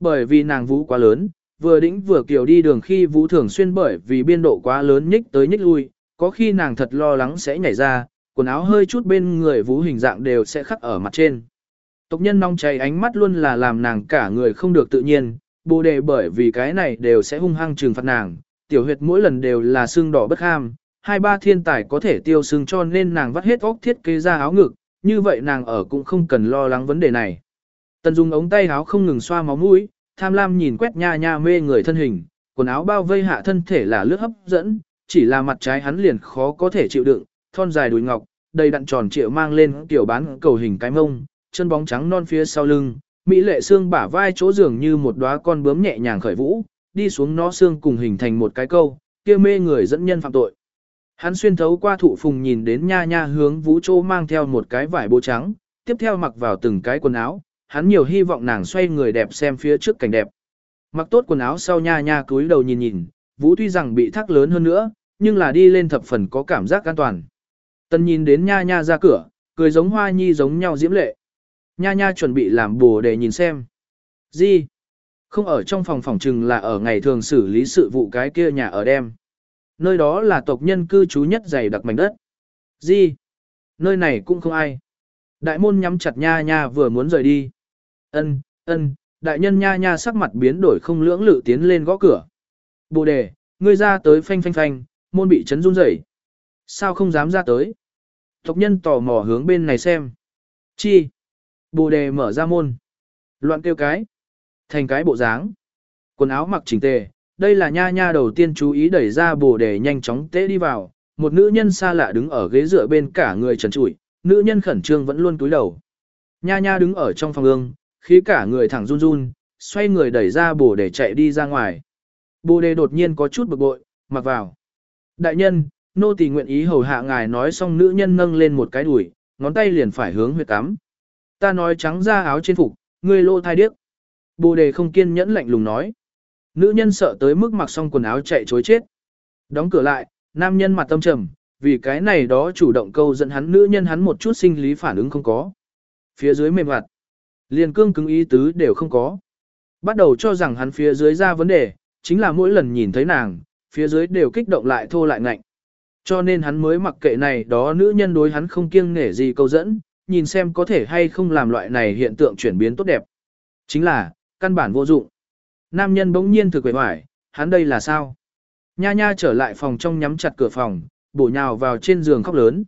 Bởi vì nàng vũ quá lớn, vừa đĩnh vừa kiểu đi đường khi vũ thường xuyên bởi vì biên độ quá lớn nhích tới nhích lui, có khi nàng thật lo lắng sẽ nhảy ra, quần áo hơi chút bên người vũ hình dạng đều sẽ khắc ở mặt trên. Tộc nhân nong cháy ánh mắt luôn là làm nàng cả người không được tự nhiên, bồ đề bởi vì cái này đều sẽ hung hăng trừng phạt nàng, tiểu huyệt mỗi lần đều là xương đỏ bất ham, hai ba thiên tài có thể tiêu xương cho nên nàng vắt hết óc thiết kế ra áo ngực, như vậy nàng ở cũng không cần lo lắng vấn đề này. Tần Dung ống tay áo không ngừng xoa máu mũi, tham lam nhìn quét nha nha mê người thân hình, quần áo bao vây hạ thân thể là lướt hấp dẫn, chỉ là mặt trái hắn liền khó có thể chịu đựng, thon dài đùi ngọc, đầy đặn tròn trịa mang lên kiểu bán cầu hình cái mông, chân bóng trắng non phía sau lưng, mỹ lệ xương bả vai chỗ dường như một đóa con bướm nhẹ nhàng khởi vũ, đi xuống nó xương cùng hình thành một cái câu, kia mê người dẫn nhân phạm tội. Hắn xuyên thấu qua thụ phùng nhìn đến nha nha hướng vũ chỗ mang theo một cái vải bố trắng, tiếp theo mặc vào từng cái quần áo, hắn nhiều hy vọng nàng xoay người đẹp xem phía trước cảnh đẹp. Mặc tốt quần áo sau nha nha cúi đầu nhìn nhìn, vũ tuy rằng bị thác lớn hơn nữa, nhưng là đi lên thập phần có cảm giác an toàn. tân nhìn đến nha nha ra cửa, cười giống hoa nhi giống nhau diễm lệ. Nha nha chuẩn bị làm bồ để nhìn xem. Gì? Không ở trong phòng phòng trừng là ở ngày thường xử lý sự vụ cái kia nhà ở đêm. Nơi đó là tộc nhân cư trú nhất dày đặc mảnh đất. Gì? Nơi này cũng không ai. Đại môn nhắm chặt nha nha vừa muốn rời đi. Ân, ân, đại nhân nha nha sắc mặt biến đổi không lưỡng lự tiến lên gõ cửa. Bồ đề, ngươi ra tới phanh phanh phanh, môn bị chấn run rẩy. Sao không dám ra tới? Tộc nhân tò mò hướng bên này xem. Chi? Bồ đề mở ra môn. Loạn kêu cái. Thành cái bộ dáng. Quần áo mặc chỉnh tề. Đây là nha nha đầu tiên chú ý đẩy ra bồ đề nhanh chóng tế đi vào. Một nữ nhân xa lạ đứng ở ghế dựa bên cả người trần trụi. Nữ nhân khẩn trương vẫn luôn túi đầu. Nha nha đứng ở trong phòng ương, khí cả người thẳng run run, xoay người đẩy ra bồ để chạy đi ra ngoài. Bồ đề đột nhiên có chút bực bội, mặc vào. Đại nhân, nô tỳ nguyện ý hầu hạ ngài nói xong nữ nhân nâng lên một cái đùi, ngón tay liền phải hướng huyệt cắm. Ta nói trắng ra áo trên phục, ngươi lô thai điếc. Bồ đề không kiên nhẫn lạnh lùng nói. Nữ nhân sợ tới mức mặc xong quần áo chạy chối chết. Đóng cửa lại, nam nhân mặt tâm trầm, vì cái này đó chủ động câu dẫn hắn nữ nhân hắn một chút sinh lý phản ứng không có. Phía dưới mềm mặt, liền cương cứng ý tứ đều không có. Bắt đầu cho rằng hắn phía dưới ra vấn đề, chính là mỗi lần nhìn thấy nàng, phía dưới đều kích động lại thô lại ngạnh. Cho nên hắn mới mặc kệ này đó nữ nhân đối hắn không kiêng nể gì câu dẫn, nhìn xem có thể hay không làm loại này hiện tượng chuyển biến tốt đẹp. Chính là, căn bản vô dụng. Nam nhân bỗng nhiên thực quệ hoài, hắn đây là sao? Nha nha trở lại phòng trong nhắm chặt cửa phòng, bổ nhào vào trên giường khóc lớn.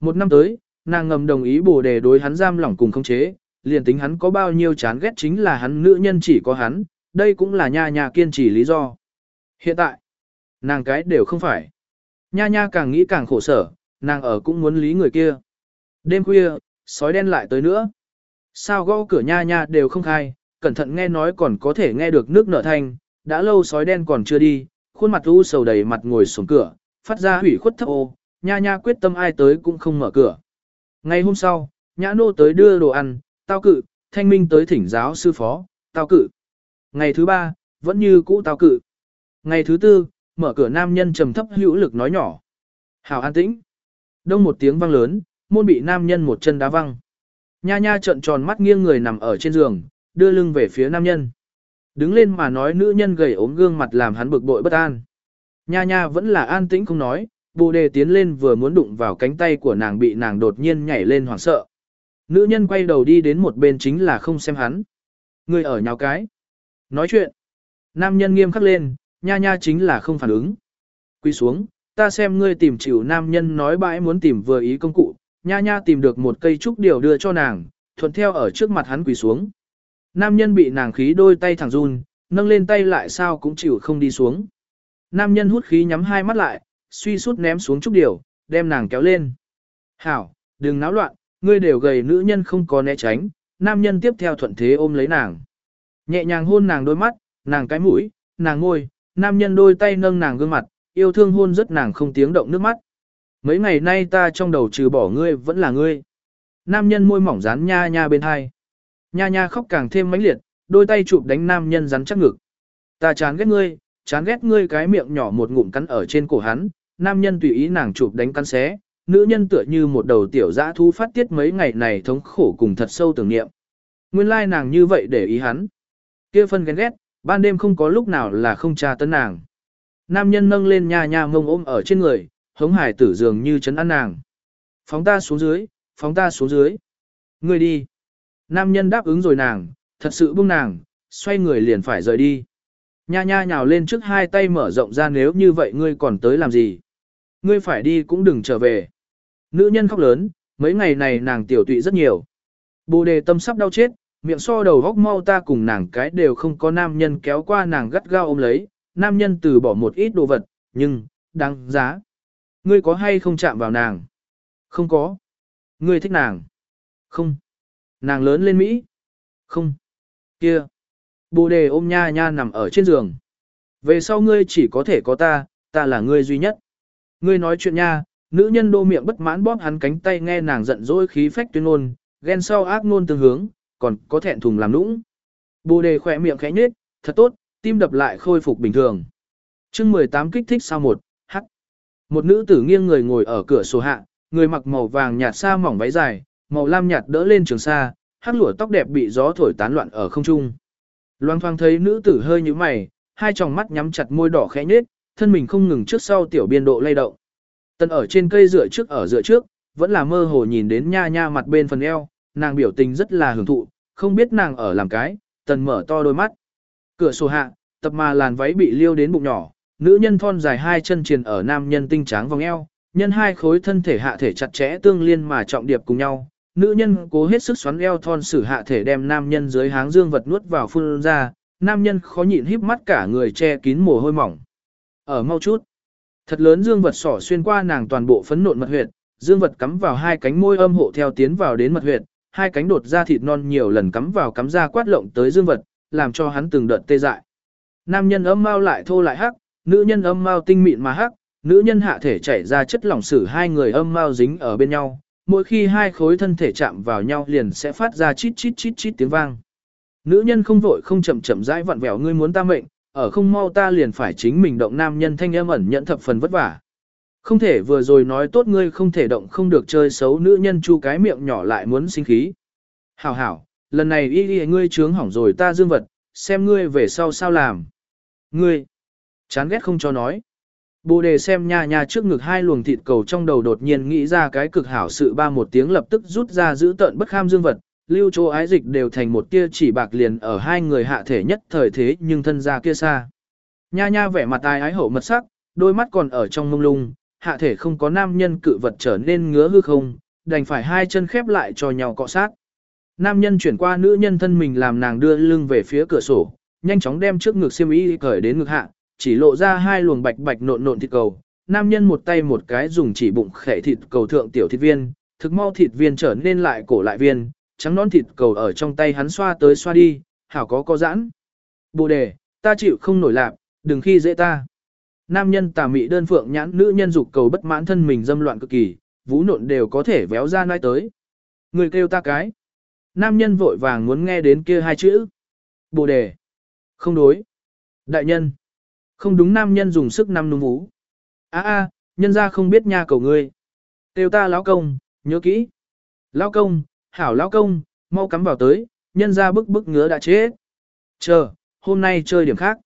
Một năm tới, nàng ngầm đồng ý bổ đề đối hắn giam lỏng cùng không chế, liền tính hắn có bao nhiêu chán ghét chính là hắn nữ nhân chỉ có hắn, đây cũng là nha nha kiên trì lý do. Hiện tại, nàng cái đều không phải. Nha nha càng nghĩ càng khổ sở, nàng ở cũng muốn lý người kia. Đêm khuya, sói đen lại tới nữa. Sao gõ cửa nha nha đều không khai, cẩn thận nghe nói còn có thể nghe được nước nở thanh, đã lâu sói đen còn chưa đi, khuôn mặt u sầu đầy mặt ngồi xuống cửa, phát ra hủy khuất thấp ô, nha nha quyết tâm ai tới cũng không mở cửa. Ngày hôm sau, nhã nô tới đưa đồ ăn, tao cự, thanh minh tới thỉnh giáo sư phó, tao cự. Ngày thứ ba, vẫn như cũ tao cự. Ngày thứ tư, mở cửa nam nhân trầm thấp hữu lực nói nhỏ. Hào an tĩnh. Đông một tiếng vang lớn, môn bị nam nhân một chân đá văng. Nha nha trợn tròn mắt nghiêng người nằm ở trên giường, đưa lưng về phía nam nhân. Đứng lên mà nói nữ nhân gầy ốm gương mặt làm hắn bực bội bất an. Nha nha vẫn là an tĩnh không nói, bồ đề tiến lên vừa muốn đụng vào cánh tay của nàng bị nàng đột nhiên nhảy lên hoảng sợ. Nữ nhân quay đầu đi đến một bên chính là không xem hắn. Người ở nhào cái. Nói chuyện. Nam nhân nghiêm khắc lên, nha nha chính là không phản ứng. Quy xuống, ta xem ngươi tìm chịu nam nhân nói bãi muốn tìm vừa ý công cụ, nha nha tìm được một cây trúc điều đưa cho nàng, thuận theo ở trước mặt hắn quỳ xuống. Nam nhân bị nàng khí đôi tay thẳng run, nâng lên tay lại sao cũng chịu không đi xuống. Nam nhân hút khí nhắm hai mắt lại, suy sút ném xuống trúc điều, đem nàng kéo lên. Hảo, đừng náo loạn, ngươi đều gầy nữ nhân không có né tránh, nam nhân tiếp theo thuận thế ôm lấy nàng. Nhẹ nhàng hôn nàng đôi mắt, nàng cái mũi, nàng ngôi, nam nhân đôi tay nâng nàng gương mặt, yêu thương hôn rất nàng không tiếng động nước mắt. Mấy ngày nay ta trong đầu trừ bỏ ngươi vẫn là ngươi. Nam nhân môi mỏng dán nha nha bên hai. Nha nha khóc càng thêm mãnh liệt, đôi tay chụp đánh nam nhân rắn chắc ngực. Ta chán ghét ngươi, chán ghét ngươi cái miệng nhỏ một ngụm cắn ở trên cổ hắn, nam nhân tùy ý nàng chụp đánh cắn xé, nữ nhân tựa như một đầu tiểu dã thu phát tiết mấy ngày này thống khổ cùng thật sâu tưởng niệm. Nguyên lai nàng như vậy để ý hắn. Kia phân ghen ghét, ban đêm không có lúc nào là không tra tấn nàng. Nam nhân nâng lên nha nha mông ôm ở trên người, hống hải tử dường như chấn ăn nàng. Phóng ta xuống dưới, phóng ta xuống dưới. Ngươi đi. Nam nhân đáp ứng rồi nàng, thật sự buông nàng, xoay người liền phải rời đi. Nha nha nhào lên trước hai tay mở rộng ra nếu như vậy ngươi còn tới làm gì. Ngươi phải đi cũng đừng trở về. Nữ nhân khóc lớn, mấy ngày này nàng tiểu tụy rất nhiều. Bồ đề tâm sắp đau chết, miệng so đầu góc mau ta cùng nàng cái đều không có nam nhân kéo qua nàng gắt gao ôm lấy, nam nhân từ bỏ một ít đồ vật, nhưng, đáng giá. Ngươi có hay không chạm vào nàng? Không có. Ngươi thích nàng? Không. Nàng lớn lên Mỹ? Không. Kia. Bồ đề ôm nha nha nằm ở trên giường. Về sau ngươi chỉ có thể có ta, ta là ngươi duy nhất. Ngươi nói chuyện nha, nữ nhân đô miệng bất mãn bóp hắn cánh tay nghe nàng giận dỗi khí phách tuyên ngôn, ghen sau ác ngôn tương hướng, còn có thẹn thùng làm nũng. Bồ đề khỏe miệng khẽ nhếch, thật tốt, tim đập lại khôi phục bình thường. chương 18 kích thích sao một, hắc. Một nữ tử nghiêng người ngồi ở cửa sổ hạ, người mặc màu vàng nhạt xa mỏng váy dài, màu lam nhạt đỡ lên trường xa hắc lụa tóc đẹp bị gió thổi tán loạn ở không trung. Loan thoang thấy nữ tử hơi như mày, hai tròng mắt nhắm chặt môi đỏ khẽ nhếch, thân mình không ngừng trước sau tiểu biên độ lay động. Tần ở trên cây dựa trước ở dựa trước, vẫn là mơ hồ nhìn đến nha nha mặt bên phần eo, nàng biểu tình rất là hưởng thụ, không biết nàng ở làm cái, tần mở to đôi mắt. Cửa sổ hạ, tập mà làn váy bị liêu đến bụng nhỏ, nữ nhân thon dài hai chân triền ở nam nhân tinh tráng vòng eo, nhân hai khối thân thể hạ thể chặt chẽ tương liên mà trọng điệp cùng nhau. Nữ nhân cố hết sức xoắn eo thon sử hạ thể đem nam nhân dưới háng dương vật nuốt vào phun ra, nam nhân khó nhịn híp mắt cả người che kín mồ hôi mỏng. Ở mau chút, thật lớn dương vật sỏ xuyên qua nàng toàn bộ phấn nộn mật huyệt, dương vật cắm vào hai cánh môi âm hộ theo tiến vào đến mật huyệt, hai cánh đột ra thịt non nhiều lần cắm vào cắm ra quát lộng tới dương vật, làm cho hắn từng đợt tê dại. Nam nhân âm mau lại thô lại hắc, nữ nhân âm mau tinh mịn mà hắc, nữ nhân hạ thể chảy ra chất lỏng sử hai người âm mau dính ở bên nhau, mỗi khi hai khối thân thể chạm vào nhau liền sẽ phát ra chít chít chít chít tiếng vang. Nữ nhân không vội không chậm chậm rãi vặn vẹo ngươi muốn ta mệnh, ở không mau ta liền phải chính mình động nam nhân thanh âm ẩn nhận thập phần vất vả. Không thể vừa rồi nói tốt ngươi không thể động không được chơi xấu nữ nhân chu cái miệng nhỏ lại muốn sinh khí. Hảo hảo, lần này y y ngươi trướng hỏng rồi ta dương vật, xem ngươi về sau sao làm. Ngươi, chán ghét không cho nói. Bồ đề xem nha nha trước ngực hai luồng thịt cầu trong đầu đột nhiên nghĩ ra cái cực hảo sự ba một tiếng lập tức rút ra giữ tận bất kham dương vật, lưu chỗ ái dịch đều thành một tia chỉ bạc liền ở hai người hạ thể nhất thời thế nhưng thân ra kia xa. Nha nha vẻ mặt ai ái hậu mật sắc, đôi mắt còn ở trong mông lung, hạ thể không có nam nhân cự vật trở nên ngứa hư không, đành phải hai chân khép lại cho nhau cọ sát. Nam nhân chuyển qua nữ nhân thân mình làm nàng đưa lưng về phía cửa sổ, nhanh chóng đem trước ngực xiêm y cởi đến ngực hạ, chỉ lộ ra hai luồng bạch bạch nộn nộn thịt cầu. nam nhân một tay một cái dùng chỉ bụng khẻ thịt cầu thượng tiểu thịt viên, thực mau thịt viên trở nên lại cổ lại viên, trắng non thịt cầu ở trong tay hắn xoa tới xoa đi, hảo có có giãn. Bồ đề, ta chịu không nổi lạc, đừng khi dễ ta. Nam nhân tà mị đơn phượng nhãn nữ nhân dục cầu bất mãn thân mình dâm loạn cực kỳ, vũ nộn đều có thể véo ra nai tới. Người kêu ta cái. Nam nhân vội vàng muốn nghe đến kia hai chữ. Bồ đề. Không đối. Đại nhân. Không đúng nam nhân dùng sức năm núm vũ. a a nhân ra không biết nha cầu ngươi. Kêu ta lão công, nhớ kỹ. Lão công, hảo lão công, mau cắm vào tới, nhân ra bức bức ngứa đã chết. Chờ, hôm nay chơi điểm khác.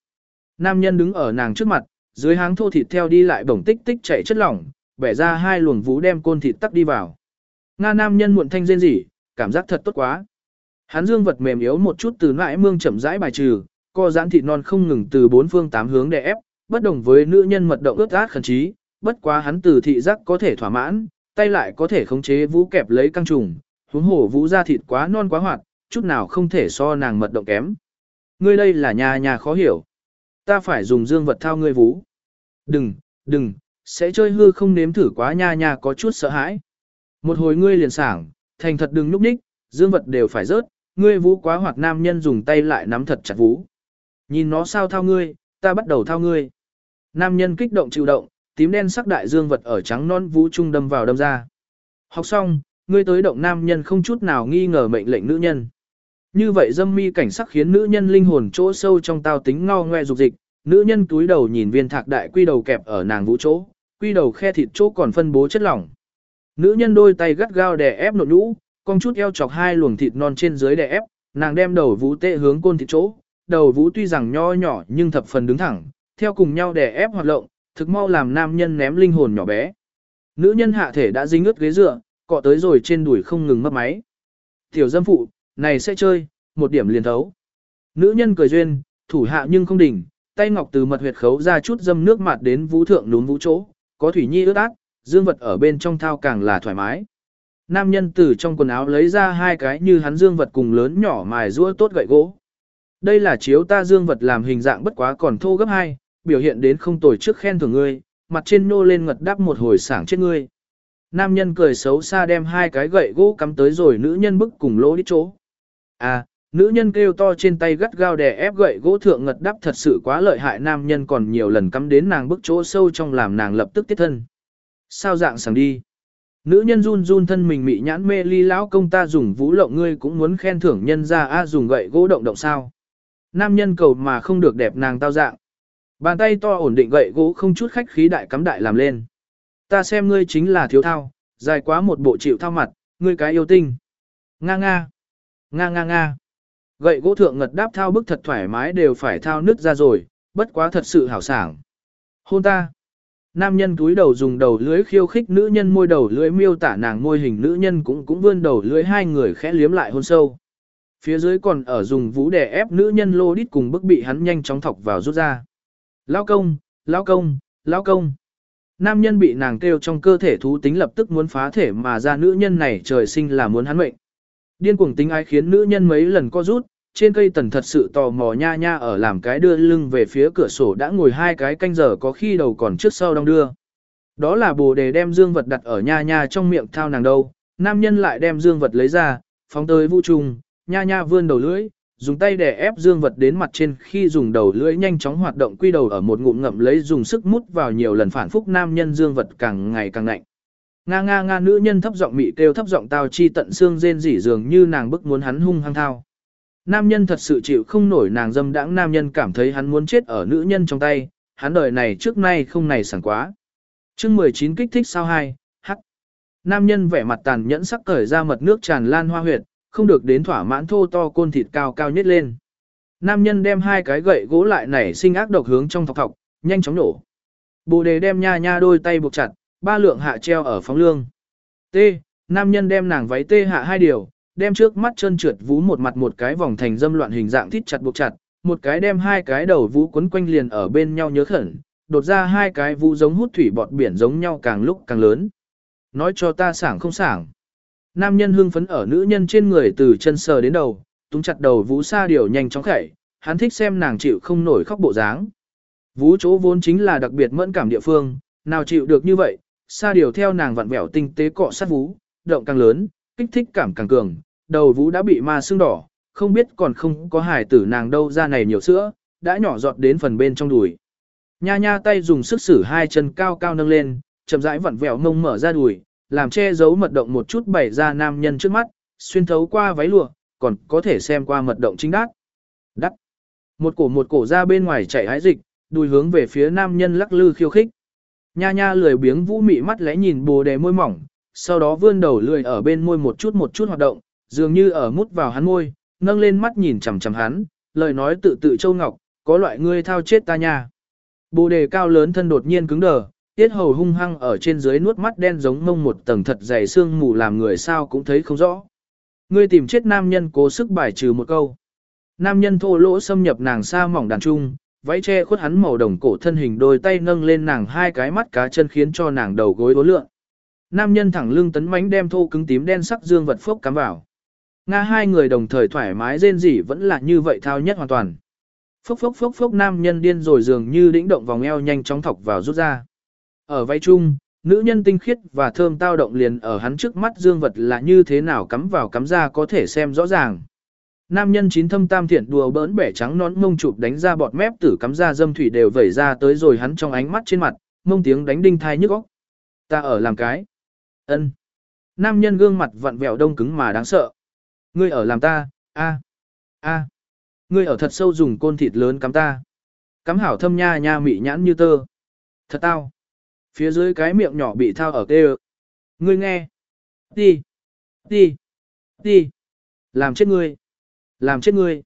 Nam nhân đứng ở nàng trước mặt, dưới háng thô thịt theo đi lại bổng tích tích chạy chất lỏng, bẻ ra hai luồng vú đem côn thịt tắc đi vào. Nga nam nhân muộn thanh rên rỉ, cảm giác thật tốt quá. Hắn dương vật mềm yếu một chút từ nãi mương chậm rãi bài trừ, co giãn thịt non không ngừng từ bốn phương tám hướng đè ép, bất đồng với nữ nhân mật động ướt át khẩn trí, bất quá hắn từ thị giác có thể thỏa mãn, tay lại có thể khống chế vũ kẹp lấy căng trùng, huống hổ vũ ra thịt quá non quá hoạt, chút nào không thể so nàng mật động kém. Ngươi đây là nhà nhà khó hiểu. Ta phải dùng dương vật thao ngươi vũ. Đừng, đừng, sẽ chơi hư không nếm thử quá nha nha có chút sợ hãi. Một hồi ngươi liền sảng, thành thật đừng núp đích, dương vật đều phải rớt, ngươi vũ quá hoạt nam nhân dùng tay lại nắm thật chặt vũ. Nhìn nó sao thao ngươi, ta bắt đầu thao ngươi. Nam nhân kích động chịu động, tím đen sắc đại dương vật ở trắng non vũ trung đâm vào đâm ra. Học xong, ngươi tới động nam nhân không chút nào nghi ngờ mệnh lệnh nữ nhân. Như vậy dâm mi cảnh sắc khiến nữ nhân linh hồn chỗ sâu trong tao tính ngao ngoe dục dịch, nữ nhân túi đầu nhìn viên thạc đại quy đầu kẹp ở nàng vũ chỗ, quy đầu khe thịt chỗ còn phân bố chất lỏng. Nữ nhân đôi tay gắt gao đè ép nội nhũ, con chút eo chọc hai luồng thịt non trên dưới đè ép, nàng đem đầu vũ tệ hướng côn thịt chỗ, đầu vũ tuy rằng nho nhỏ nhưng thập phần đứng thẳng, theo cùng nhau đè ép hoạt động, thực mau làm nam nhân ném linh hồn nhỏ bé. Nữ nhân hạ thể đã dính ướt ghế dựa, cọ tới rồi trên đùi không ngừng mất máy. Tiểu dâm phụ, này sẽ chơi, một điểm liền thấu. Nữ nhân cười duyên, thủ hạ nhưng không đỉnh, tay ngọc từ mật huyệt khấu ra chút dâm nước mặt đến vũ thượng núm vũ chỗ, có thủy nhi ướt át, dương vật ở bên trong thao càng là thoải mái. Nam nhân từ trong quần áo lấy ra hai cái như hắn dương vật cùng lớn nhỏ mài rũa tốt gậy gỗ. Đây là chiếu ta dương vật làm hình dạng bất quá còn thô gấp hai, biểu hiện đến không tồi trước khen thưởng ngươi, mặt trên nô lên ngật đáp một hồi sảng chết ngươi. Nam nhân cười xấu xa đem hai cái gậy gỗ cắm tới rồi nữ nhân bức cùng lỗ đi chỗ. À, nữ nhân kêu to trên tay gắt gao đè ép gậy gỗ thượng ngật đắp thật sự quá lợi hại nam nhân còn nhiều lần cắm đến nàng bức chỗ sâu trong làm nàng lập tức tiết thân. Sao dạng sảng đi? Nữ nhân run run thân mình mị nhãn mê ly lão công ta dùng vũ lộng ngươi cũng muốn khen thưởng nhân ra a dùng gậy gỗ động động sao. Nam nhân cầu mà không được đẹp nàng tao dạng. Bàn tay to ổn định gậy gỗ không chút khách khí đại cắm đại làm lên. Ta xem ngươi chính là thiếu thao, dài quá một bộ chịu thao mặt, ngươi cái yêu tinh. Nga nga. Nga nga nga. Gậy gỗ thượng ngật đáp thao bức thật thoải mái đều phải thao nứt ra rồi, bất quá thật sự hảo sảng. Hôn ta. Nam nhân túi đầu dùng đầu lưới khiêu khích nữ nhân môi đầu lưới miêu tả nàng môi hình nữ nhân cũng cũng vươn đầu lưới hai người khẽ liếm lại hôn sâu. Phía dưới còn ở dùng vũ đè ép nữ nhân lô đít cùng bức bị hắn nhanh chóng thọc vào rút ra. Lao công, lao công, lao công. Nam nhân bị nàng kêu trong cơ thể thú tính lập tức muốn phá thể mà ra nữ nhân này trời sinh là muốn hắn mệnh. Điên cuồng tính ái khiến nữ nhân mấy lần co rút, trên cây tần thật sự tò mò nha nha ở làm cái đưa lưng về phía cửa sổ đã ngồi hai cái canh giờ có khi đầu còn trước sau đong đưa. Đó là bồ đề đem dương vật đặt ở nha nha trong miệng thao nàng đâu, nam nhân lại đem dương vật lấy ra, phóng tới vũ trùng, nha nha vươn đầu lưỡi, dùng tay để ép dương vật đến mặt trên khi dùng đầu lưỡi nhanh chóng hoạt động quy đầu ở một ngụm ngậm lấy dùng sức mút vào nhiều lần phản phúc nam nhân dương vật càng ngày càng lạnh. Nga nga nga nữ nhân thấp giọng mị kêu thấp giọng tao chi tận xương rên rỉ dường như nàng bức muốn hắn hung hăng thao. Nam nhân thật sự chịu không nổi nàng dâm đãng nam nhân cảm thấy hắn muốn chết ở nữ nhân trong tay, hắn đời này trước nay không này sảng quá. chương 19 kích thích sao hai, hắc. Nam nhân vẻ mặt tàn nhẫn sắc cởi ra mật nước tràn lan hoa huyệt, không được đến thỏa mãn thô to côn thịt cao cao nhất lên. Nam nhân đem hai cái gậy gỗ lại nảy sinh ác độc hướng trong thọc thọc, nhanh chóng nổ. Bồ đề đem nha nha đôi tay buộc chặt, ba lượng hạ treo ở phóng lương. T. Nam nhân đem nàng váy tê hạ hai điều, đem trước mắt chân trượt vú một mặt một cái vòng thành dâm loạn hình dạng thít chặt buộc chặt, một cái đem hai cái đầu vú quấn quanh liền ở bên nhau nhớ khẩn, đột ra hai cái vú giống hút thủy bọt biển giống nhau càng lúc càng lớn. Nói cho ta sảng không sảng. Nam nhân hưng phấn ở nữ nhân trên người từ chân sờ đến đầu, túng chặt đầu vũ sa điều nhanh chóng khẩy, hắn thích xem nàng chịu không nổi khóc bộ dáng. Vú chỗ vốn chính là đặc biệt mẫn cảm địa phương, nào chịu được như vậy, Sa điều theo nàng vặn vẹo tinh tế cọ sát vú, động càng lớn, kích thích cảm càng cường, đầu vũ đã bị ma sưng đỏ, không biết còn không có hài tử nàng đâu ra này nhiều sữa, đã nhỏ giọt đến phần bên trong đùi. Nha nha tay dùng sức sử hai chân cao cao nâng lên, chậm rãi vặn vẹo mông mở ra đùi, làm che giấu mật động một chút bày ra nam nhân trước mắt, xuyên thấu qua váy lụa, còn có thể xem qua mật động chính đát. Đắc. Một cổ một cổ ra bên ngoài chạy hái dịch, đùi hướng về phía nam nhân lắc lư khiêu khích. Nha nha lười biếng vũ mị mắt lẽ nhìn bồ đề môi mỏng, sau đó vươn đầu lười ở bên môi một chút một chút hoạt động, dường như ở mút vào hắn môi, nâng lên mắt nhìn chằm chằm hắn, lời nói tự tự châu ngọc, có loại ngươi thao chết ta nha. Bồ đề cao lớn thân đột nhiên cứng đờ, tiết hầu hung hăng ở trên dưới nuốt mắt đen giống mông một tầng thật dày xương mù làm người sao cũng thấy không rõ. Ngươi tìm chết nam nhân cố sức bài trừ một câu. Nam nhân thô lỗ xâm nhập nàng xa mỏng đàn trung, váy che khuất hắn màu đồng cổ thân hình đôi tay nâng lên nàng hai cái mắt cá chân khiến cho nàng đầu gối ố lượng. Nam nhân thẳng lưng tấn mánh đem thô cứng tím đen sắc dương vật phốc cắm vào. Nga hai người đồng thời thoải mái rên rỉ vẫn là như vậy thao nhất hoàn toàn. Phốc phốc phốc phốc nam nhân điên rồi dường như đĩnh động vòng eo nhanh chóng thọc vào rút ra. Ở vai chung, nữ nhân tinh khiết và thơm tao động liền ở hắn trước mắt dương vật là như thế nào cắm vào cắm ra có thể xem rõ ràng. Nam nhân chín thâm tam thiện đùa bỡn bẻ trắng nón mông chụp đánh ra bọt mép tử cắm ra dâm thủy đều vẩy ra tới rồi hắn trong ánh mắt trên mặt, mông tiếng đánh đinh thai nhức óc. Ta ở làm cái. ân Nam nhân gương mặt vặn vẹo đông cứng mà đáng sợ. Ngươi ở làm ta, a a Ngươi ở thật sâu dùng côn thịt lớn cắm ta. Cắm hảo thâm nha nha mị nhãn như tơ. Thật tao. Phía dưới cái miệng nhỏ bị thao ở kê Ngươi nghe. Đi. Đi. Đi. Làm chết ngươi. Làm chết ngươi.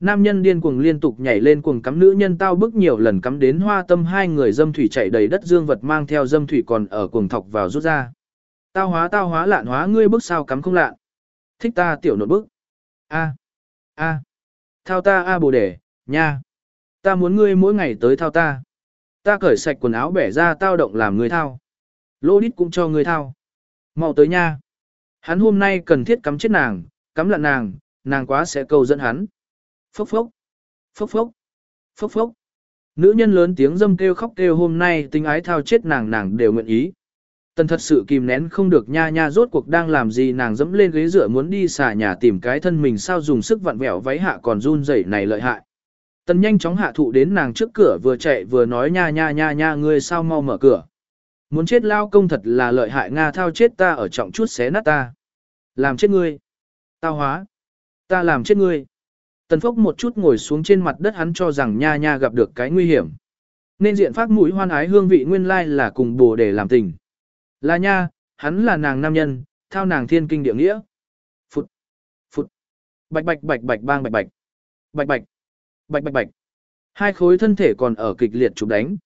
Nam nhân điên cuồng liên tục nhảy lên cuồng cắm nữ nhân tao bức nhiều lần cắm đến hoa tâm hai người dâm thủy chạy đầy đất dương vật mang theo dâm thủy còn ở cuồng thọc vào rút ra. Tao hóa tao hóa lạn hóa ngươi bức sao cắm không lạn. Thích ta tiểu nột bức. A. A. Thao ta a bồ đề, nha. Ta muốn ngươi mỗi ngày tới thao ta. Ta cởi sạch quần áo bẻ ra tao động làm người thao. Lô đít cũng cho người thao. mau tới nha. Hắn hôm nay cần thiết cắm chết nàng, cắm lặn nàng, nàng quá sẽ câu dẫn hắn. Phốc phốc. Phốc phốc. Phốc phốc. Nữ nhân lớn tiếng dâm kêu khóc kêu hôm nay tình ái thao chết nàng nàng đều nguyện ý. Tần thật sự kìm nén không được nha nha rốt cuộc đang làm gì nàng dẫm lên ghế dựa muốn đi xả nhà tìm cái thân mình sao dùng sức vặn vẹo váy hạ còn run rẩy này lợi hại. Tần nhanh chóng hạ thụ đến nàng trước cửa vừa chạy vừa nói nha nha nha nha ngươi sao mau mở cửa. Muốn chết lao công thật là lợi hại Nga thao chết ta ở trọng chút xé nát ta. Làm chết ngươi. Tao hóa. Ta làm chết ngươi. Tần phốc một chút ngồi xuống trên mặt đất hắn cho rằng nha nha gặp được cái nguy hiểm. Nên diện phát mũi hoan ái hương vị nguyên lai là cùng bồ để làm tình. Là nha, hắn là nàng nam nhân, thao nàng thiên kinh địa nghĩa. Phụt, phụt, bạch bạch bạch bạch bang bạch bạch, bạch bạch, bạch bạch bạch. Hai khối thân thể còn ở kịch liệt chụp đánh.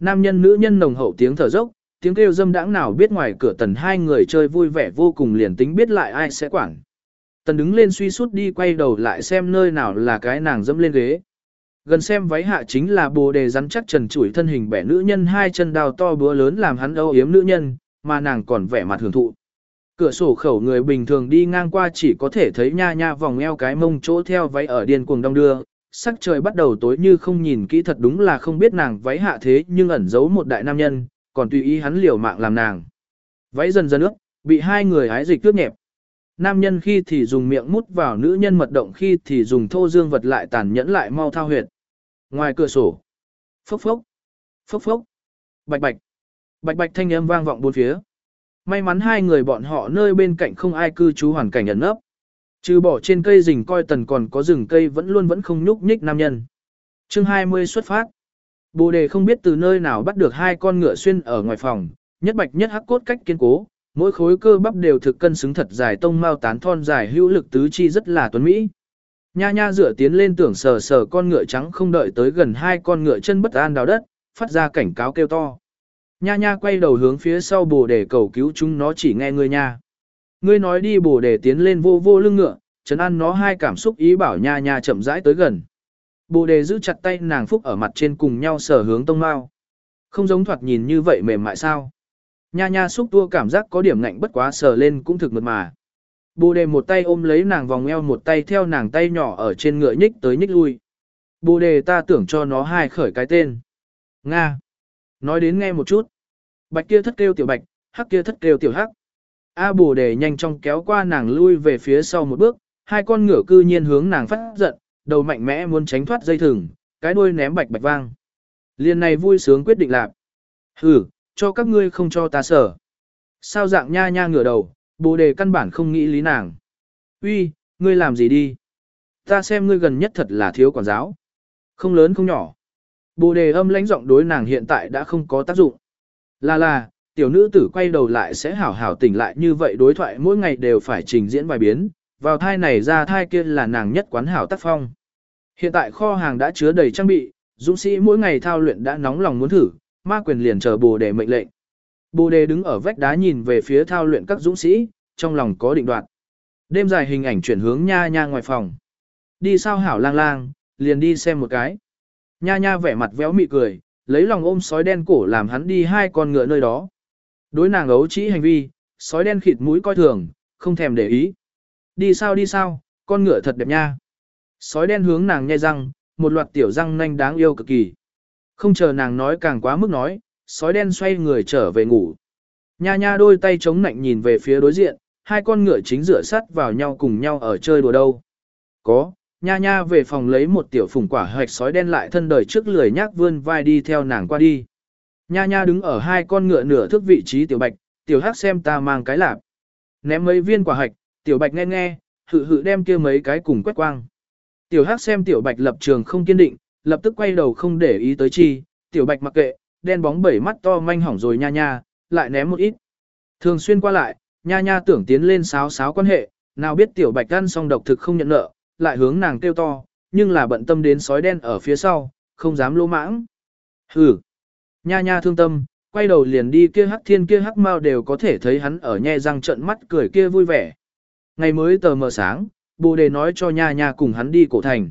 Nam nhân nữ nhân nồng hậu tiếng thở dốc, tiếng kêu dâm đãng nào biết ngoài cửa tần hai người chơi vui vẻ vô cùng liền tính biết lại ai sẽ quản. Tần đứng lên suy sút đi quay đầu lại xem nơi nào là cái nàng dâm lên ghế. Gần xem váy hạ chính là bồ đề rắn chắc trần chủi thân hình bẻ nữ nhân hai chân đào to búa lớn làm hắn âu yếm nữ nhân, mà nàng còn vẻ mặt hưởng thụ. Cửa sổ khẩu người bình thường đi ngang qua chỉ có thể thấy nha nha vòng eo cái mông chỗ theo váy ở điên cuồng đông đưa, sắc trời bắt đầu tối như không nhìn kỹ thật đúng là không biết nàng váy hạ thế nhưng ẩn giấu một đại nam nhân, còn tùy ý hắn liều mạng làm nàng. Váy dần dần ướt, bị hai người hái dịch tước nhẹp. Nam nhân khi thì dùng miệng mút vào nữ nhân mật động khi thì dùng thô dương vật lại tàn nhẫn lại mau thao huyệt. Ngoài cửa sổ, phốc phốc, phốc phốc, bạch bạch, bạch bạch thanh âm vang vọng bốn phía. May mắn hai người bọn họ nơi bên cạnh không ai cư trú hoàn cảnh ẩn nấp. Trừ bỏ trên cây rình coi tần còn có rừng cây vẫn luôn vẫn không nhúc nhích nam nhân. chương 20 xuất phát. Bồ đề không biết từ nơi nào bắt được hai con ngựa xuyên ở ngoài phòng, nhất bạch nhất hắc cốt cách kiên cố, mỗi khối cơ bắp đều thực cân xứng thật dài tông mau tán thon dài hữu lực tứ chi rất là tuấn mỹ. Nha nha dựa tiến lên tưởng sờ sờ con ngựa trắng không đợi tới gần hai con ngựa chân bất an đào đất, phát ra cảnh cáo kêu to. Nha nha quay đầu hướng phía sau bồ đề cầu cứu chúng nó chỉ nghe người nha. Ngươi nói đi bổ đề tiến lên vô vô lưng ngựa, chấn ăn nó hai cảm xúc ý bảo nha nha chậm rãi tới gần. Bồ đề giữ chặt tay nàng phúc ở mặt trên cùng nhau sở hướng tông mau. Không giống thoạt nhìn như vậy mềm mại sao. Nha nha xúc tua cảm giác có điểm ngạnh bất quá sờ lên cũng thực mượt mà. Bồ đề một tay ôm lấy nàng vòng eo một tay theo nàng tay nhỏ ở trên ngựa nhích tới nhích lui. Bồ đề ta tưởng cho nó hai khởi cái tên. Nga. Nói đến nghe một chút. Bạch kia thất kêu tiểu bạch, hắc kia thất kêu tiểu hắc. A bồ đề nhanh chóng kéo qua nàng lui về phía sau một bước, hai con ngựa cư nhiên hướng nàng phát giận, đầu mạnh mẽ muốn tránh thoát dây thừng, cái đuôi ném bạch bạch vang. Liên này vui sướng quyết định lạc. Hừ, cho các ngươi không cho ta sở. Sao dạng nha nha ngửa đầu, bồ đề căn bản không nghĩ lý nàng. Uy, ngươi làm gì đi? Ta xem ngươi gần nhất thật là thiếu quản giáo. Không lớn không nhỏ. Bồ đề âm lãnh giọng đối nàng hiện tại đã không có tác dụng. Là là, tiểu nữ tử quay đầu lại sẽ hảo hảo tỉnh lại như vậy đối thoại mỗi ngày đều phải trình diễn bài biến, vào thai này ra thai kia là nàng nhất quán hảo tác phong. Hiện tại kho hàng đã chứa đầy trang bị, dũng sĩ mỗi ngày thao luyện đã nóng lòng muốn thử, ma quyền liền chờ bồ đề mệnh lệnh. Bồ đề đứng ở vách đá nhìn về phía thao luyện các dũng sĩ, trong lòng có định đoạt. Đêm dài hình ảnh chuyển hướng nha nha ngoài phòng. Đi sao hảo lang lang, liền đi xem một cái. Nha nha vẻ mặt véo mị cười, lấy lòng ôm sói đen cổ làm hắn đi hai con ngựa nơi đó. Đối nàng ấu trĩ hành vi, sói đen khịt mũi coi thường, không thèm để ý. Đi sao đi sao, con ngựa thật đẹp nha. Sói đen hướng nàng nhai răng, một loạt tiểu răng nanh đáng yêu cực kỳ. Không chờ nàng nói càng quá mức nói, sói đen xoay người trở về ngủ. Nha nha đôi tay chống nạnh nhìn về phía đối diện, hai con ngựa chính rửa sắt vào nhau cùng nhau ở chơi đùa đâu. Có, nha nha về phòng lấy một tiểu phùng quả hoạch sói đen lại thân đời trước lười nhác vươn vai đi theo nàng qua đi. Nha nha đứng ở hai con ngựa nửa thước vị trí tiểu bạch, tiểu hắc xem ta mang cái lạp. Ném mấy viên quả hạch, tiểu bạch nghe nghe, hự hự đem kia mấy cái cùng quét quang. Tiểu hắc xem tiểu bạch lập trường không kiên định, lập tức quay đầu không để ý tới chi, tiểu bạch mặc kệ, đen bóng bảy mắt to manh hỏng rồi nha nha, lại ném một ít. Thường xuyên qua lại, nha nha tưởng tiến lên sáo sáo quan hệ, nào biết tiểu bạch ăn xong độc thực không nhận nợ, lại hướng nàng kêu to, nhưng là bận tâm đến sói đen ở phía sau, không dám lô mãng. Hừ, nha nha thương tâm, quay đầu liền đi kia hắc thiên kia hắc mau đều có thể thấy hắn ở nhe răng trận mắt cười kia vui vẻ. Ngày mới tờ mờ sáng, bồ đề nói cho nha nha cùng hắn đi cổ thành.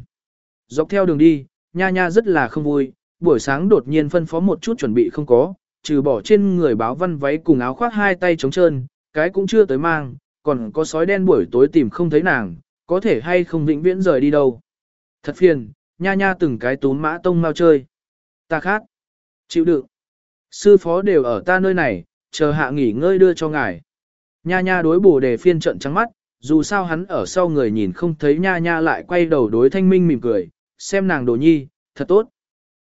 Dọc theo đường đi, nha nha rất là không vui, buổi sáng đột nhiên phân phó một chút chuẩn bị không có, trừ bỏ trên người báo văn váy cùng áo khoác hai tay trống trơn, cái cũng chưa tới mang, còn có sói đen buổi tối tìm không thấy nàng, có thể hay không vĩnh viễn rời đi đâu. Thật phiền, nha nha từng cái tún mã tông mau chơi. Ta khác. Chịu đựng. Sư phó đều ở ta nơi này, chờ hạ nghỉ ngơi đưa cho ngài. Nha nha đối bổ đề phiên trận trắng mắt, dù sao hắn ở sau người nhìn không thấy nha nha lại quay đầu đối thanh minh mỉm cười, xem nàng đồ nhi, thật tốt.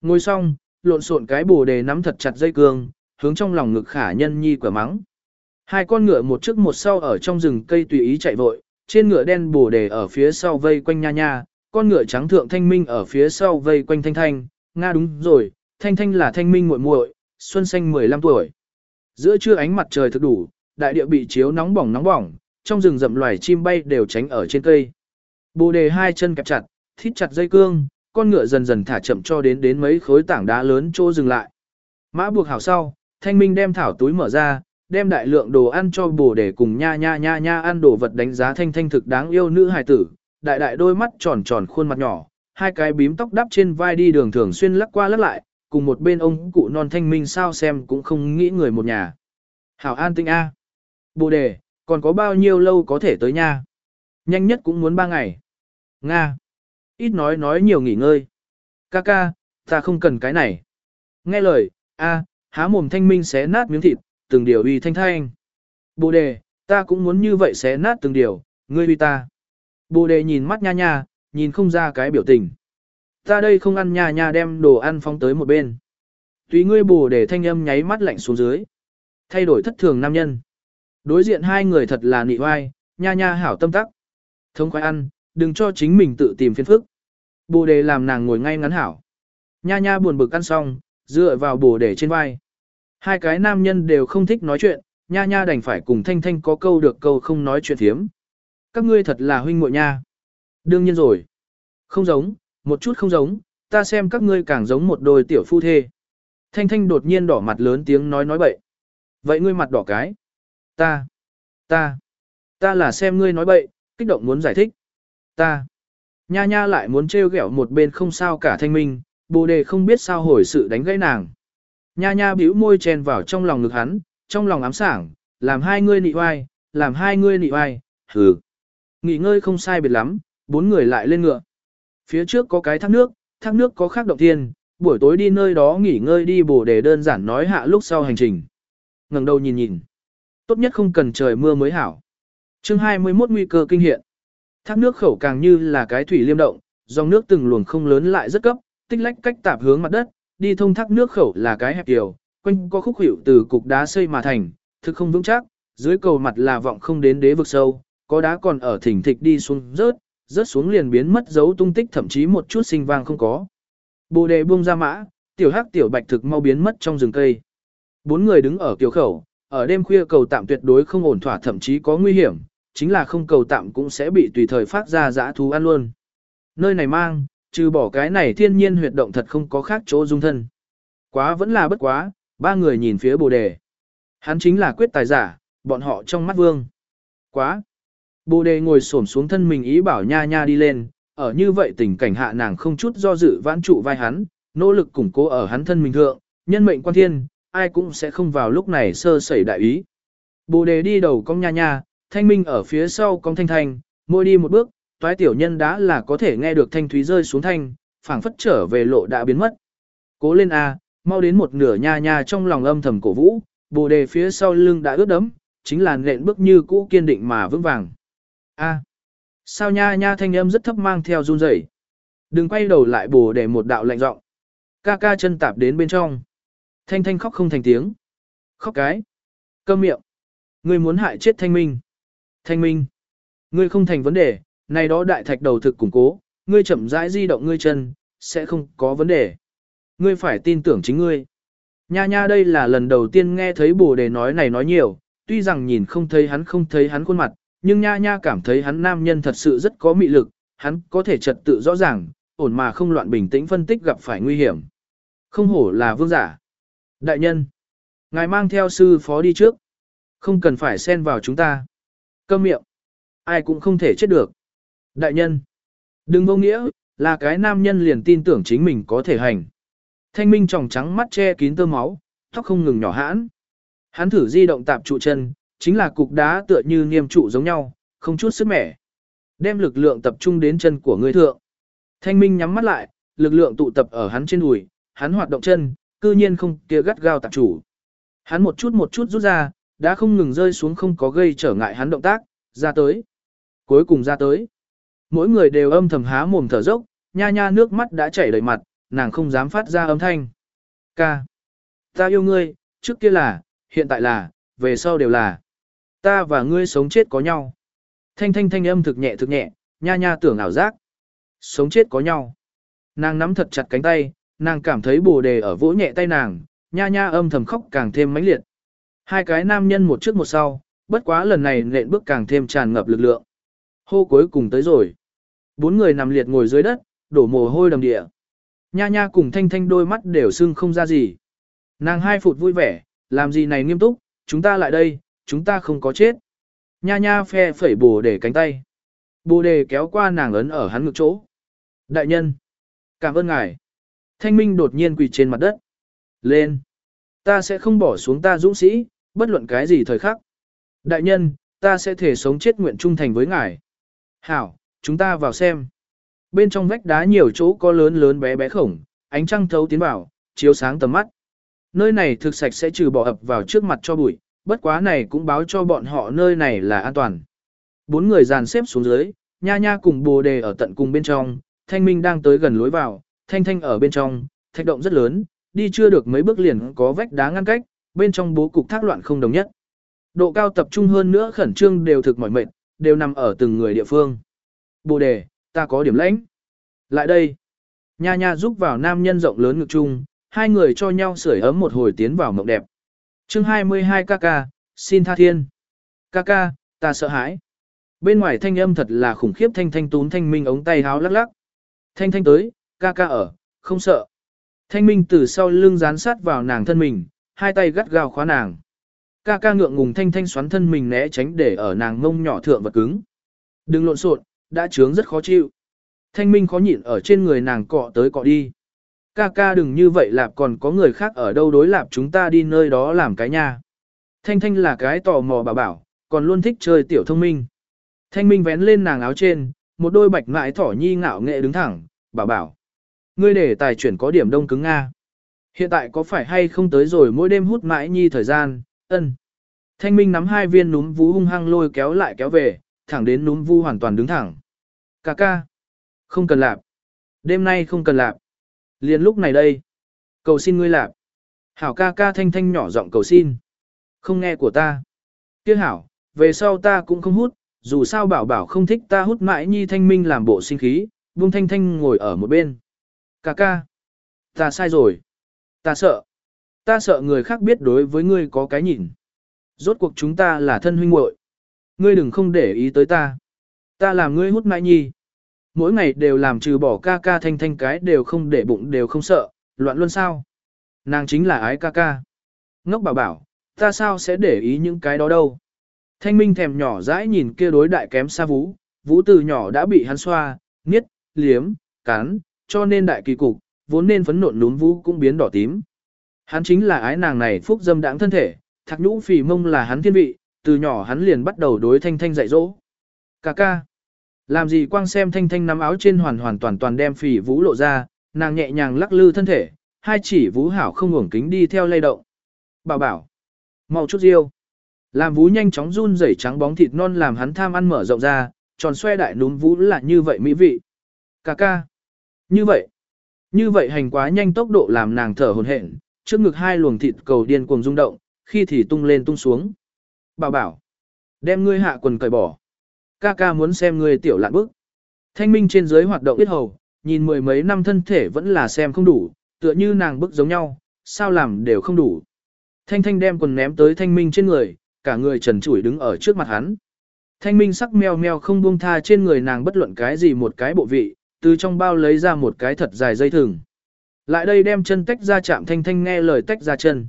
Ngồi xong, lộn xộn cái bồ đề nắm thật chặt dây cương, hướng trong lòng ngực khả nhân nhi quả mắng. Hai con ngựa một trước một sau ở trong rừng cây tùy ý chạy vội, trên ngựa đen bồ đề ở phía sau vây quanh nha nha, con ngựa trắng thượng thanh minh ở phía sau vây quanh thanh thanh, nga đúng rồi, thanh thanh là thanh minh muội muội, xuân xanh 15 tuổi. Giữa trưa ánh mặt trời thực đủ, đại địa bị chiếu nóng bỏng nóng bỏng, trong rừng rậm loài chim bay đều tránh ở trên cây. Bồ đề hai chân kẹp chặt, thít chặt dây cương, con ngựa dần dần thả chậm cho đến đến mấy khối tảng đá lớn chỗ dừng lại. Mã buộc hảo sau, thanh minh đem thảo túi mở ra, đem đại lượng đồ ăn cho bồ Đề cùng nha nha nha nha ăn đồ vật đánh giá thanh thanh thực đáng yêu nữ hài tử, đại đại đôi mắt tròn tròn khuôn mặt nhỏ, hai cái bím tóc đắp trên vai đi đường thường xuyên lắc qua lắc lại, cùng một bên ông cụ non thanh minh sao xem cũng không nghĩ người một nhà. Hảo an tinh A. Bồ đề, còn có bao nhiêu lâu có thể tới nha? Nhanh nhất cũng muốn ba ngày. Nga. Ít nói nói nhiều nghỉ ngơi. Ca ca, ta không cần cái này. Nghe lời, a, há mồm thanh minh xé nát miếng thịt, từng điều uy thanh thanh. Bồ đề, ta cũng muốn như vậy xé nát từng điều, ngươi uy ta. Bồ đề nhìn mắt nha nha, nhìn không ra cái biểu tình. Ta đây không ăn nha nha đem đồ ăn phóng tới một bên. Tùy ngươi bù để thanh âm nháy mắt lạnh xuống dưới. Thay đổi thất thường nam nhân. Đối diện hai người thật là nị oai, nha nha hảo tâm tắc. Thông khoái ăn, đừng cho chính mình tự tìm phiền phức. Bồ đề làm nàng ngồi ngay ngắn hảo. Nha nha buồn bực ăn xong, dựa vào bồ đề trên vai. Hai cái nam nhân đều không thích nói chuyện, nha nha đành phải cùng thanh thanh có câu được câu không nói chuyện thiếm. Các ngươi thật là huynh muội nha. Đương nhiên rồi. Không giống, một chút không giống, ta xem các ngươi càng giống một đôi tiểu phu thê. Thanh thanh đột nhiên đỏ mặt lớn tiếng nói nói bậy. Vậy ngươi mặt đỏ cái. Ta, ta, ta là xem ngươi nói bậy, kích động muốn giải thích. Ta, nha nha lại muốn trêu ghẹo một bên không sao cả thanh minh, bồ đề không biết sao hồi sự đánh gãy nàng. Nha nha bĩu môi chen vào trong lòng ngực hắn, trong lòng ám sảng, làm hai ngươi nị oai, làm hai ngươi nị oai, hừ. Nghỉ ngơi không sai biệt lắm, bốn người lại lên ngựa. Phía trước có cái thác nước, thác nước có khác động thiên, buổi tối đi nơi đó nghỉ ngơi đi bổ đề đơn giản nói hạ lúc sau hành trình. ngẩng đầu nhìn nhìn. Tốt nhất không cần trời mưa mới hảo. chương 21 nguy cơ kinh hiện. Thác nước khẩu càng như là cái thủy liêm động, dòng nước từng luồng không lớn lại rất cấp, tích lách cách tạp hướng mặt đất, đi thông thác nước khẩu là cái hẹp kiều, quanh có khúc hiệu từ cục đá xây mà thành, thực không vững chắc, dưới cầu mặt là vọng không đến đế vực sâu, có đá còn ở thỉnh thịch đi xuống rớt, rớt xuống liền biến mất dấu tung tích thậm chí một chút sinh vang không có. Bồ đề buông ra mã, tiểu hắc tiểu bạch thực mau biến mất trong rừng cây. Bốn người đứng ở kiều khẩu, ở đêm khuya cầu tạm tuyệt đối không ổn thỏa thậm chí có nguy hiểm, chính là không cầu tạm cũng sẽ bị tùy thời phát ra dã thú ăn luôn. Nơi này mang, trừ bỏ cái này thiên nhiên huyệt động thật không có khác chỗ dung thân. Quá vẫn là bất quá, ba người nhìn phía bồ đề. Hắn chính là quyết tài giả, bọn họ trong mắt vương. Quá. Bồ đề ngồi xổm xuống thân mình ý bảo nha nha đi lên, ở như vậy tình cảnh hạ nàng không chút do dự vãn trụ vai hắn, nỗ lực củng cố ở hắn thân mình thượng, nhân mệnh quan thiên, ai cũng sẽ không vào lúc này sơ sẩy đại ý. Bồ đề đi đầu cong nha nha, thanh minh ở phía sau cong thanh thanh, môi đi một bước, toái tiểu nhân đã là có thể nghe được thanh thúy rơi xuống thanh, phảng phất trở về lộ đã biến mất. Cố lên a, mau đến một nửa nha nha trong lòng âm thầm cổ vũ, bồ đề phía sau lưng đã ướt đẫm, chính là nện bước như cũ kiên định mà vững vàng. A. Sao nha nha thanh âm rất thấp mang theo run rẩy. Đừng quay đầu lại bồ để một đạo lạnh giọng. Ca ca chân tạp đến bên trong. Thanh thanh khóc không thành tiếng. Khóc cái. Câm miệng. Ngươi muốn hại chết thanh minh. Thanh minh. Ngươi không thành vấn đề, này đó đại thạch đầu thực củng cố, ngươi chậm rãi di động ngươi chân, sẽ không có vấn đề. Ngươi phải tin tưởng chính ngươi. Nha nha đây là lần đầu tiên nghe thấy bồ đề nói này nói nhiều, tuy rằng nhìn không thấy hắn không thấy hắn khuôn mặt, nhưng nha nha cảm thấy hắn nam nhân thật sự rất có mị lực, hắn có thể trật tự rõ ràng, ổn mà không loạn bình tĩnh phân tích gặp phải nguy hiểm. Không hổ là vương giả. Đại nhân, ngài mang theo sư phó đi trước. Không cần phải xen vào chúng ta. Câm miệng. Ai cũng không thể chết được. Đại nhân, đừng vô nghĩa, là cái nam nhân liền tin tưởng chính mình có thể hành. Thanh minh tròng trắng mắt che kín tơ máu, tóc không ngừng nhỏ hãn. Hắn thử di động tạp trụ chân, chính là cục đá tựa như niêm trụ giống nhau, không chút sức mẻ. Đem lực lượng tập trung đến chân của người thượng. Thanh minh nhắm mắt lại, lực lượng tụ tập ở hắn trên đùi, hắn hoạt động chân, cư nhiên không kia gắt gao tạp chủ. Hắn một chút một chút rút ra, đã không ngừng rơi xuống không có gây trở ngại hắn động tác, ra tới. Cuối cùng ra tới. Mỗi người đều âm thầm há mồm thở dốc, nha nha nước mắt đã chảy đầy mặt, nàng không dám phát ra âm thanh. Ca. Ta yêu ngươi, trước kia là, hiện tại là, về sau đều là. Ta và ngươi sống chết có nhau. Thanh thanh thanh âm thực nhẹ thực nhẹ, nha nha tưởng ảo giác. Sống chết có nhau. Nàng nắm thật chặt cánh tay, nàng cảm thấy bồ đề ở vỗ nhẹ tay nàng, nha nha âm thầm khóc càng thêm mãnh liệt. Hai cái nam nhân một trước một sau, bất quá lần này nện bước càng thêm tràn ngập lực lượng. Hô cuối cùng tới rồi. Bốn người nằm liệt ngồi dưới đất, đổ mồ hôi đầm địa. Nha nha cùng thanh thanh đôi mắt đều sưng không ra gì. Nàng hai phụt vui vẻ, làm gì này nghiêm túc, chúng ta lại đây, chúng ta không có chết. Nha nha phe phẩy bồ để cánh tay. Bồ đề kéo qua nàng ấn ở hắn ngực chỗ. Đại nhân, cảm ơn ngài. Thanh minh đột nhiên quỳ trên mặt đất. Lên. Ta sẽ không bỏ xuống ta dũng sĩ, bất luận cái gì thời khắc. Đại nhân, ta sẽ thể sống chết nguyện trung thành với ngài. Hảo, chúng ta vào xem. Bên trong vách đá nhiều chỗ có lớn lớn bé bé khổng, ánh trăng thấu tiến vào, chiếu sáng tầm mắt. Nơi này thực sạch sẽ trừ bỏ ập vào trước mặt cho bụi, bất quá này cũng báo cho bọn họ nơi này là an toàn. Bốn người dàn xếp xuống dưới, nha nha cùng bồ đề ở tận cùng bên trong, thanh minh đang tới gần lối vào, thanh thanh ở bên trong, thạch động rất lớn, đi chưa được mấy bước liền có vách đá ngăn cách, bên trong bố cục thác loạn không đồng nhất. Độ cao tập trung hơn nữa khẩn trương đều thực mỏi mệt, đều nằm ở từng người địa phương. Bồ đề, ta có điểm lãnh. Lại đây. Nha nha giúp vào nam nhân rộng lớn ngực chung, hai người cho nhau sưởi ấm một hồi tiến vào mộng đẹp chương 22 ca ca, xin tha thiên. Ca ca, ta sợ hãi. Bên ngoài thanh âm thật là khủng khiếp thanh thanh tún thanh minh ống tay háo lắc lắc. Thanh thanh tới, ca ca ở, không sợ. Thanh minh từ sau lưng dán sát vào nàng thân mình, hai tay gắt gao khóa nàng. Ca ca ngượng ngùng thanh thanh xoắn thân mình né tránh để ở nàng ngông nhỏ thượng vật cứng. Đừng lộn xộn, đã trướng rất khó chịu. Thanh minh khó nhịn ở trên người nàng cọ tới cọ đi. Ca ca đừng như vậy lạp còn có người khác ở đâu đối lạp chúng ta đi nơi đó làm cái nha. Thanh thanh là cái tò mò bà bảo, còn luôn thích chơi tiểu thông minh. Thanh minh vén lên nàng áo trên, một đôi bạch ngại thỏ nhi ngạo nghệ đứng thẳng, bà bảo. Ngươi để tài chuyển có điểm đông cứng Nga. Hiện tại có phải hay không tới rồi mỗi đêm hút mãi nhi thời gian, ân. Thanh minh nắm hai viên núm vú hung hăng lôi kéo lại kéo về, thẳng đến núm vu hoàn toàn đứng thẳng. Cà ca. Không cần lạp. Đêm nay không cần lạp. Liền lúc này đây. Cầu xin ngươi lạp. Hảo ca ca thanh thanh nhỏ giọng cầu xin. Không nghe của ta. Tiếc hảo, về sau ta cũng không hút, dù sao bảo bảo không thích ta hút mãi nhi thanh minh làm bộ sinh khí, buông thanh thanh ngồi ở một bên. Ca ca. Ta sai rồi. Ta sợ. Ta sợ người khác biết đối với ngươi có cái nhìn. Rốt cuộc chúng ta là thân huynh muội. Ngươi đừng không để ý tới ta. Ta làm ngươi hút mãi nhi. Mỗi ngày đều làm trừ bỏ ca ca thanh thanh cái đều không để bụng đều không sợ, loạn luôn sao. Nàng chính là ái ca ca. Ngốc bảo bảo, ta sao sẽ để ý những cái đó đâu. Thanh minh thèm nhỏ dãi nhìn kia đối đại kém xa vũ, vũ từ nhỏ đã bị hắn xoa, nghiết, liếm, cắn, cho nên đại kỳ cục, vốn nên phấn nộn núm vũ cũng biến đỏ tím. Hắn chính là ái nàng này phúc dâm đãng thân thể, thạc nhũ phì mông là hắn thiên vị, từ nhỏ hắn liền bắt đầu đối thanh thanh dạy dỗ. Cà ca. Làm gì quang xem thanh thanh nắm áo trên hoàn hoàn toàn toàn đem phì vũ lộ ra, nàng nhẹ nhàng lắc lư thân thể, hai chỉ vũ hảo không ngủng kính đi theo lay động. Bảo bảo. mau chút riêu. Làm vũ nhanh chóng run rẩy trắng bóng thịt non làm hắn tham ăn mở rộng ra, tròn xoe đại núm vũ là như vậy mỹ vị. Cà ca. Như vậy. Như vậy hành quá nhanh tốc độ làm nàng thở hồn hển, trước ngực hai luồng thịt cầu điên cuồng rung động, khi thì tung lên tung xuống. Bảo bảo, đem ngươi hạ quần cởi bỏ. Ca ca muốn xem ngươi tiểu lạn bức. Thanh minh trên dưới hoạt động biết hầu, nhìn mười mấy năm thân thể vẫn là xem không đủ, tựa như nàng bức giống nhau, sao làm đều không đủ. Thanh thanh đem quần ném tới thanh minh trên người, cả người trần trụi đứng ở trước mặt hắn. Thanh minh sắc meo meo không buông tha trên người nàng bất luận cái gì một cái bộ vị, từ trong bao lấy ra một cái thật dài dây thừng. Lại đây đem chân tách ra chạm thanh thanh nghe lời tách ra chân.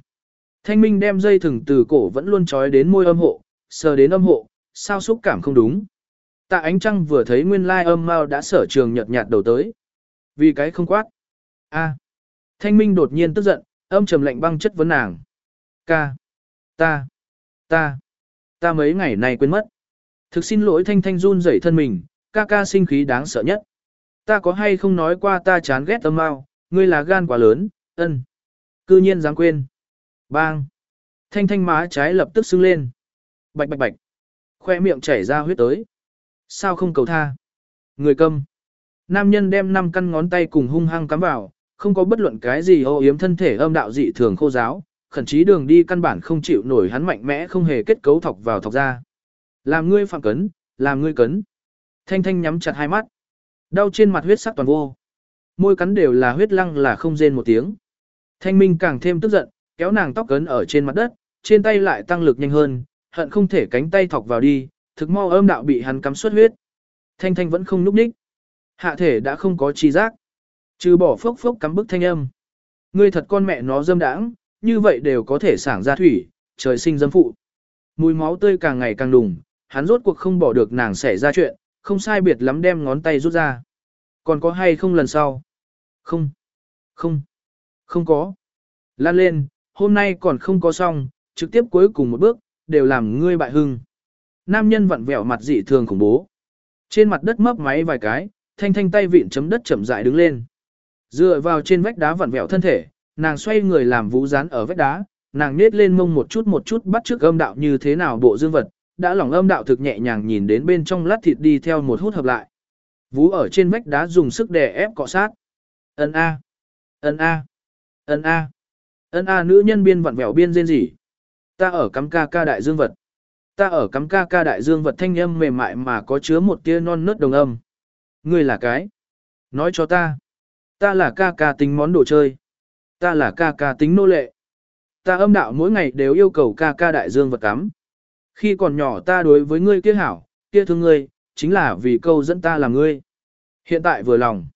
Thanh minh đem dây thừng từ cổ vẫn luôn trói đến môi âm hộ, sờ đến âm hộ, sao xúc cảm không đúng. Tạ ánh trăng vừa thấy nguyên lai âm mao đã sở trường nhợt nhạt đầu tới. Vì cái không quát. a Thanh minh đột nhiên tức giận, âm trầm lạnh băng chất vấn nàng. Ca. Ta. Ta. Ta mấy ngày này quên mất. Thực xin lỗi thanh thanh run rẩy thân mình, ca ca sinh khí đáng sợ nhất. Ta có hay không nói qua ta chán ghét âm mao, ngươi là gan quá lớn, ân. Cư nhiên dám quên. Bang! Thanh thanh má trái lập tức sưng lên. Bạch bạch bạch. Khoe miệng chảy ra huyết tới. Sao không cầu tha? Người câm. Nam nhân đem năm căn ngón tay cùng hung hăng cắm vào, không có bất luận cái gì ô yếm thân thể âm đạo dị thường khô giáo, khẩn chí đường đi căn bản không chịu nổi hắn mạnh mẽ không hề kết cấu thọc vào thọc ra. Làm ngươi phạm cấn, làm ngươi cấn. Thanh thanh nhắm chặt hai mắt. Đau trên mặt huyết sắc toàn vô. Môi cắn đều là huyết lăng là không rên một tiếng. Thanh minh càng thêm tức giận, kéo nàng tóc cấn ở trên mặt đất, trên tay lại tăng lực nhanh hơn, hận không thể cánh tay thọc vào đi, thực mau âm đạo bị hắn cắm xuất huyết. Thanh thanh vẫn không núp đích. Hạ thể đã không có chi giác. Trừ bỏ phốc phốc cắm bức thanh âm. Ngươi thật con mẹ nó dâm đãng, như vậy đều có thể sảng ra thủy, trời sinh dâm phụ. Mùi máu tươi càng ngày càng đùng, hắn rốt cuộc không bỏ được nàng xảy ra chuyện, không sai biệt lắm đem ngón tay rút ra. Còn có hay không lần sau? Không. Không. Không có. Lan lên, hôm nay còn không có xong, trực tiếp cuối cùng một bước, đều làm ngươi bại hưng. Nam nhân vặn vẹo mặt dị thường khủng bố. Trên mặt đất mấp máy vài cái, thanh thanh tay vịn chấm đất chậm rãi đứng lên. Dựa vào trên vách đá vặn vẹo thân thể, nàng xoay người làm vũ dán ở vách đá, nàng nết lên mông một chút một chút bắt trước âm đạo như thế nào bộ dương vật, đã lỏng âm đạo thực nhẹ nhàng nhìn đến bên trong lát thịt đi theo một hút hợp lại. Vũ ở trên vách đá dùng sức đè ép cọ sát. Ân a, ân a, ân a. Ân a nữ nhân biên vặn vẹo biên rên rỉ. Ta ở cắm ca ca đại dương vật. Ta ở cắm ca ca đại dương vật thanh âm mềm mại mà có chứa một tia non nớt đồng âm. Ngươi là cái? Nói cho ta. Ta là ca ca tính món đồ chơi. Ta là ca ca tính nô lệ. Ta âm đạo mỗi ngày đều yêu cầu ca ca đại dương vật cắm. Khi còn nhỏ ta đối với ngươi kia hảo, kia thương ngươi, chính là vì câu dẫn ta là ngươi. Hiện tại vừa lòng.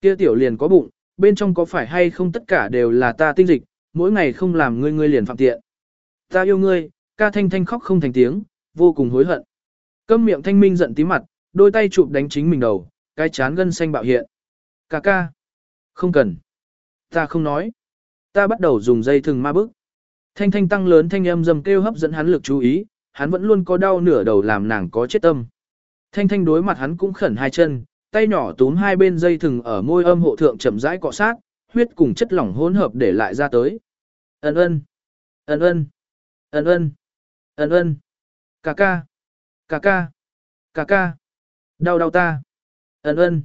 Kia tiểu liền có bụng, bên trong có phải hay không tất cả đều là ta tinh dịch, mỗi ngày không làm ngươi ngươi liền phạm tiện. Ta yêu ngươi, ca thanh thanh khóc không thành tiếng, vô cùng hối hận. Câm miệng thanh minh giận tí mặt, đôi tay chụp đánh chính mình đầu, cái chán gân xanh bạo hiện. Ca ca. Không cần. Ta không nói. Ta bắt đầu dùng dây thừng ma bức. Thanh thanh tăng lớn thanh âm dầm kêu hấp dẫn hắn lực chú ý, hắn vẫn luôn có đau nửa đầu làm nàng có chết tâm. Thanh thanh đối mặt hắn cũng khẩn hai chân, tay nhỏ túm hai bên dây thừng ở môi âm hộ thượng chậm rãi cọ sát, huyết cùng chất lỏng hỗn hợp để lại ra tới. Ân ân, ân ân, Ấn ơn. Ấn ơn. Cà ca. Cà ca. Cà ca. Đau đau ta. Ấn ơn.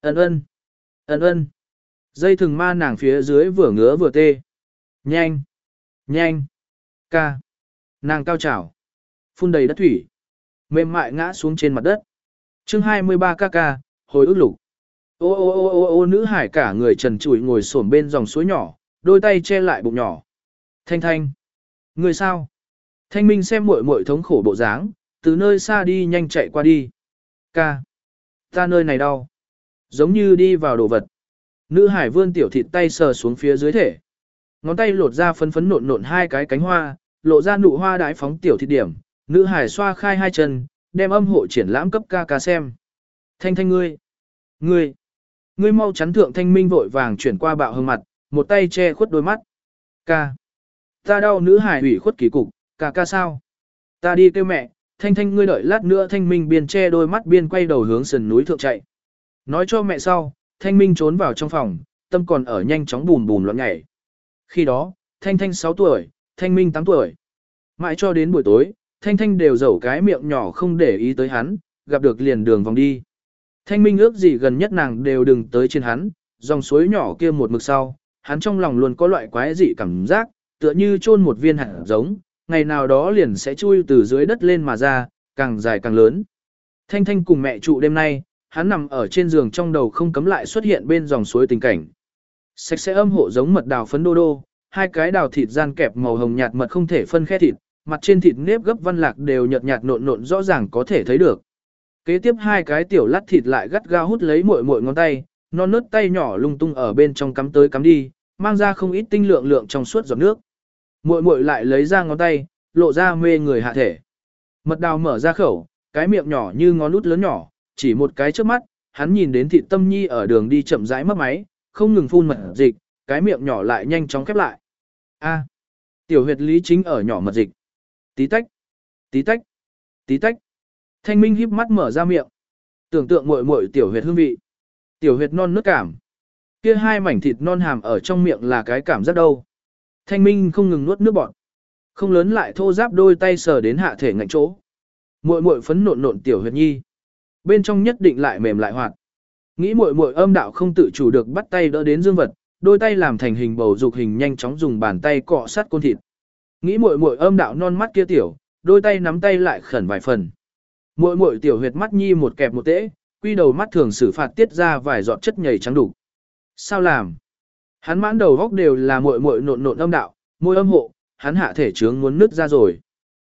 Ấn ơn. Ấn ơn. Dây thừng ma nàng phía dưới vừa ngứa vừa tê. Nhanh. Nhanh. Ca. Nàng cao trào. Phun đầy đất thủy. Mềm mại ngã xuống trên mặt đất. chương 23 ca ca, hồi ức lục. Ô ô ô ô ô nữ hải cả người trần trụi ngồi xổm bên dòng suối nhỏ, đôi tay che lại bụng nhỏ. Thanh thanh. Người sao? Thanh minh xem muội muội thống khổ bộ dáng, từ nơi xa đi nhanh chạy qua đi. Ca. Ta nơi này đau. Giống như đi vào đồ vật. Nữ hải vươn tiểu thịt tay sờ xuống phía dưới thể. Ngón tay lột ra phấn phấn nộn nộn hai cái cánh hoa, lộ ra nụ hoa đái phóng tiểu thịt điểm. Nữ hải xoa khai hai chân, đem âm hộ triển lãm cấp ca ca xem. Thanh thanh ngươi. Ngươi. Ngươi mau chắn thượng thanh minh vội vàng chuyển qua bạo hương mặt, một tay che khuất đôi mắt. Ca. Ta đau nữ hải ủy khuất kỳ cục, ca ca sao? Ta đi kêu mẹ, thanh thanh ngươi đợi lát nữa thanh minh biên che đôi mắt biên quay đầu hướng sườn núi thượng chạy. Nói cho mẹ sau, thanh minh trốn vào trong phòng, tâm còn ở nhanh chóng bùn bùn loạn nhảy. Khi đó, thanh thanh 6 tuổi, thanh minh 8 tuổi. Mãi cho đến buổi tối, thanh thanh đều dẩu cái miệng nhỏ không để ý tới hắn, gặp được liền đường vòng đi. Thanh minh ước gì gần nhất nàng đều đừng tới trên hắn, dòng suối nhỏ kia một mực sau, hắn trong lòng luôn có loại quái dị cảm giác, tựa như chôn một viên hạt giống, ngày nào đó liền sẽ chui từ dưới đất lên mà ra, càng dài càng lớn. Thanh Thanh cùng mẹ trụ đêm nay, hắn nằm ở trên giường trong đầu không cấm lại xuất hiện bên dòng suối tình cảnh. Sạch sẽ âm hộ giống mật đào phấn đô đô, hai cái đào thịt gian kẹp màu hồng nhạt mật không thể phân khe thịt, mặt trên thịt nếp gấp văn lạc đều nhợt nhạt nộn nộn rõ ràng có thể thấy được. Kế tiếp hai cái tiểu lát thịt lại gắt gao hút lấy muội muội ngón tay, non nớt tay nhỏ lung tung ở bên trong cắm tới cắm đi, mang ra không ít tinh lượng lượng trong suốt giọt nước. Muội muội lại lấy ra ngón tay, lộ ra mê người hạ thể. Mật đào mở ra khẩu, cái miệng nhỏ như ngón út lớn nhỏ, chỉ một cái trước mắt, hắn nhìn đến thị tâm nhi ở đường đi chậm rãi mất máy, không ngừng phun mật dịch, cái miệng nhỏ lại nhanh chóng khép lại. A, tiểu huyệt lý chính ở nhỏ mật dịch. Tí tách, tí tách, tí tách. Thanh minh híp mắt mở ra miệng. Tưởng tượng muội muội tiểu huyệt hương vị. Tiểu huyệt non nước cảm. Kia hai mảnh thịt non hàm ở trong miệng là cái cảm giác đâu. Thanh minh không ngừng nuốt nước bọt. Không lớn lại thô giáp đôi tay sờ đến hạ thể ngạnh chỗ. Muội muội phấn nộn nộn tiểu huyệt nhi. Bên trong nhất định lại mềm lại hoạt. Nghĩ muội muội âm đạo không tự chủ được bắt tay đỡ đến dương vật, đôi tay làm thành hình bầu dục hình nhanh chóng dùng bàn tay cọ sát côn thịt. Nghĩ muội muội âm đạo non mắt kia tiểu, đôi tay nắm tay lại khẩn vài phần. Muội muội tiểu huyệt mắt nhi một kẹp một tễ, quy đầu mắt thường xử phạt tiết ra vài giọt chất nhầy trắng đủ. Sao làm? Hắn mãn đầu góc đều là muội muội nộn nộn âm đạo, môi âm hộ, hắn hạ thể trướng muốn nứt ra rồi.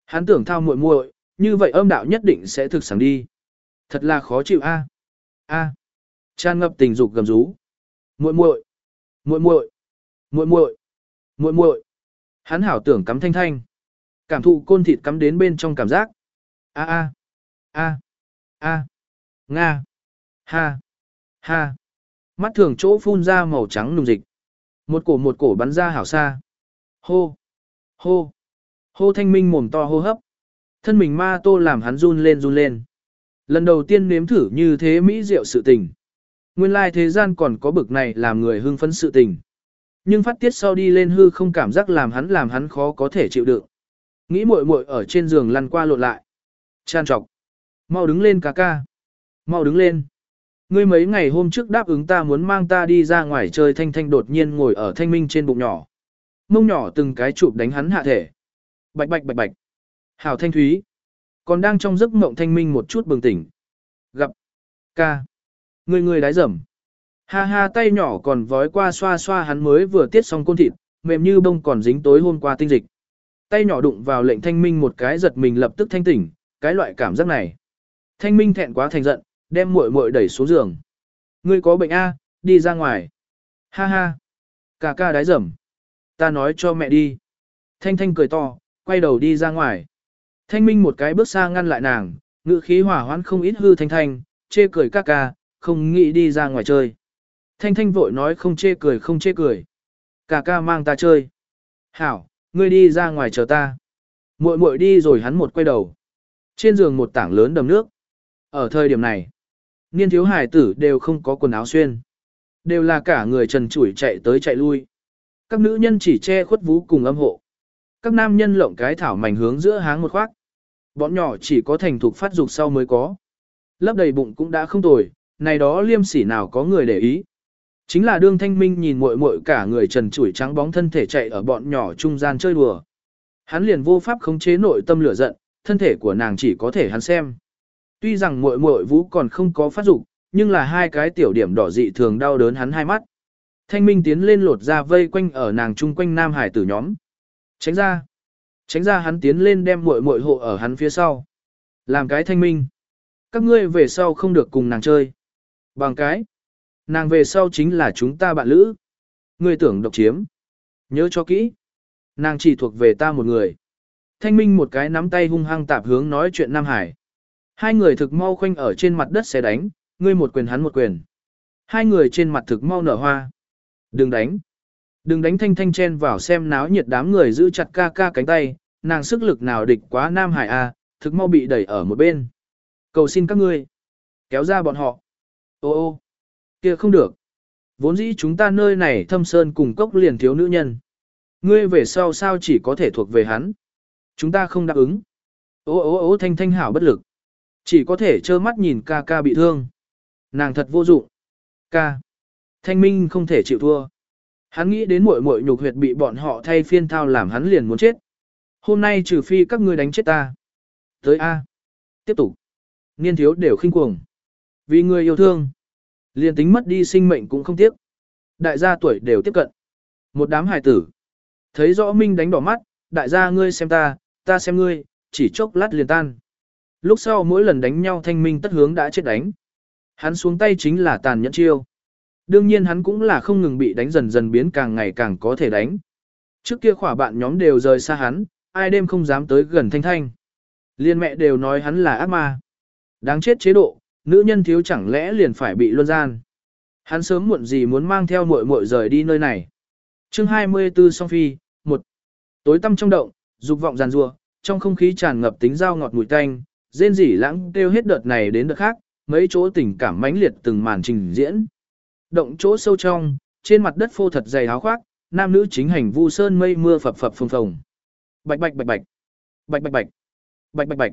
Hắn tưởng thao muội muội, như vậy âm đạo nhất định sẽ thực sáng đi. Thật là khó chịu a. À. A. À. Tràn ngập tình dục gầm rú. Muội muội, muội muội, muội muội, muội muội. Hắn hảo tưởng cắm thanh thanh. Cảm thụ côn thịt cắm đến bên trong cảm giác. A a. A. A. Nga. Ha. Ha. Mắt thường chỗ phun ra màu trắng nùng dịch. Một cổ một cổ bắn ra hảo xa. Hô. Hô. Hô thanh minh mồm to hô hấp. Thân mình ma tô làm hắn run lên run lên. Lần đầu tiên nếm thử như thế mỹ diệu sự tình. Nguyên lai thế gian còn có bực này làm người hưng phấn sự tình. Nhưng phát tiết sau đi lên hư không cảm giác làm hắn làm hắn khó có thể chịu đựng. Nghĩ muội muội ở trên giường lăn qua lộn lại. Chan trọc. Mau đứng lên ca ca. Mau đứng lên. Ngươi mấy ngày hôm trước đáp ứng ta muốn mang ta đi ra ngoài chơi thanh thanh đột nhiên ngồi ở thanh minh trên bụng nhỏ. Mông nhỏ từng cái chụp đánh hắn hạ thể. Bạch bạch bạch bạch. Hảo thanh thúy. Còn đang trong giấc mộng thanh minh một chút bừng tỉnh. Gặp. Ca. Người người đái dầm. Ha ha tay nhỏ còn vói qua xoa xoa hắn mới vừa tiết xong côn thịt, mềm như bông còn dính tối hôm qua tinh dịch. Tay nhỏ đụng vào lệnh thanh minh một cái giật mình lập tức thanh tỉnh, cái loại cảm giác này. Thanh minh thẹn quá thành giận, đem muội muội đẩy xuống giường. Ngươi có bệnh A, đi ra ngoài. Ha ha. Cà ca đái dầm. Ta nói cho mẹ đi. Thanh thanh cười to, quay đầu đi ra ngoài. Thanh minh một cái bước xa ngăn lại nàng, ngữ khí hỏa hoãn không ít hư thanh thanh, chê cười ca ca, không nghĩ đi ra ngoài chơi. Thanh thanh vội nói không chê cười không chê cười. Cà ca mang ta chơi. Hảo, ngươi đi ra ngoài chờ ta. Muội muội đi rồi hắn một quay đầu. Trên giường một tảng lớn đầm nước. Ở thời điểm này, niên thiếu hải tử đều không có quần áo xuyên. Đều là cả người trần trụi chạy tới chạy lui. Các nữ nhân chỉ che khuất vú cùng âm hộ. các nam nhân lộng cái thảo mảnh hướng giữa háng một khoác. Bọn nhỏ chỉ có thành thục phát dục sau mới có. Lấp đầy bụng cũng đã không tồi, này đó liêm sỉ nào có người để ý. Chính là đương thanh minh nhìn muội muội cả người trần trụi trắng bóng thân thể chạy ở bọn nhỏ trung gian chơi đùa. Hắn liền vô pháp khống chế nội tâm lửa giận, thân thể của nàng chỉ có thể hắn xem. Tuy rằng muội muội vũ còn không có phát dục, nhưng là hai cái tiểu điểm đỏ dị thường đau đớn hắn hai mắt. Thanh minh tiến lên lột ra vây quanh ở nàng chung quanh nam hải tử nhóm. Tránh ra. Tránh ra hắn tiến lên đem muội muội hộ ở hắn phía sau. Làm cái thanh minh. Các ngươi về sau không được cùng nàng chơi. Bằng cái. Nàng về sau chính là chúng ta bạn lữ. Ngươi tưởng độc chiếm. Nhớ cho kỹ. Nàng chỉ thuộc về ta một người. Thanh minh một cái nắm tay hung hăng tạp hướng nói chuyện Nam Hải. Hai người thực mau khoanh ở trên mặt đất sẽ đánh, ngươi một quyền hắn một quyền. Hai người trên mặt thực mau nở hoa. Đừng đánh. Đừng đánh thanh thanh chen vào xem náo nhiệt đám người giữ chặt ca ca cánh tay, nàng sức lực nào địch quá Nam Hải A, thực mau bị đẩy ở một bên. Cầu xin các ngươi. Kéo ra bọn họ. Ô ô. kia không được. Vốn dĩ chúng ta nơi này thâm sơn cùng cốc liền thiếu nữ nhân. Ngươi về sau sao chỉ có thể thuộc về hắn. Chúng ta không đáp ứng. Ô ô ô thanh thanh hảo bất lực. Chỉ có thể trơ mắt nhìn ca ca bị thương. Nàng thật vô dụng. Ca. Thanh minh không thể chịu thua. Hắn nghĩ đến muội muội nhục huyệt bị bọn họ thay phiên thao làm hắn liền muốn chết. Hôm nay trừ phi các ngươi đánh chết ta. Tới A. Tiếp tục. Niên thiếu đều khinh cuồng. Vì người yêu thương. Liền tính mất đi sinh mệnh cũng không tiếc. Đại gia tuổi đều tiếp cận. Một đám hài tử. Thấy rõ Minh đánh đỏ mắt, đại gia ngươi xem ta, ta xem ngươi, chỉ chốc lát liền tan. Lúc sau mỗi lần đánh nhau thanh minh tất hướng đã chết đánh. Hắn xuống tay chính là tàn nhẫn chiêu. Đương nhiên hắn cũng là không ngừng bị đánh dần dần biến càng ngày càng có thể đánh. Trước kia khỏa bạn nhóm đều rời xa hắn, ai đêm không dám tới gần thanh thanh. Liên mẹ đều nói hắn là ác ma. Đáng chết chế độ, nữ nhân thiếu chẳng lẽ liền phải bị luân gian. Hắn sớm muộn gì muốn mang theo muội muội rời đi nơi này. Chương 24 Song Phi, 1. Tối tăm trong động, dục vọng giàn rua, trong không khí tràn ngập tính dao ngọt mùi tanh, rên rỉ lãng kêu hết đợt này đến đợt khác, mấy chỗ tình cảm mãnh liệt từng màn trình diễn. Động chỗ sâu trong, trên mặt đất phô thật dày áo khoác, nam nữ chính hành vu sơn mây mưa phập phập phồng phồng. Bạch bạch bạch bạch. Bạch bạch bạch. Bạch bạch bạch.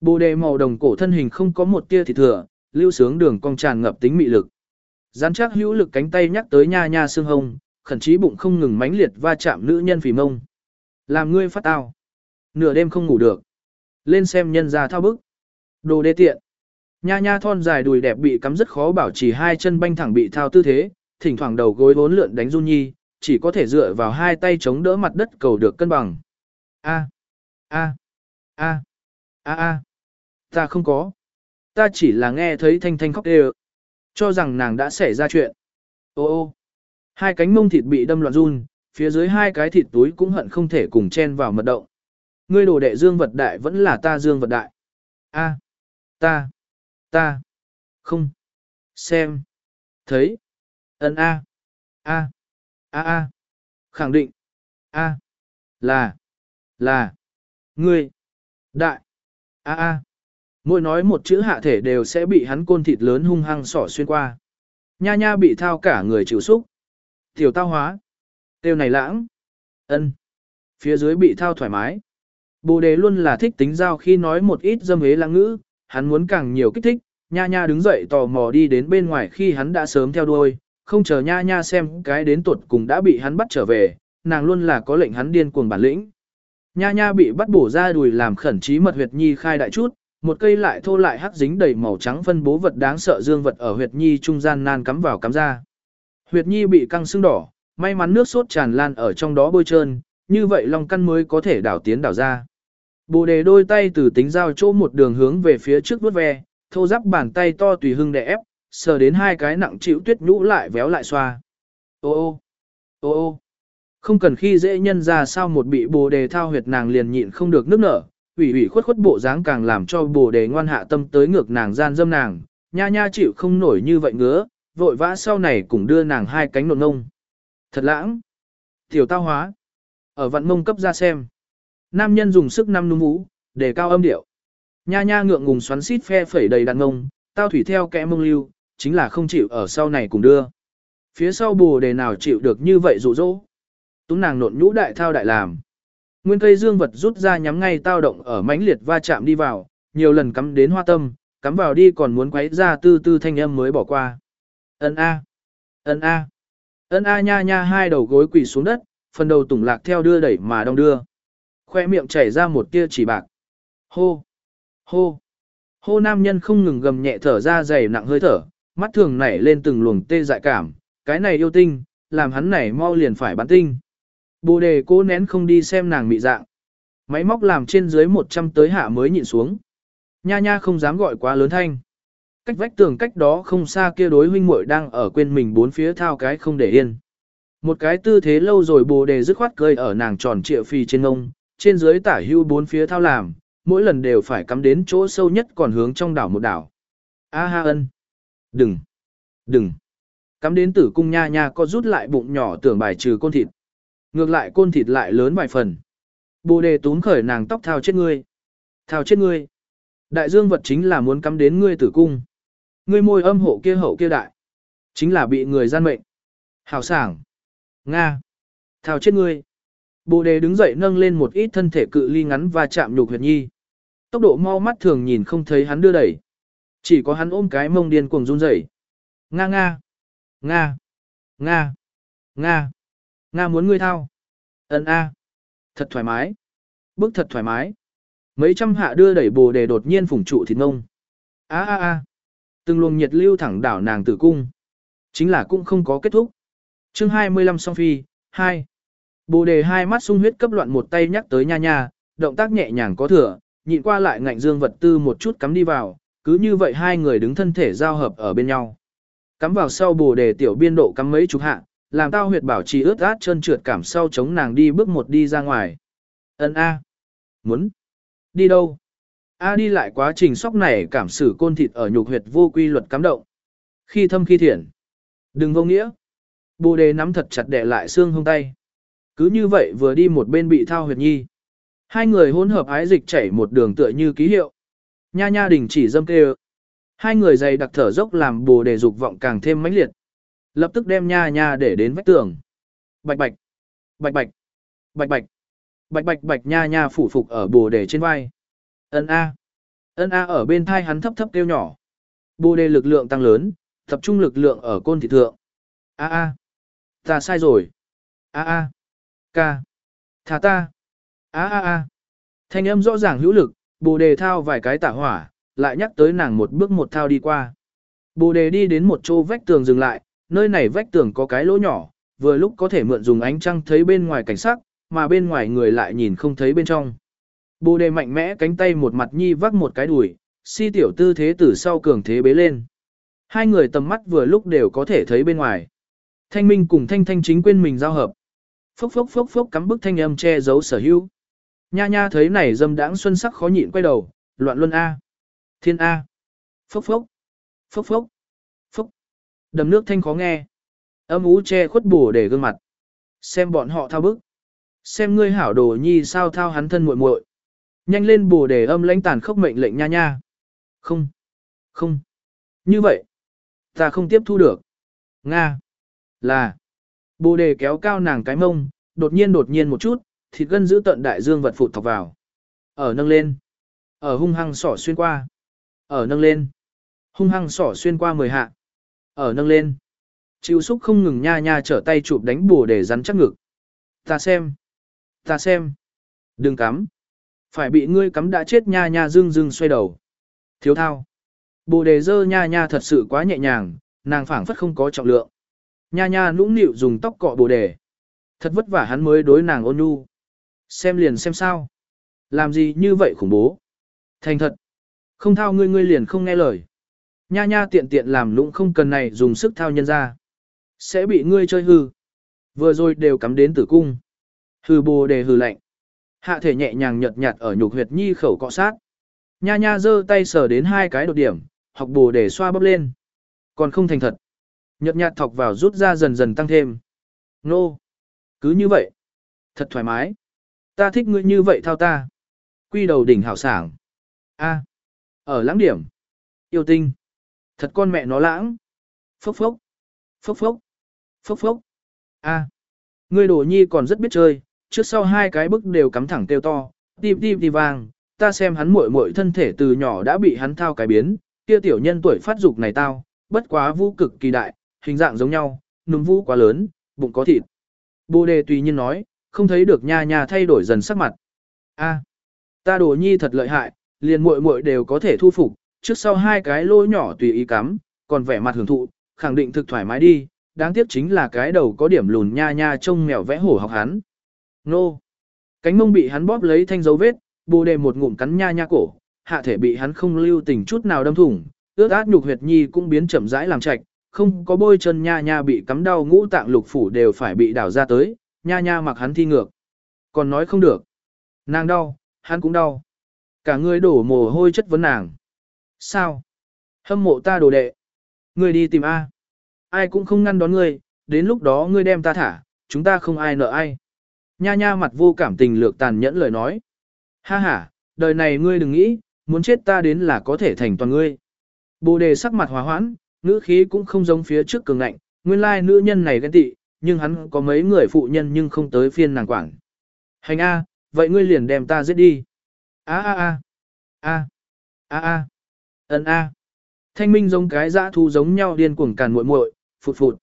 Bồ đề màu đồng cổ thân hình không có một tia thì thừa, lưu sướng đường cong tràn ngập tính mị lực. Gián chắc hữu lực cánh tay nhắc tới nha nha xương hồng, khẩn chí bụng không ngừng mãnh liệt va chạm nữ nhân phì mông. Làm ngươi phát tao. Nửa đêm không ngủ được. Lên xem nhân ra thao bức. Đồ đê tiện. Nha nha thon dài đùi đẹp bị cắm rất khó bảo trì hai chân banh thẳng bị thao tư thế, thỉnh thoảng đầu gối vốn lượn đánh run nhi, chỉ có thể dựa vào hai tay chống đỡ mặt đất cầu được cân bằng. A. A. A. A a. Ta không có. Ta chỉ là nghe thấy thanh thanh khóc đều. Cho rằng nàng đã xảy ra chuyện. Ô ô. Hai cánh mông thịt bị đâm loạn run, phía dưới hai cái thịt túi cũng hận không thể cùng chen vào mật động. Ngươi đồ đệ dương vật đại vẫn là ta dương vật đại. A. Ta. Ta. Không. Xem. Thấy. Ấn A. A. A A. Khẳng định. A. Là. Là. Ngươi. Đại. A A. Mỗi nói một chữ hạ thể đều sẽ bị hắn côn thịt lớn hung hăng sỏ xuyên qua. Nha nha bị thao cả người chịu xúc. Tiểu tao hóa. Tiêu này lãng. ân Phía dưới bị thao thoải mái. Bồ đề luôn là thích tính giao khi nói một ít dâm hế lãng ngữ, hắn muốn càng nhiều kích thích, nha nha đứng dậy tò mò đi đến bên ngoài khi hắn đã sớm theo đuôi, không chờ nha nha xem cái đến tuột cùng đã bị hắn bắt trở về, nàng luôn là có lệnh hắn điên cuồng bản lĩnh. Nha nha bị bắt bổ ra đùi làm khẩn trí mật huyệt nhi khai đại chút, một cây lại thô lại hắc dính đầy màu trắng phân bố vật đáng sợ dương vật ở huyệt nhi trung gian nan cắm vào cắm ra. Huyệt nhi bị căng sưng đỏ, may mắn nước sốt tràn lan ở trong đó bôi trơn, như vậy long căn mới có thể đảo tiến đảo ra. Bồ đề đôi tay từ tính giao chỗ một đường hướng về phía trước vuốt ve, thô giáp bàn tay to tùy hưng đè ép, sờ đến hai cái nặng chịu tuyết nhũ lại véo lại xoa. Ô ô, ô ô, không cần khi dễ nhân ra sao một bị bồ đề thao huyệt nàng liền nhịn không được nước nở, ủy ủy khuất khuất bộ dáng càng làm cho bồ đề ngoan hạ tâm tới ngược nàng gian dâm nàng, nha nha chịu không nổi như vậy ngứa, vội vã sau này cũng đưa nàng hai cánh nộn ngông. Thật lãng. Tiểu tao hóa. Ở vạn mông cấp ra xem. Nam nhân dùng sức năm núm vũ, để cao âm điệu. Nha nha ngượng ngùng xoắn xít phe phẩy đầy đàn ngông, tao thủy theo kẽ mông lưu, chính là không chịu ở sau này cùng đưa. Phía sau bồ đề nào chịu được như vậy rụ rỗ. Túng nàng nộn nhũ đại thao đại làm. Nguyên cây dương vật rút ra nhắm ngay tao động ở mãnh liệt va chạm đi vào, nhiều lần cắm đến hoa tâm, cắm vào đi còn muốn quấy ra tư tư thanh âm mới bỏ qua. Ân a, ân a, ân a nha nha hai đầu gối quỳ xuống đất, phần đầu tủng lạc theo đưa đẩy mà đong đưa. Khoe miệng chảy ra một tia chỉ bạc. Hô, hô, hô nam nhân không ngừng gầm nhẹ thở ra dày nặng hơi thở, mắt thường nảy lên từng luồng tê dại cảm, cái này yêu tinh, làm hắn này mau liền phải bán tinh. Bồ đề cố nén không đi xem nàng mị dạng. Máy móc làm trên dưới 100 tới hạ mới nhịn xuống. Nha nha không dám gọi quá lớn thanh. Cách vách tường cách đó không xa kia đối huynh muội đang ở quên mình bốn phía thao cái không để yên. Một cái tư thế lâu rồi bồ đề dứt khoát cười ở nàng tròn trịa phì trên ngông, trên dưới tả hưu bốn phía thao làm, mỗi lần đều phải cắm đến chỗ sâu nhất còn hướng trong đảo một đảo. A ha ân. Đừng. Đừng. Cắm đến tử cung nha nha có rút lại bụng nhỏ tưởng bài trừ côn thịt. Ngược lại côn thịt lại lớn vài phần. Bồ đề túm khởi nàng tóc thao chết ngươi. Thao chết ngươi. Đại dương vật chính là muốn cắm đến ngươi tử cung. Ngươi môi âm hộ kia hậu kia đại. Chính là bị người gian mệnh. Hào sảng. Nga. Thao chết ngươi. Bồ đề đứng dậy nâng lên một ít thân thể cự ly ngắn và chạm nhục huyệt nhi. Tốc độ mau mắt thường nhìn không thấy hắn đưa đẩy. Chỉ có hắn ôm cái mông điên cuồng run rẩy. Nga nga. Nga. Nga. Nga. Nga muốn ngươi thao. Ấn A. Thật thoải mái. Bước thật thoải mái. Mấy trăm hạ đưa đẩy bồ đề đột nhiên phủng trụ thịt ngông. A a a. Từng luồng nhiệt lưu thẳng đảo nàng tử cung. Chính là cũng không có kết thúc. chương 25 song phi, 2. Bồ đề hai mắt sung huyết cấp loạn một tay nhắc tới nha nha, động tác nhẹ nhàng có thừa, nhịn qua lại ngạnh dương vật tư một chút cắm đi vào, cứ như vậy hai người đứng thân thể giao hợp ở bên nhau. Cắm vào sau bồ đề tiểu biên độ cắm mấy chục hạ, làm tao huyệt bảo trì ướt át chân trượt cảm sau chống nàng đi bước một đi ra ngoài. Ấn A. Muốn. Đi đâu? A đi lại quá trình sóc này cảm xử côn thịt ở nhục huyệt vô quy luật cắm động. Khi thâm khi thiện. Đừng vô nghĩa. Bồ đề nắm thật chặt đẻ lại xương hông tay. Cứ như vậy vừa đi một bên bị thao huyệt nhi. Hai người hỗn hợp ái dịch chảy một đường tựa như ký hiệu. Nha nha đình chỉ dâm kêu. Hai người dày đặc thở dốc làm bồ đề dục vọng càng thêm mãnh liệt. Lập tức đem nha nha để đến vách tường. Bạch bạch. Bạch bạch. Bạch bạch. Bạch bạch bạch nha nha phủ phục ở bồ đề trên vai. Ân A. Ân A ở bên thai hắn thấp thấp kêu nhỏ. Bồ đề lực lượng tăng lớn, tập trung lực lượng ở côn thị thượng. A A. Ta sai rồi. A A. Ca. Thả ta. A A A. Thanh âm rõ ràng hữu lực, bồ đề thao vài cái tả hỏa, lại nhắc tới nàng một bước một thao đi qua. Bồ đề đi đến một chỗ vách tường dừng lại, nơi này vách tường có cái lỗ nhỏ, vừa lúc có thể mượn dùng ánh trăng thấy bên ngoài cảnh sắc, mà bên ngoài người lại nhìn không thấy bên trong. Bồ đề mạnh mẽ cánh tay một mặt nhi vác một cái đùi, si tiểu tư thế từ sau cường thế bế lên. Hai người tầm mắt vừa lúc đều có thể thấy bên ngoài. Thanh minh cùng thanh thanh chính quên mình giao hợp. Phốc phốc phốc phốc cắm bức thanh âm che giấu sở hữu. Nha nha thấy này dâm đãng xuân sắc khó nhịn quay đầu, loạn luân A. Thiên A. Phốc phốc. Phốc phốc. Phốc. Đầm nước thanh khó nghe. Âm ú che khuất bổ để gương mặt. Xem bọn họ thao bức. Xem ngươi hảo đồ nhi sao thao hắn thân muội muội. Nhanh lên bổ để âm lãnh tàn khốc mệnh lệnh nha nha. Không. Không. Như vậy. Ta không tiếp thu được. Nga. Là. Bồ đề kéo cao nàng cái mông, đột nhiên đột nhiên một chút, thịt gân giữ tận đại dương vật phụt thọc vào. Ở nâng lên. Ở hung hăng sỏ xuyên qua. Ở nâng lên. Hung hăng sỏ xuyên qua mười hạ. Ở nâng lên. Chịu xúc không ngừng nha nha trở tay chụp đánh bồ để rắn chắc ngực. Ta xem. Ta xem. Đừng cắm. Phải bị ngươi cắm đã chết nha nha dưng dưng xoay đầu. Thiếu thao. Bồ đề dơ nha nha thật sự quá nhẹ nhàng, nàng phảng phất không có trọng lượng. Nha nha nũng nịu dùng tóc cọ bồ đề. Thật vất vả hắn mới đối nàng ôn nhu. Xem liền xem sao. Làm gì như vậy khủng bố. Thành thật. Không thao ngươi ngươi liền không nghe lời. Nha nha tiện tiện làm lũng không cần này dùng sức thao nhân ra. Sẽ bị ngươi chơi hư. Vừa rồi đều cắm đến tử cung. Hư bồ đề hư lạnh. Hạ thể nhẹ nhàng nhợt nhạt ở nhục huyệt nhi khẩu cọ sát. Nha nha giơ tay sờ đến hai cái đột điểm, học bồ đề xoa bắp lên. Còn không thành thật. Nhợt nhạt thọc vào rút ra dần dần tăng thêm. Nô. Cứ như vậy. Thật thoải mái. Ta thích ngươi như vậy thao ta. Quy đầu đỉnh hảo sảng. A. Ở lãng điểm. Yêu tinh. Thật con mẹ nó lãng. Phốc phốc. Phốc phốc. Phốc phốc. A. Ngươi đồ nhi còn rất biết chơi, trước sau hai cái bức đều cắm thẳng kêu to, tim tim tìm vàng. ta xem hắn muội muội thân thể từ nhỏ đã bị hắn thao cái biến, kia tiểu nhân tuổi phát dục này tao, bất quá vũ cực kỳ đại, hình dạng giống nhau, núm vũ quá lớn, bụng có thịt. Bồ đề tùy nhiên nói, không thấy được nha nha thay đổi dần sắc mặt. A, ta đồ nhi thật lợi hại, liền muội muội đều có thể thu phục, trước sau hai cái lỗ nhỏ tùy ý cắm, còn vẻ mặt hưởng thụ, khẳng định thực thoải mái đi, đáng tiếc chính là cái đầu có điểm lùn nha nha trông mèo vẽ hổ học hắn. Nô! Cánh mông bị hắn bóp lấy thanh dấu vết, bồ đề một ngụm cắn nha nha cổ, hạ thể bị hắn không lưu tình chút nào đâm thủng, ước át nhục huyệt nhi cũng biến chậm rãi làm chạch, không có bôi chân nha nha bị cắm đau ngũ tạng lục phủ đều phải bị đảo ra tới, nha nha mặc hắn thi ngược. Còn nói không được. Nàng đau, hắn cũng đau. Cả người đổ mồ hôi chất vấn nàng. Sao? Hâm mộ ta đồ đệ. Ngươi đi tìm A. Ai cũng không ngăn đón ngươi, đến lúc đó ngươi đem ta thả, chúng ta không ai nợ ai. Nha nha mặt vô cảm tình lược tàn nhẫn lời nói. Ha ha, đời này ngươi đừng nghĩ, muốn chết ta đến là có thể thành toàn ngươi. Bồ đề sắc mặt hòa hoãn, ngữ khí cũng không giống phía trước cường ngạnh, nguyên lai nữ nhân này ghen tị, nhưng hắn có mấy người phụ nhân nhưng không tới phiên nàng quản. Hành A, vậy ngươi liền đem ta giết đi. A a a, a, a a, ấn a. Thanh minh giống cái dã thu giống nhau điên cuồng càn muội muội, phụt phụt.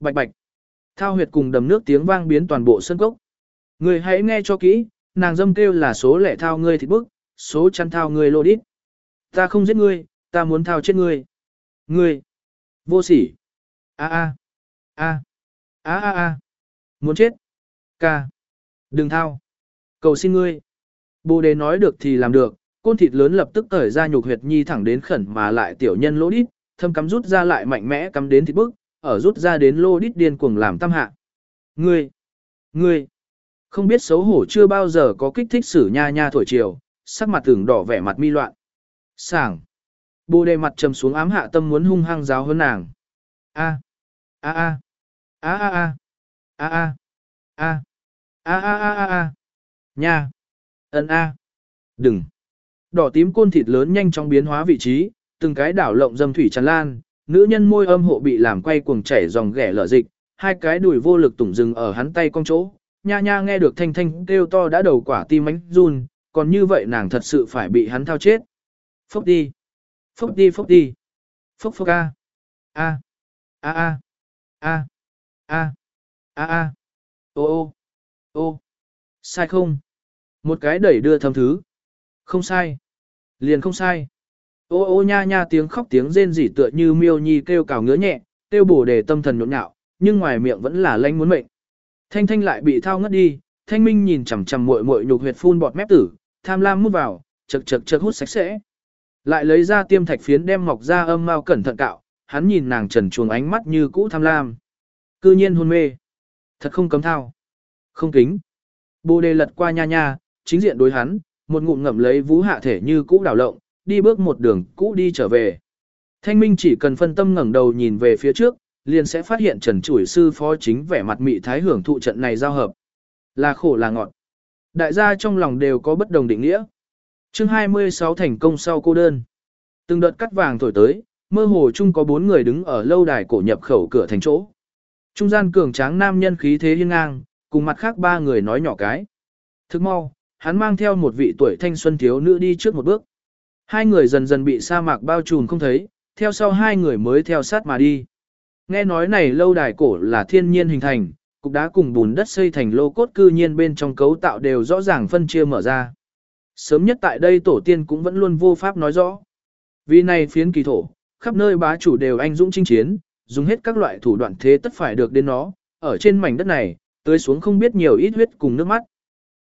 Bạch bạch. Thao huyệt cùng đầm nước tiếng vang biến toàn bộ sân cốc. Ngươi hãy nghe cho kỹ, nàng dâm kêu là số lẻ thao ngươi thịt bức, số chăn thao ngươi lô đít. Ta không giết ngươi, ta muốn thao chết ngươi. Ngươi. Vô sỉ. A a. A. A a a. Muốn chết. Ca. Đừng thao. Cầu xin ngươi. Bồ đề nói được thì làm được, côn thịt lớn lập tức cởi ra nhục huyệt nhi thẳng đến khẩn mà lại tiểu nhân lỗ đít, thâm cắm rút ra lại mạnh mẽ cắm đến thịt bức, ở rút ra đến lô đít điên cuồng làm tam hạ. Ngươi. Ngươi. Không biết xấu hổ chưa bao giờ có kích thích sử nha nha thổi chiều, sắc mặt tưởng đỏ vẻ mặt mi loạn. Sảng. Bồ đề mặt trầm xuống ám hạ tâm muốn hung hăng giáo hơn nàng. A. A a. A a a. A a. A. A a a a a. Nha. Ấn a. Đừng. Đỏ tím côn thịt lớn nhanh chóng biến hóa vị trí, từng cái đảo lộng dâm thủy tràn lan, nữ nhân môi âm hộ bị làm quay cuồng chảy dòng ghẻ lở dịch, hai cái đùi vô lực tủng dừng ở hắn tay cong chỗ. Nha nha nghe được thanh thanh kêu to đã đầu quả tim ánh run, còn như vậy nàng thật sự phải bị hắn thao chết. Phốc đi. Phốc đi phốc đi. Phốc phốc a. A. A a. A. A. A a. Ô ô. Ô. Sai không? Một cái đẩy đưa thâm thứ. Không sai. Liền không sai. Ô ô nha nha tiếng khóc tiếng rên rỉ tựa như miêu nhi kêu cào ngứa nhẹ, kêu bổ để tâm thần nhộn nhạo, nhưng ngoài miệng vẫn là lanh muốn mệnh. Thanh thanh lại bị thao ngất đi, thanh minh nhìn chằm chằm muội muội nhục huyệt phun bọt mép tử, tham lam mút vào, chật chật chật hút sạch sẽ. Lại lấy ra tiêm thạch phiến đem mọc ra âm mau cẩn thận cạo, hắn nhìn nàng trần chuồng ánh mắt như cũ tham lam. Cư nhiên hôn mê. Thật không cấm thao. Không kính. Bồ đề lật qua nha nha, chính diện đối hắn, một ngụm ngậm lấy vũ hạ thể như cũ đảo lộng, đi bước một đường cũ đi trở về. Thanh Minh chỉ cần phân tâm ngẩng đầu nhìn về phía trước, liền sẽ phát hiện Trần Chủi sư phó chính vẻ mặt mị thái hưởng thụ trận này giao hợp. Là khổ là ngọt. Đại gia trong lòng đều có bất đồng định nghĩa. Chương 26 thành công sau cô đơn. Từng đợt cắt vàng thổi tới, mơ hồ chung có bốn người đứng ở lâu đài cổ nhập khẩu cửa thành chỗ. Trung gian cường tráng nam nhân khí thế hiên ngang, cùng mặt khác ba người nói nhỏ cái. Thức mau, hắn mang theo một vị tuổi thanh xuân thiếu nữ đi trước một bước. Hai người dần dần bị sa mạc bao trùm không thấy, theo sau hai người mới theo sát mà đi. Nghe nói này lâu đài cổ là thiên nhiên hình thành, cục đá cùng bùn đất xây thành lô cốt cư nhiên bên trong cấu tạo đều rõ ràng phân chia mở ra. Sớm nhất tại đây tổ tiên cũng vẫn luôn vô pháp nói rõ. Vì này phiến kỳ thổ, khắp nơi bá chủ đều anh dũng chinh chiến, dùng hết các loại thủ đoạn thế tất phải được đến nó, ở trên mảnh đất này, tưới xuống không biết nhiều ít huyết cùng nước mắt.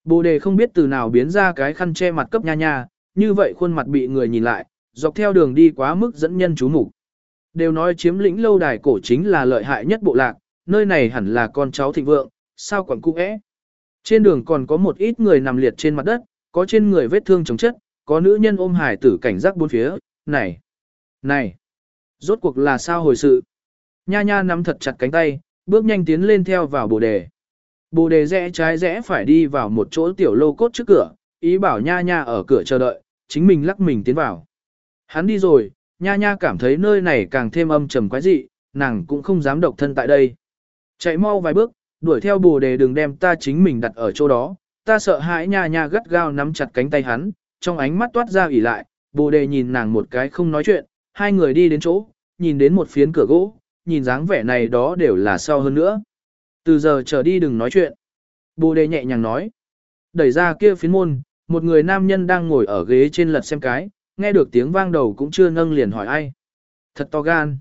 Bồ đề không biết từ nào biến ra cái khăn che mặt cấp nha nha, như vậy khuôn mặt bị người nhìn lại, dọc theo đường đi quá mức dẫn nhân chú mục. Đều nói chiếm lĩnh lâu đài cổ chính là lợi hại nhất bộ lạc, nơi này hẳn là con cháu thịnh vượng, sao còn cung ẽ. Trên đường còn có một ít người nằm liệt trên mặt đất, có trên người vết thương chống chất, có nữ nhân ôm hải tử cảnh giác bốn phía, này, này, rốt cuộc là sao hồi sự. Nha nha nắm thật chặt cánh tay, bước nhanh tiến lên theo vào bồ đề. Bồ đề rẽ trái rẽ phải đi vào một chỗ tiểu lô cốt trước cửa, ý bảo nha nha ở cửa chờ đợi, chính mình lắc mình tiến vào. Hắn đi rồi, nha nha cảm thấy nơi này càng thêm âm trầm quái dị, nàng cũng không dám độc thân tại đây. Chạy mau vài bước, đuổi theo bồ đề đừng đem ta chính mình đặt ở chỗ đó, ta sợ hãi nha nha gắt gao nắm chặt cánh tay hắn, trong ánh mắt toát ra ủy lại, bồ đề nhìn nàng một cái không nói chuyện, hai người đi đến chỗ, nhìn đến một phiến cửa gỗ, nhìn dáng vẻ này đó đều là sau hơn nữa. Từ giờ trở đi đừng nói chuyện. Bồ đề nhẹ nhàng nói. Đẩy ra kia phiến môn, một người nam nhân đang ngồi ở ghế trên lật xem cái, nghe được tiếng vang đầu cũng chưa nâng liền hỏi ai. Thật to gan.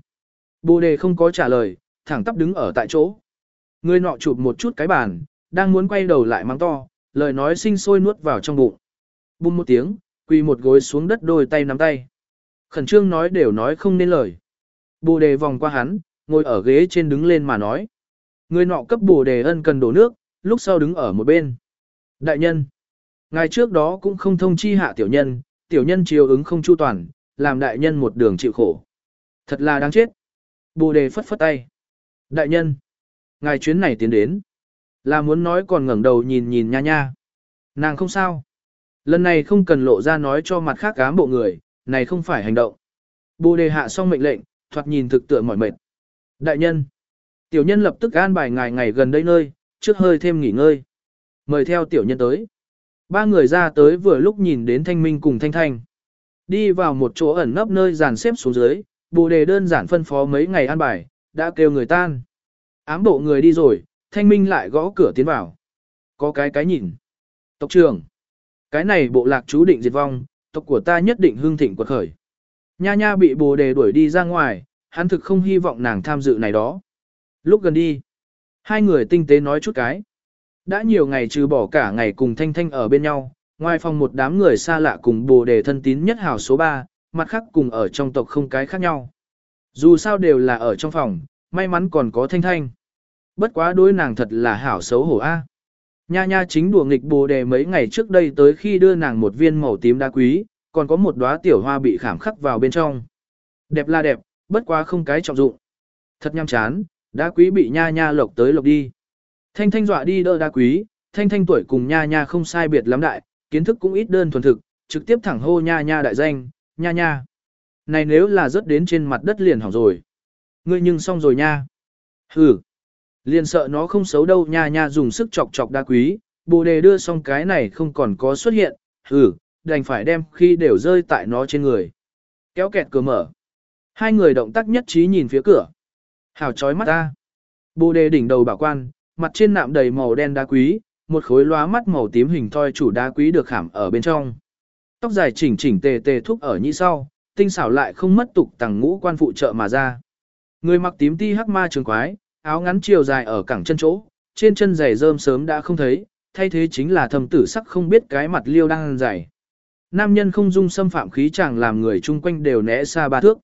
Bồ đề không có trả lời, thẳng tắp đứng ở tại chỗ. Người nọ chụp một chút cái bàn, đang muốn quay đầu lại mắng to, lời nói sinh sôi nuốt vào trong bụng. Bùm một tiếng, quỳ một gối xuống đất đôi tay nắm tay. Khẩn trương nói đều nói không nên lời. Bồ đề vòng qua hắn, ngồi ở ghế trên đứng lên mà nói. Người nọ cấp bồ đề ân cần đổ nước, lúc sau đứng ở một bên. Đại nhân, ngài trước đó cũng không thông chi hạ tiểu nhân, tiểu nhân chiều ứng không chu toàn, làm đại nhân một đường chịu khổ. Thật là đáng chết. Bồ đề phất phất tay. Đại nhân, ngài chuyến này tiến đến. Là muốn nói còn ngẩng đầu nhìn nhìn nha nha. Nàng không sao. Lần này không cần lộ ra nói cho mặt khác cám bộ người, này không phải hành động. Bồ đề hạ xong mệnh lệnh, thoạt nhìn thực tựa mỏi mệt. Đại nhân, tiểu nhân lập tức an bài ngài ngày gần đây nơi, trước hơi thêm nghỉ ngơi. Mời theo tiểu nhân tới. Ba người ra tới vừa lúc nhìn đến thanh minh cùng thanh thanh. Đi vào một chỗ ẩn nấp nơi dàn xếp xuống dưới, bồ đề đơn giản phân phó mấy ngày an bài, đã kêu người tan. Ám bộ người đi rồi, thanh minh lại gõ cửa tiến vào. Có cái cái nhìn. Tộc trưởng. Cái này bộ lạc chú định diệt vong, tộc của ta nhất định hương thịnh quật khởi. Nha nha bị bồ đề đuổi đi ra ngoài, hắn thực không hy vọng nàng tham dự này đó. Lúc gần đi, hai người tinh tế nói chút cái. Đã nhiều ngày trừ bỏ cả ngày cùng Thanh Thanh ở bên nhau, ngoài phòng một đám người xa lạ cùng bồ đề thân tín nhất hào số 3, mặt khác cùng ở trong tộc không cái khác nhau. Dù sao đều là ở trong phòng, may mắn còn có Thanh Thanh. Bất quá đối nàng thật là hảo xấu hổ a. Nha nha chính đùa nghịch bồ đề mấy ngày trước đây tới khi đưa nàng một viên màu tím đá quý, còn có một đóa tiểu hoa bị khảm khắc vào bên trong. Đẹp là đẹp, bất quá không cái trọng dụng. Thật nhăm chán, đá quý bị nha nha lộc tới lộc đi. Thanh thanh dọa đi đỡ đá quý, thanh thanh tuổi cùng nha nha không sai biệt lắm đại, kiến thức cũng ít đơn thuần thực, trực tiếp thẳng hô nha nha đại danh, nha nha. Này nếu là rớt đến trên mặt đất liền hỏng rồi. Ngươi nhưng xong rồi nha. Hừ. Liền sợ nó không xấu đâu nha nha dùng sức chọc chọc đá quý, bồ đề đưa xong cái này không còn có xuất hiện, hử, đành phải đem khi đều rơi tại nó trên người. Kéo kẹt cửa mở. Hai người động tác nhất trí nhìn phía cửa. Hào chói mắt ta. Bồ đề đỉnh đầu bảo quan, mặt trên nạm đầy màu đen đá quý, một khối lóa mắt màu tím hình thoi chủ đá quý được khảm ở bên trong. Tóc dài chỉnh chỉnh tề tề thúc ở như sau, tinh xảo lại không mất tục tàng ngũ quan phụ trợ mà ra. Người mặc tím ti hắc ma trường quái, áo ngắn chiều dài ở cẳng chân chỗ, trên chân giày rơm sớm đã không thấy, thay thế chính là thầm tử sắc không biết cái mặt liêu đang dày. Nam nhân không dung xâm phạm khí chàng làm người chung quanh đều né xa ba thước.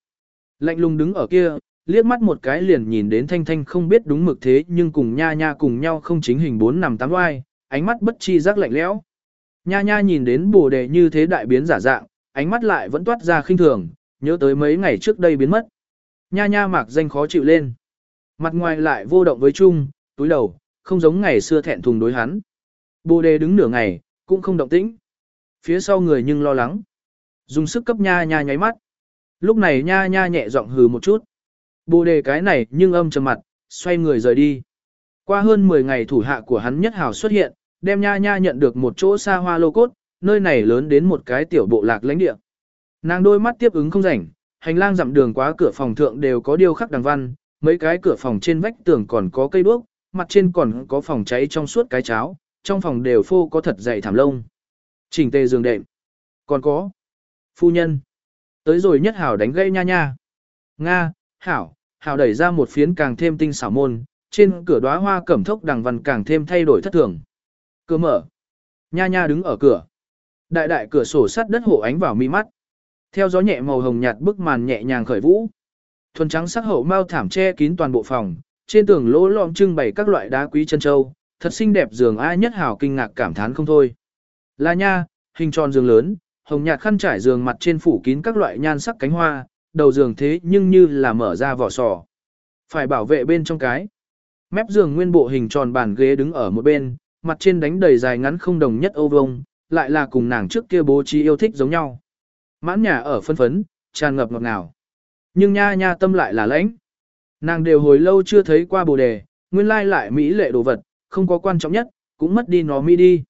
Lạnh lùng đứng ở kia, liếc mắt một cái liền nhìn đến thanh thanh không biết đúng mực thế nhưng cùng nha nha cùng nhau không chính hình bốn nằm tám oai, ánh mắt bất chi giác lạnh lẽo. Nha nha nhìn đến bồ đề như thế đại biến giả dạng, ánh mắt lại vẫn toát ra khinh thường, nhớ tới mấy ngày trước đây biến mất. Nha nha mạc danh khó chịu lên. Mặt ngoài lại vô động với chung, túi đầu, không giống ngày xưa thẹn thùng đối hắn. Bồ đề đứng nửa ngày, cũng không động tĩnh. Phía sau người nhưng lo lắng. Dùng sức cấp nha nha nháy mắt. Lúc này nha nha nhẹ giọng hừ một chút. Bồ đề cái này nhưng âm trầm mặt, xoay người rời đi. Qua hơn 10 ngày thủ hạ của hắn nhất hào xuất hiện, đem nha nha nhận được một chỗ xa hoa lô cốt, nơi này lớn đến một cái tiểu bộ lạc lãnh địa. Nàng đôi mắt tiếp ứng không rảnh, hành lang dặm đường quá cửa phòng thượng đều có điêu khắc đằng văn, mấy cái cửa phòng trên vách tường còn có cây đuốc, mặt trên còn có phòng cháy trong suốt cái cháo, trong phòng đều phô có thật dày thảm lông. Trình tề giường đệm. Còn có. Phu nhân. Tới rồi nhất hảo đánh gây nha nha. Nga, hảo, hảo đẩy ra một phiến càng thêm tinh xảo môn, trên cửa đóa hoa cẩm thốc đằng văn càng thêm thay đổi thất thường. Cửa mở. Nha nha đứng ở cửa. Đại đại cửa sổ sắt đất hộ ánh vào mi mắt. Theo gió nhẹ màu hồng nhạt bức màn nhẹ nhàng khởi vũ. Thuần trắng sắc hậu mau thảm che kín toàn bộ phòng, trên tường lỗ lõm trưng bày các loại đá quý chân châu, thật xinh đẹp giường ai nhất hảo kinh ngạc cảm thán không thôi. Là nha, hình tròn giường lớn, hồng nhạt khăn trải giường mặt trên phủ kín các loại nhan sắc cánh hoa, đầu giường thế nhưng như là mở ra vỏ sò. Phải bảo vệ bên trong cái. Mép giường nguyên bộ hình tròn bàn ghế đứng ở một bên, mặt trên đánh đầy dài ngắn không đồng nhất ô vông, lại là cùng nàng trước kia bố trí yêu thích giống nhau. Mãn nhà ở phân phấn, tràn ngập ngọt ngào. Nhưng nha nha tâm lại là lãnh. Nàng đều hồi lâu chưa thấy qua bồ đề, nguyên lai lại mỹ lệ đồ vật, không có quan trọng nhất, cũng mất đi nó mi đi.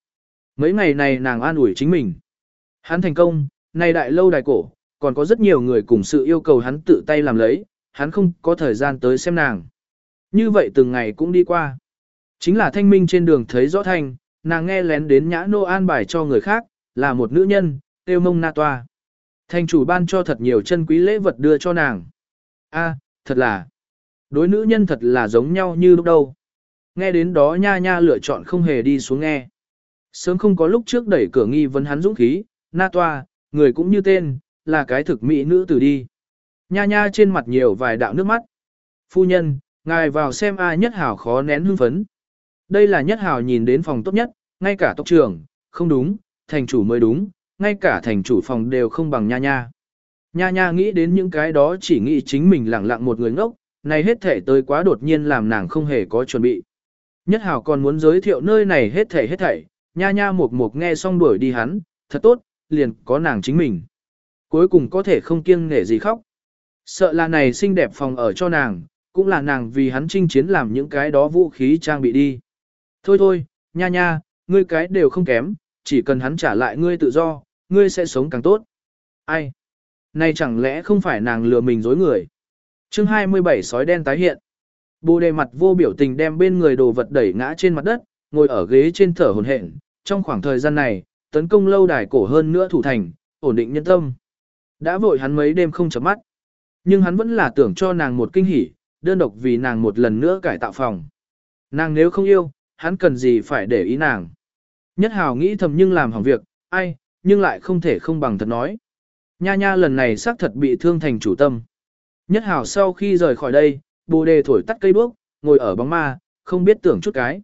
Mấy ngày này nàng an ủi chính mình. Hắn thành công, nay đại lâu đài cổ, còn có rất nhiều người cùng sự yêu cầu hắn tự tay làm lấy, hắn không có thời gian tới xem nàng. Như vậy từng ngày cũng đi qua. Chính là thanh minh trên đường thấy rõ thanh, nàng nghe lén đến nhã nô an bài cho người khác, là một nữ nhân, tiêu mông na toa. Thành chủ ban cho thật nhiều chân quý lễ vật đưa cho nàng. a thật là, đối nữ nhân thật là giống nhau như lúc đâu. Nghe đến đó nha nha lựa chọn không hề đi xuống nghe. Sớm không có lúc trước đẩy cửa nghi vấn hắn dũng khí, na toa, người cũng như tên, là cái thực mỹ nữ tử đi. Nha nha trên mặt nhiều vài đạo nước mắt. Phu nhân, ngài vào xem ai nhất hảo khó nén hưng phấn. Đây là nhất hảo nhìn đến phòng tốt nhất, ngay cả tộc trưởng, không đúng, thành chủ mới đúng, ngay cả thành chủ phòng đều không bằng nha nha. Nha nha nghĩ đến những cái đó chỉ nghĩ chính mình lẳng lặng một người ngốc, này hết thể tới quá đột nhiên làm nàng không hề có chuẩn bị. Nhất hảo còn muốn giới thiệu nơi này hết thể hết thảy, nha nha mục mục nghe xong đuổi đi hắn, thật tốt, liền có nàng chính mình. Cuối cùng có thể không kiêng nể gì khóc. Sợ là này xinh đẹp phòng ở cho nàng, cũng là nàng vì hắn chinh chiến làm những cái đó vũ khí trang bị đi. Thôi thôi, nha nha, ngươi cái đều không kém, chỉ cần hắn trả lại ngươi tự do, ngươi sẽ sống càng tốt. Ai? Này chẳng lẽ không phải nàng lừa mình dối người? chương 27 sói đen tái hiện. Bồ đề mặt vô biểu tình đem bên người đồ vật đẩy ngã trên mặt đất, ngồi ở ghế trên thở hồn hển. Trong khoảng thời gian này, tấn công lâu đài cổ hơn nữa thủ thành, ổn định nhân tâm. Đã vội hắn mấy đêm không chấm mắt. Nhưng hắn vẫn là tưởng cho nàng một kinh hỉ, đơn độc vì nàng một lần nữa cải tạo phòng. Nàng nếu không yêu, hắn cần gì phải để ý nàng. Nhất hào nghĩ thầm nhưng làm hỏng việc, ai, nhưng lại không thể không bằng thật nói. Nha nha lần này xác thật bị thương thành chủ tâm. Nhất hảo sau khi rời khỏi đây, bồ đề thổi tắt cây đuốc, ngồi ở bóng ma, không biết tưởng chút cái.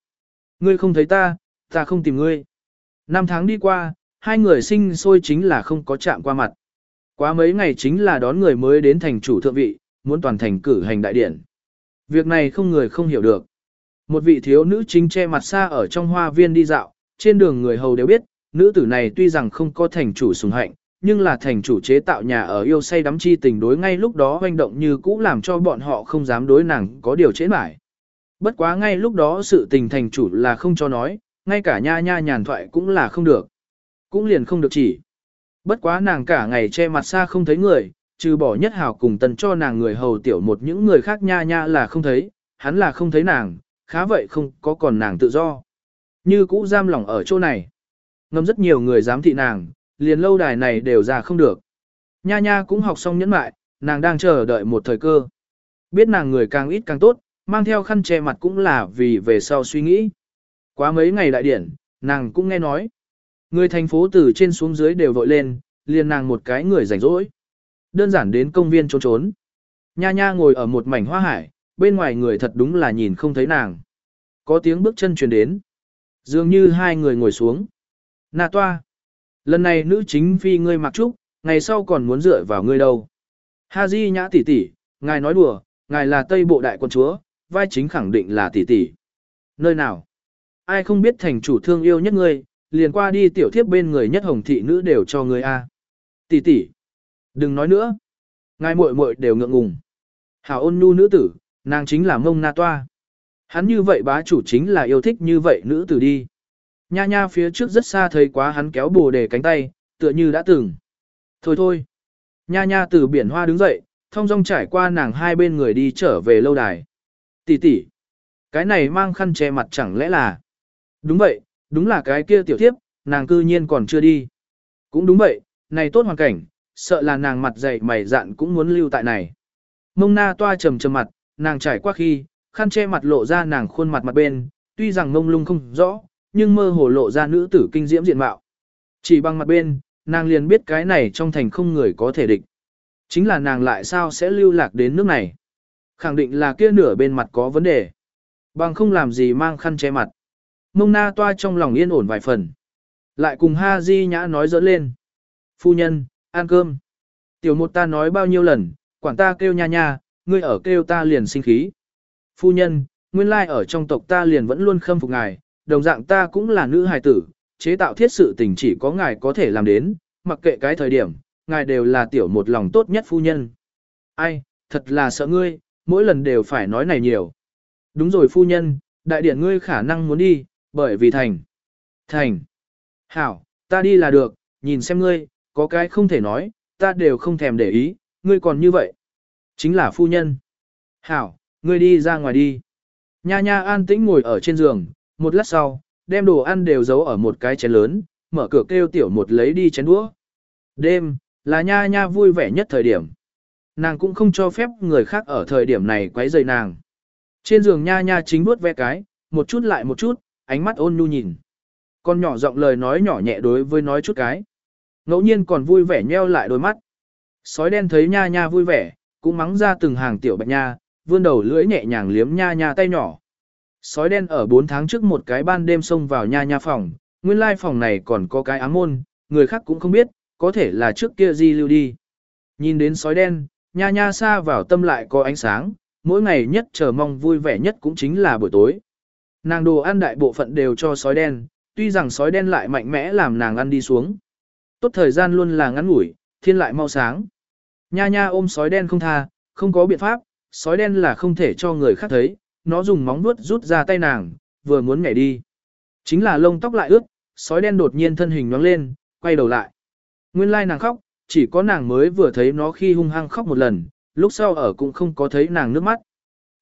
Ngươi không thấy ta, ta không tìm ngươi. Năm tháng đi qua, hai người sinh sôi chính là không có chạm qua mặt. Quá mấy ngày chính là đón người mới đến thành chủ thượng vị, muốn toàn thành cử hành đại điển. Việc này không người không hiểu được. Một vị thiếu nữ chính che mặt xa ở trong hoa viên đi dạo, trên đường người hầu đều biết, nữ tử này tuy rằng không có thành chủ sùng hạnh, nhưng là thành chủ chế tạo nhà ở yêu say đắm chi tình đối ngay lúc đó hoành động như cũ làm cho bọn họ không dám đối nàng có điều chế mãi. Bất quá ngay lúc đó sự tình thành chủ là không cho nói, ngay cả nha nha nhàn thoại cũng là không được. Cũng liền không được chỉ. Bất quá nàng cả ngày che mặt xa không thấy người, trừ bỏ nhất hào cùng tần cho nàng người hầu tiểu một những người khác nha nha là không thấy, hắn là không thấy nàng, khá vậy không có còn nàng tự do. Như cũ giam lỏng ở chỗ này. Ngâm rất nhiều người dám thị nàng, liền lâu đài này đều ra không được. Nha nha cũng học xong nhẫn mại, nàng đang chờ đợi một thời cơ. Biết nàng người càng ít càng tốt, mang theo khăn che mặt cũng là vì về sau suy nghĩ. Quá mấy ngày đại điển, nàng cũng nghe nói. Người thành phố từ trên xuống dưới đều vội lên, liền nàng một cái người rảnh rỗi. Đơn giản đến công viên trốn trốn. Nha nha ngồi ở một mảnh hoa hải, bên ngoài người thật đúng là nhìn không thấy nàng. Có tiếng bước chân truyền đến. Dường như hai người ngồi xuống. Na toa. Lần này nữ chính phi ngươi mặc trúc, ngày sau còn muốn dựa vào ngươi đâu. Ha Di nhã tỷ tỷ, ngài nói đùa, ngài là Tây Bộ Đại quân chúa, vai chính khẳng định là tỷ tỷ. Nơi nào? Ai không biết thành chủ thương yêu nhất ngươi, liền qua đi tiểu thiếp bên người nhất hồng thị nữ đều cho ngươi a. Tỷ tỷ, đừng nói nữa. Ngài muội muội đều ngượng ngùng. Hảo ôn nhu nữ tử, nàng chính là mông na toa. Hắn như vậy bá chủ chính là yêu thích như vậy nữ tử đi. Nha nha phía trước rất xa thấy quá hắn kéo bồ đề cánh tay, tựa như đã từng. Thôi thôi. Nha nha từ biển hoa đứng dậy, thông dong trải qua nàng hai bên người đi trở về lâu đài. Tỷ tỷ. Cái này mang khăn che mặt chẳng lẽ là. Đúng vậy, đúng là cái kia tiểu thiếp, nàng cư nhiên còn chưa đi. Cũng đúng vậy, này tốt hoàn cảnh, sợ là nàng mặt dày mày dạn cũng muốn lưu tại này. Mông na toa trầm trầm mặt, nàng trải qua khi, khăn che mặt lộ ra nàng khuôn mặt mặt bên, tuy rằng mông lung không rõ, nhưng mơ hồ lộ ra nữ tử kinh diễm diện mạo. Chỉ bằng mặt bên, nàng liền biết cái này trong thành không người có thể địch. Chính là nàng lại sao sẽ lưu lạc đến nước này. Khẳng định là kia nửa bên mặt có vấn đề. Bằng không làm gì mang khăn che mặt. Mông na toa trong lòng yên ổn vài phần. Lại cùng Ha Di Nhã nói dỡ lên. Phu nhân, ăn cơm. Tiểu một ta nói bao nhiêu lần, quản ta kêu nha nha, ngươi ở kêu ta liền sinh khí. Phu nhân, nguyên lai ở trong tộc ta liền vẫn luôn khâm phục ngài, đồng dạng ta cũng là nữ hài tử, chế tạo thiết sự tình chỉ có ngài có thể làm đến, mặc kệ cái thời điểm, ngài đều là tiểu một lòng tốt nhất phu nhân. Ai, thật là sợ ngươi, mỗi lần đều phải nói này nhiều. Đúng rồi phu nhân, đại điển ngươi khả năng muốn đi, bởi vì thành. Thành. Hảo, ta đi là được, nhìn xem ngươi, có cái không thể nói, ta đều không thèm để ý, ngươi còn như vậy. Chính là phu nhân. Hảo, ngươi đi ra ngoài đi. Nha nha an tĩnh ngồi ở trên giường, một lát sau, đem đồ ăn đều giấu ở một cái chén lớn, mở cửa kêu tiểu một lấy đi chén đũa. Đêm, là nha nha vui vẻ nhất thời điểm. Nàng cũng không cho phép người khác ở thời điểm này quấy rầy nàng. Trên giường nha nha chính vuốt ve cái, một chút lại một chút, ánh mắt ôn nhu nhìn. Con nhỏ giọng lời nói nhỏ nhẹ đối với nói chút cái. Ngẫu nhiên còn vui vẻ nheo lại đôi mắt. Sói đen thấy nha nha vui vẻ, cũng mắng ra từng hàng tiểu bạch nha, vươn đầu lưỡi nhẹ nhàng liếm nha nha tay nhỏ. Sói đen ở 4 tháng trước một cái ban đêm xông vào nha nha phòng, nguyên lai phòng này còn có cái ám môn, người khác cũng không biết, có thể là trước kia di lưu đi. Nhìn đến sói đen, nha nha xa vào tâm lại có ánh sáng, mỗi ngày nhất chờ mong vui vẻ nhất cũng chính là buổi tối. Nàng đồ ăn đại bộ phận đều cho sói đen, tuy rằng sói đen lại mạnh mẽ làm nàng ăn đi xuống. Tốt thời gian luôn là ngắn ngủi, thiên lại mau sáng. Nha nha ôm sói đen không tha, không có biện pháp, sói đen là không thể cho người khác thấy, nó dùng móng vuốt rút ra tay nàng, vừa muốn nhảy đi. Chính là lông tóc lại ướt, sói đen đột nhiên thân hình nhoáng lên, quay đầu lại. Nguyên lai nàng khóc, chỉ có nàng mới vừa thấy nó khi hung hăng khóc một lần, lúc sau ở cũng không có thấy nàng nước mắt.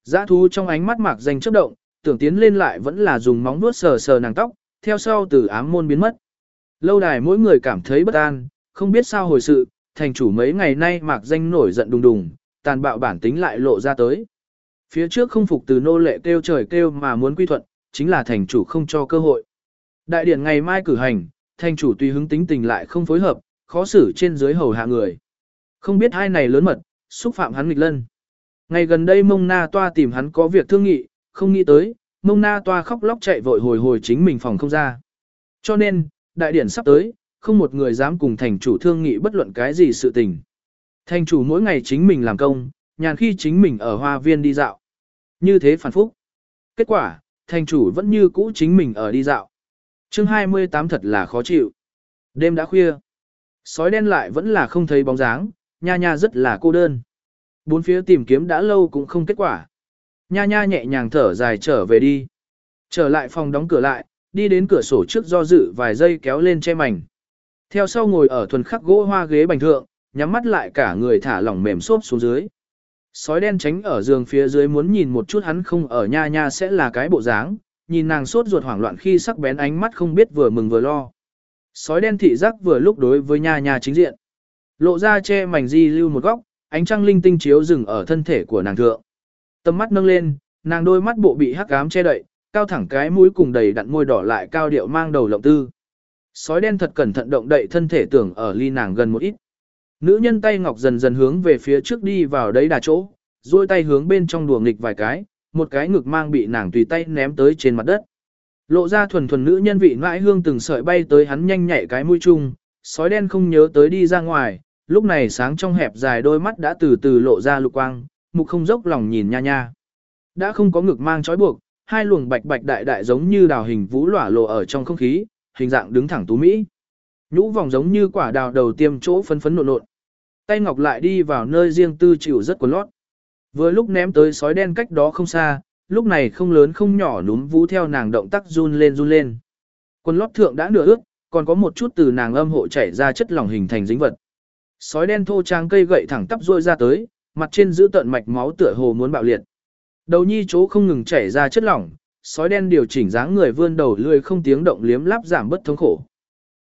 Giã thú trong ánh mắt mạc danh chớp động, tưởng tiến lên lại vẫn là dùng móng vuốt sờ sờ nàng tóc, theo sau từ ám môn biến mất. Lâu đài mỗi người cảm thấy bất an, không biết sao hồi sự, thành chủ mấy ngày nay mạc danh nổi giận đùng đùng, tàn bạo bản tính lại lộ ra tới. Phía trước không phục từ nô lệ kêu trời kêu mà muốn quy thuận, chính là thành chủ không cho cơ hội. Đại điển ngày mai cử hành, thành chủ tùy hứng tính tình lại không phối hợp, khó xử trên dưới hầu hạ người. Không biết hai này lớn mật, xúc phạm hắn nghịch lân. Ngày gần đây mông na toa tìm hắn có việc thương nghị, không nghĩ tới, mông na toa khóc lóc chạy vội hồi hồi chính mình phòng không ra. Cho nên, đại điển sắp tới, không một người dám cùng thành chủ thương nghị bất luận cái gì sự tình. Thành chủ mỗi ngày chính mình làm công, nhàn khi chính mình ở hoa viên đi dạo. Như thế phản phúc. Kết quả, thành chủ vẫn như cũ chính mình ở đi dạo. chương 28 thật là khó chịu. Đêm đã khuya. Sói đen lại vẫn là không thấy bóng dáng, nha nha rất là cô đơn. Bốn phía tìm kiếm đã lâu cũng không kết quả. Nha nha nhẹ nhàng thở dài trở về đi. Trở lại phòng đóng cửa lại, đi đến cửa sổ trước do dự vài giây kéo lên che mảnh. Theo sau ngồi ở thuần khắc gỗ hoa ghế bành thượng, nhắm mắt lại cả người thả lỏng mềm xốp xuống dưới. Sói đen tránh ở giường phía dưới muốn nhìn một chút hắn không ở nha nha sẽ là cái bộ dáng, nhìn nàng sốt ruột hoảng loạn khi sắc bén ánh mắt không biết vừa mừng vừa lo. Sói đen thị giác vừa lúc đối với nha nha chính diện. Lộ ra che mảnh di lưu một góc, ánh trăng linh tinh chiếu rừng ở thân thể của nàng thượng. Tầm mắt nâng lên, nàng đôi mắt bộ bị hắc ám che đậy, cao thẳng cái mũi cùng đầy đặn môi đỏ lại cao điệu mang đầu lộng tư. Sói đen thật cẩn thận động đậy thân thể tưởng ở ly nàng gần một ít. Nữ nhân tay ngọc dần dần hướng về phía trước đi vào đấy đà chỗ, duỗi tay hướng bên trong đùa nghịch vài cái, một cái ngực mang bị nàng tùy tay ném tới trên mặt đất. Lộ ra thuần thuần nữ nhân vị mãi hương từng sợi bay tới hắn nhanh nhạy cái mũi chung, sói đen không nhớ tới đi ra ngoài, lúc này sáng trong hẹp dài đôi mắt đã từ từ lộ ra lục quang, mục không dốc lòng nhìn nha nha. Đã không có ngực mang trói buộc, hai luồng bạch bạch đại đại giống như đào hình vũ lỏa lộ ở trong không khí, hình dạng đứng thẳng tú mỹ. Nhũ vòng giống như quả đào đầu tiêm chỗ phấn phấn nộn nộn. Tay ngọc lại đi vào nơi riêng tư chịu rất quần lót. Vừa lúc ném tới sói đen cách đó không xa, lúc này không lớn không nhỏ núm vũ theo nàng động tác run lên run lên. Quần lót thượng đã nửa ướt, còn có một chút từ nàng âm hộ chảy ra chất lỏng hình thành dính vật. Sói đen thô trang cây gậy thẳng tắp rôi ra tới, mặt trên giữ tận mạch máu tựa hồ muốn bạo liệt. Đầu nhi chỗ không ngừng chảy ra chất lỏng, sói đen điều chỉnh dáng người vươn đầu lươi không tiếng động liếm láp giảm bất thống khổ.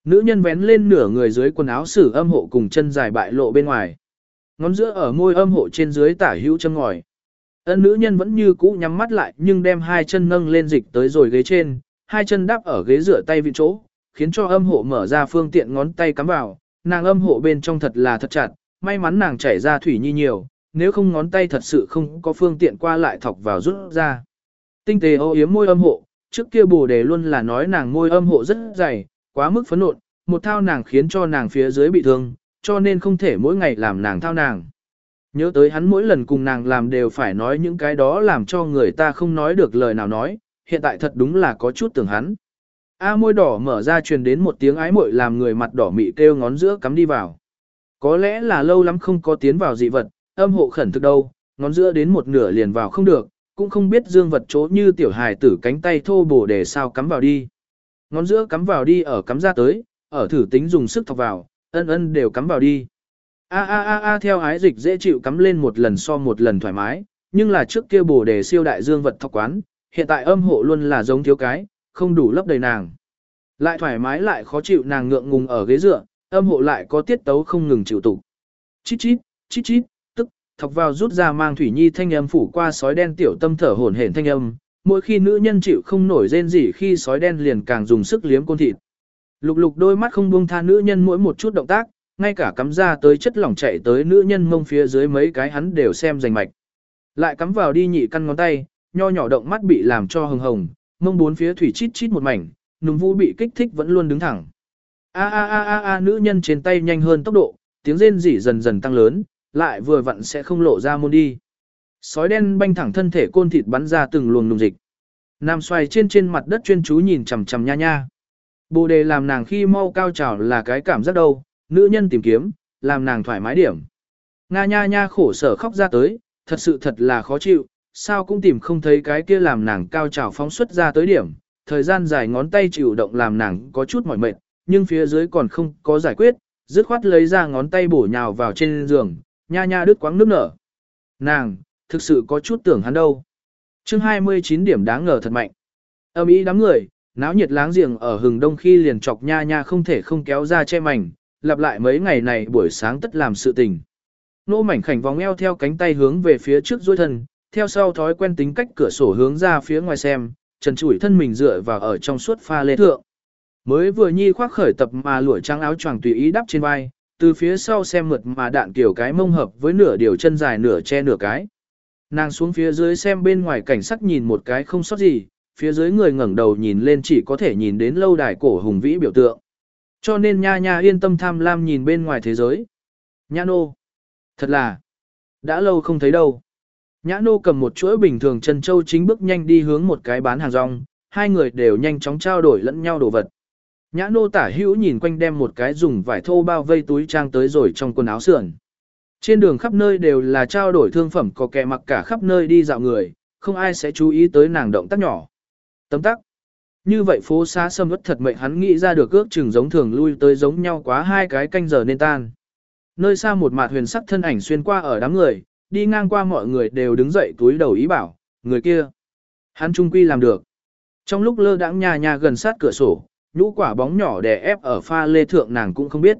Nữ nhân vén lên nửa người dưới quần áo sử âm hộ cùng chân dài bại lộ bên ngoài. Ngón giữa ở môi âm hộ trên dưới tả hữu chân ngòi. Ân nữ nhân vẫn như cũ nhắm mắt lại nhưng đem hai chân nâng lên dịch tới rồi ghế trên, hai chân đắp ở ghế rửa tay vị chỗ, khiến cho âm hộ mở ra phương tiện ngón tay cắm vào, nàng âm hộ bên trong thật là thật chặt, may mắn nàng chảy ra thủy nhi nhiều, nếu không ngón tay thật sự không có phương tiện qua lại thọc vào rút ra. Tinh tế ô yếm môi âm hộ, trước kia bồ đề luôn là nói nàng môi âm hộ rất dày, quá mức phấn nộn, một thao nàng khiến cho nàng phía dưới bị thương, cho nên không thể mỗi ngày làm nàng thao nàng. Nhớ tới hắn mỗi lần cùng nàng làm đều phải nói những cái đó làm cho người ta không nói được lời nào nói, hiện tại thật đúng là có chút tưởng hắn. A môi đỏ mở ra truyền đến một tiếng ái muội làm người mặt đỏ mị kêu ngón giữa cắm đi vào. Có lẽ là lâu lắm không có tiến vào dị vật, âm hộ khẩn thực đâu, ngón giữa đến một nửa liền vào không được, cũng không biết dương vật chỗ như tiểu hài tử cánh tay thô bổ để sao cắm vào đi. Ngón giữa cắm vào đi ở cắm ra tới, ở thử tính dùng sức thọc vào, ân ân đều cắm vào đi. A a a a theo ái dịch dễ chịu cắm lên một lần so một lần thoải mái, nhưng là trước kia bổ đề siêu đại dương vật thọc quán, hiện tại âm hộ luôn là giống thiếu cái, không đủ lấp đầy nàng. Lại thoải mái lại khó chịu nàng ngượng ngùng ở ghế dựa, âm hộ lại có tiết tấu không ngừng chịu tụ. Chít chít, chít chít, tức, thọc vào rút ra mang thủy nhi thanh âm phủ qua sói đen tiểu tâm thở hổn hển thanh âm, mỗi khi nữ nhân chịu không nổi rên rỉ khi sói đen liền càng dùng sức liếm côn thịt. Lục lục đôi mắt không buông tha nữ nhân mỗi một chút động tác, ngay cả cắm ra tới chất lỏng chạy tới nữ nhân mông phía dưới mấy cái hắn đều xem rành mạch. Lại cắm vào đi nhị căn ngón tay, nho nhỏ động mắt bị làm cho hồng hồng, mông bốn phía thủy chít chít một mảnh, nùng vũ bị kích thích vẫn luôn đứng thẳng. A a a a a nữ nhân trên tay nhanh hơn tốc độ, tiếng rên rỉ dần dần tăng lớn, lại vừa vặn sẽ không lộ ra môn đi. Sói đen banh thẳng thân thể côn thịt bắn ra từng luồng nùng dịch. Nam xoay trên trên mặt đất chuyên chú nhìn chằm chằm nha nha. Bồ đề làm nàng khi mau cao trào là cái cảm giác đâu, nữ nhân tìm kiếm, làm nàng thoải mái điểm. Nga nha nha khổ sở khóc ra tới, thật sự thật là khó chịu, sao cũng tìm không thấy cái kia làm nàng cao trào phóng xuất ra tới điểm. Thời gian dài ngón tay chịu động làm nàng có chút mỏi mệt, nhưng phía dưới còn không có giải quyết, dứt khoát lấy ra ngón tay bổ nhào vào trên giường, nha nha đứt quãng nước nở. Nàng, thực sự có chút tưởng hắn đâu. chương 29 điểm đáng ngờ thật mạnh. Âm ý đám người, náo nhiệt láng giềng ở hừng đông khi liền chọc nha nha không thể không kéo ra che mảnh, lặp lại mấy ngày này buổi sáng tất làm sự tình. Nô mảnh khảnh vòng eo theo cánh tay hướng về phía trước duỗi thân, theo sau thói quen tính cách cửa sổ hướng ra phía ngoài xem, trần trụi thân mình dựa vào ở trong suốt pha lê thượng. Mới vừa nhi khoác khởi tập mà lụa trắng áo choàng tùy ý đắp trên vai, từ phía sau xem mượt mà đạn kiểu cái mông hợp với nửa điều chân dài nửa che nửa cái. Nàng xuống phía dưới xem bên ngoài cảnh sắc nhìn một cái không sót gì, phía dưới người ngẩng đầu nhìn lên chỉ có thể nhìn đến lâu đài cổ hùng vĩ biểu tượng. Cho nên nha nha yên tâm tham lam nhìn bên ngoài thế giới. Nhã nô. Thật là. Đã lâu không thấy đâu. Nhã nô cầm một chuỗi bình thường Trần Châu chính bước nhanh đi hướng một cái bán hàng rong, hai người đều nhanh chóng trao đổi lẫn nhau đồ vật. Nhã nô tả hữu nhìn quanh đem một cái dùng vải thô bao vây túi trang tới rồi trong quần áo sườn. Trên đường khắp nơi đều là trao đổi thương phẩm có kẻ mặc cả khắp nơi đi dạo người, không ai sẽ chú ý tới nàng động tác nhỏ. Tấm tắc. Như vậy phố xá sâm ướt thật mệnh hắn nghĩ ra được ước chừng giống thường lui tới giống nhau quá hai cái canh giờ nên tan. Nơi xa một mặt huyền sắc thân ảnh xuyên qua ở đám người, đi ngang qua mọi người đều đứng dậy túi đầu ý bảo, người kia. Hắn trung quy làm được. Trong lúc lơ đãng nhà nhà gần sát cửa sổ, nhũ quả bóng nhỏ đè ép ở pha lê thượng nàng cũng không biết.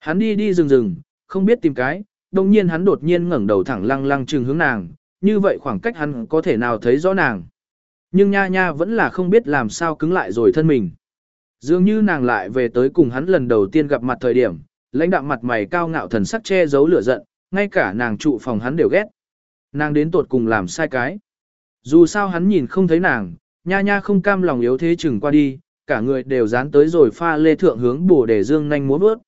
Hắn đi đi rừng rừng, không biết tìm cái, đồng nhiên hắn đột nhiên ngẩng đầu thẳng lăng lăng trừng hướng nàng, như vậy khoảng cách hắn có thể nào thấy rõ nàng. Nhưng nha nha vẫn là không biết làm sao cứng lại rồi thân mình. Dường như nàng lại về tới cùng hắn lần đầu tiên gặp mặt thời điểm, lãnh đạm mặt mày cao ngạo thần sắc che giấu lửa giận, ngay cả nàng trụ phòng hắn đều ghét. Nàng đến tột cùng làm sai cái. Dù sao hắn nhìn không thấy nàng, nha nha không cam lòng yếu thế chừng qua đi, cả người đều dán tới rồi pha lê thượng hướng bổ để dương nhanh múa bước.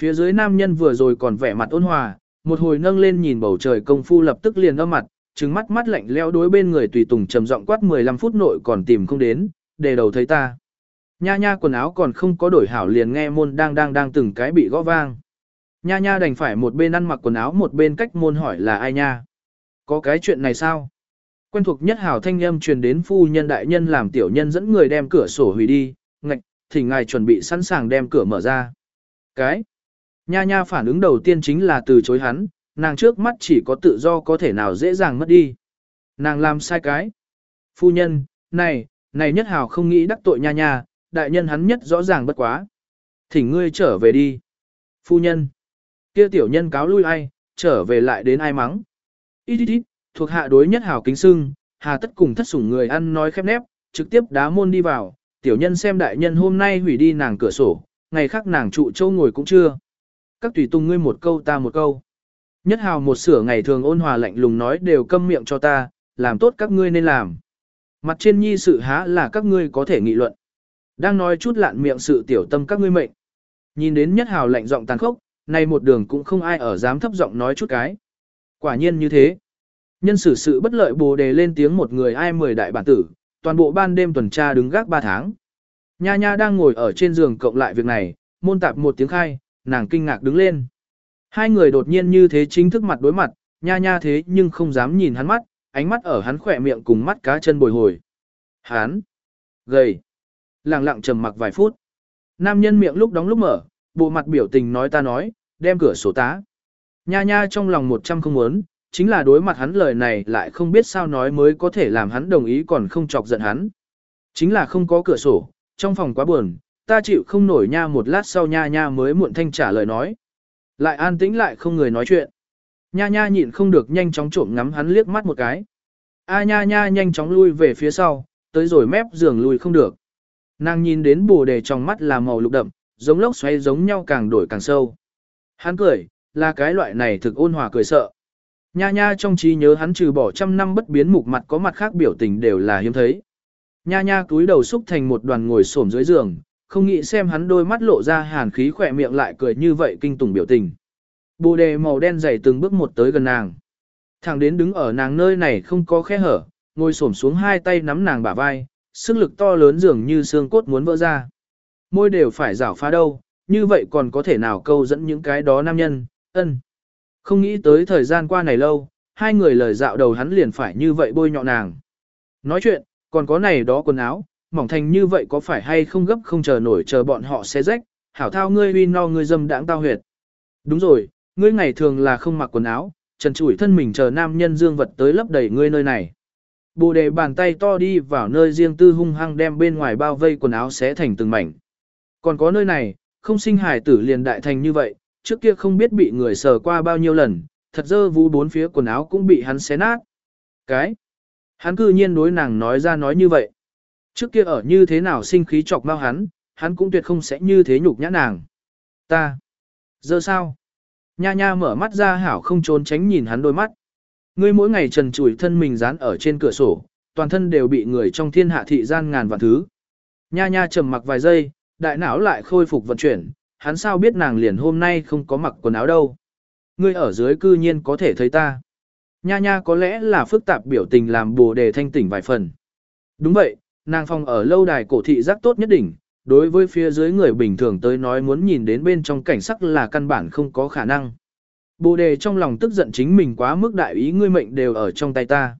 Phía dưới nam nhân vừa rồi còn vẻ mặt ôn hòa, một hồi nâng lên nhìn bầu trời công phu lập tức liền âm mặt, trừng mắt mắt lạnh leo đối bên người tùy tùng trầm giọng quát 15 phút nội còn tìm không đến, để đầu thấy ta. Nha nha quần áo còn không có đổi hảo liền nghe môn đang đang đang từng cái bị gõ vang. Nha nha đành phải một bên ăn mặc quần áo một bên cách môn hỏi là ai nha. Có cái chuyện này sao? Quen thuộc nhất hảo thanh âm truyền đến phu nhân đại nhân làm tiểu nhân dẫn người đem cửa sổ hủy đi, ngạch, thì ngài chuẩn bị sẵn sàng đem cửa mở ra. Cái? Nha nha phản ứng đầu tiên chính là từ chối hắn, nàng trước mắt chỉ có tự do có thể nào dễ dàng mất đi. Nàng làm sai cái. Phu nhân, này, này nhất hào không nghĩ đắc tội nha nha, đại nhân hắn nhất rõ ràng bất quá. Thỉnh ngươi trở về đi. Phu nhân. kia tiểu nhân cáo lui ai, trở về lại đến ai mắng. Ít ít ít, thuộc hạ đối nhất hào kính sưng, hà tất cùng thất sủng người ăn nói khép nép, trực tiếp đá môn đi vào, tiểu nhân xem đại nhân hôm nay hủy đi nàng cửa sổ, ngày khác nàng trụ châu ngồi cũng chưa. Các tùy tùng ngươi một câu ta một câu. Nhất hào một sửa ngày thường ôn hòa lạnh lùng nói đều câm miệng cho ta, làm tốt các ngươi nên làm. Mặt trên nhi sự há là các ngươi có thể nghị luận. Đang nói chút lạn miệng sự tiểu tâm các ngươi mệnh. Nhìn đến nhất hào lạnh giọng tàn khốc, nay một đường cũng không ai ở dám thấp giọng nói chút cái. Quả nhiên như thế. Nhân xử sự bất lợi bồ đề lên tiếng một người ai mười đại bản tử, toàn bộ ban đêm tuần tra đứng gác ba tháng. Nha nha đang ngồi ở trên giường cộng lại việc này, môn tạp một tiếng khai, nàng kinh ngạc đứng lên. Hai người đột nhiên như thế chính thức mặt đối mặt, nha nha thế nhưng không dám nhìn hắn mắt, ánh mắt ở hắn khỏe miệng cùng mắt cá chân bồi hồi. Hắn, gầy, lặng lặng trầm mặc vài phút. Nam nhân miệng lúc đóng lúc mở, bộ mặt biểu tình nói ta nói, đem cửa sổ tá. Nha nha trong lòng một trăm không muốn, chính là đối mặt hắn lời này lại không biết sao nói mới có thể làm hắn đồng ý còn không chọc giận hắn. Chính là không có cửa sổ, trong phòng quá buồn, ta chịu không nổi nha một lát sau nha nha mới muộn thanh trả lời nói. Lại an tĩnh lại không người nói chuyện. Nha nha nhịn không được nhanh chóng trộm ngắm hắn liếc mắt một cái. A nha nha nhanh chóng lui về phía sau, tới rồi mép giường lui không được. Nàng nhìn đến bồ đề trong mắt là màu lục đậm, giống lốc xoay giống nhau càng đổi càng sâu. Hắn cười, là cái loại này thực ôn hòa cười sợ. Nha nha trong trí nhớ hắn trừ bỏ trăm năm bất biến mục mặt có mặt khác biểu tình đều là hiếm thấy. Nha nha túi đầu xúc thành một đoàn ngồi xổm dưới giường, không nghĩ xem hắn đôi mắt lộ ra hàn khí khỏe miệng lại cười như vậy kinh tủng biểu tình. Bồ đề màu đen dày từng bước một tới gần nàng. Thẳng đến đứng ở nàng nơi này không có khe hở, ngồi xổm xuống hai tay nắm nàng bả vai, sức lực to lớn dường như xương cốt muốn vỡ ra. Môi đều phải rảo phá đâu, như vậy còn có thể nào câu dẫn những cái đó nam nhân, ân. Không nghĩ tới thời gian qua này lâu, hai người lời dạo đầu hắn liền phải như vậy bôi nhọ nàng. Nói chuyện, còn có này đó quần áo, mỏng thành như vậy có phải hay không gấp không chờ nổi chờ bọn họ sẽ rách, hảo thao ngươi uy no ngươi dâm đãng tao huyệt. Đúng rồi, ngươi ngày thường là không mặc quần áo, trần trụi thân mình chờ nam nhân dương vật tới lấp đầy ngươi nơi này. Bồ đề bàn tay to đi vào nơi riêng tư hung hăng đem bên ngoài bao vây quần áo xé thành từng mảnh. Còn có nơi này, không sinh hài tử liền đại thành như vậy, trước kia không biết bị người sờ qua bao nhiêu lần, thật dơ vũ bốn phía quần áo cũng bị hắn xé nát. Cái? Hắn cư nhiên đối nàng nói ra nói như vậy. Trước kia ở như thế nào sinh khí chọc mau hắn, hắn cũng tuyệt không sẽ như thế nhục nhã nàng. Ta. Giờ sao? Nha nha mở mắt ra hảo không trốn tránh nhìn hắn đôi mắt. Ngươi mỗi ngày trần trụi thân mình dán ở trên cửa sổ, toàn thân đều bị người trong thiên hạ thị gian ngàn vạn thứ. Nha nha trầm mặc vài giây, đại não lại khôi phục vận chuyển, hắn sao biết nàng liền hôm nay không có mặc quần áo đâu. Ngươi ở dưới cư nhiên có thể thấy ta. Nha nha có lẽ là phức tạp biểu tình làm bồ đề thanh tỉnh vài phần. Đúng vậy, nàng phòng ở lâu đài cổ thị giác tốt nhất đỉnh, đối với phía dưới người bình thường tới nói muốn nhìn đến bên trong cảnh sắc là căn bản không có khả năng. Bồ đề trong lòng tức giận chính mình quá mức đại ý ngươi mệnh đều ở trong tay ta.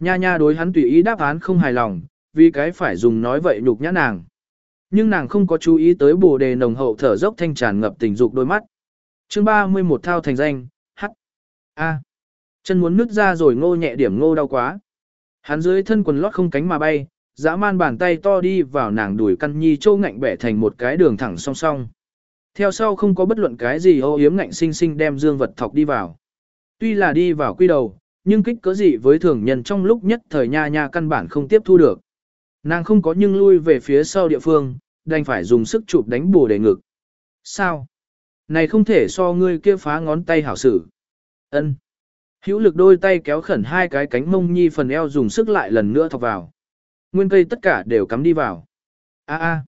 Nha nha đối hắn tùy ý đáp án không hài lòng, vì cái phải dùng nói vậy nhục nhã nàng. Nhưng nàng không có chú ý tới bồ đề nồng hậu thở dốc thanh tràn ngập tình dục đôi mắt. chương 31 thao thành danh, H. A. Chân muốn nứt ra rồi ngô nhẹ điểm ngô đau quá. Hắn dưới thân quần lót không cánh mà bay, dã man bàn tay to đi vào nàng đùi căn nhi châu ngạnh bẻ thành một cái đường thẳng song song. Theo sau không có bất luận cái gì ô yếm ngạnh sinh sinh đem dương vật thọc đi vào. Tuy là đi vào quy đầu, nhưng kích cỡ gì với thường nhân trong lúc nhất thời nha nha căn bản không tiếp thu được. Nàng không có nhưng lui về phía sau địa phương, đành phải dùng sức chụp đánh bù để ngực. Sao? Này không thể so ngươi kia phá ngón tay hảo sử. Ân. Hữu lực đôi tay kéo khẩn hai cái cánh mông nhi phần eo dùng sức lại lần nữa thọc vào. Nguyên cây tất cả đều cắm đi vào. A a.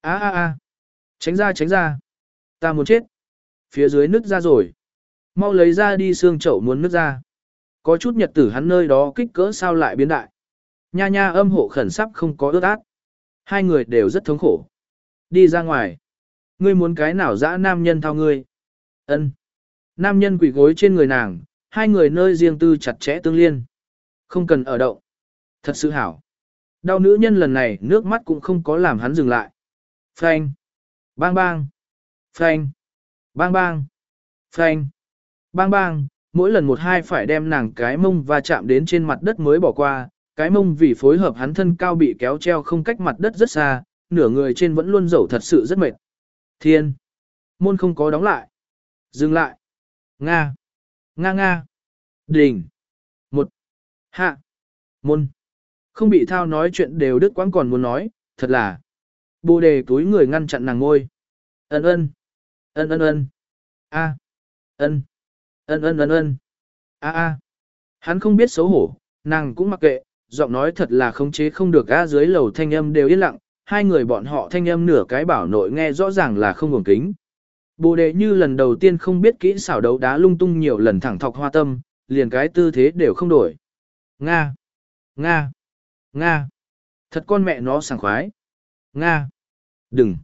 A a a. Tránh ra tránh ra. Ta muốn chết. Phía dưới nứt ra rồi. Mau lấy ra đi xương chậu muốn nứt ra. Có chút nhật tử hắn nơi đó kích cỡ sao lại biến đại. Nha nha âm hộ khẩn sắp không có ướt át. Hai người đều rất thống khổ. Đi ra ngoài. Ngươi muốn cái nào dã nam nhân thao ngươi. ân Nam nhân quỷ gối trên người nàng, hai người nơi riêng tư chặt chẽ tương liên. Không cần ở động. Thật sự hảo. Đau nữ nhân lần này nước mắt cũng không có làm hắn dừng lại. Phanh. Bang bang. Phanh. Bang bang. Phanh. Bang bang. Mỗi lần một hai phải đem nàng cái mông và chạm đến trên mặt đất mới bỏ qua, cái mông vì phối hợp hắn thân cao bị kéo treo không cách mặt đất rất xa, nửa người trên vẫn luôn dẫu thật sự rất mệt. Thiên. Môn không có đóng lại. Dừng lại. Nga. Nga nga. Đình. Một. Hạ. Môn. Không bị thao nói chuyện đều đứt quãng còn muốn nói, thật là. Bồ đề túi người ngăn chặn nàng ngôi. Ân ân. Ân ân ân. A. Ân. Ân ân ân ân. A a. Hắn không biết xấu hổ, nàng cũng mặc kệ, giọng nói thật là khống chế không được a dưới lầu thanh âm đều yên lặng, hai người bọn họ thanh âm nửa cái bảo nội nghe rõ ràng là không hưởng kính. Bồ đề như lần đầu tiên không biết kỹ xảo đấu đá lung tung nhiều lần thẳng thọc hoa tâm, liền cái tư thế đều không đổi. Nga! Nga! Nga! Thật con mẹ nó sảng khoái! Nga! Đừng!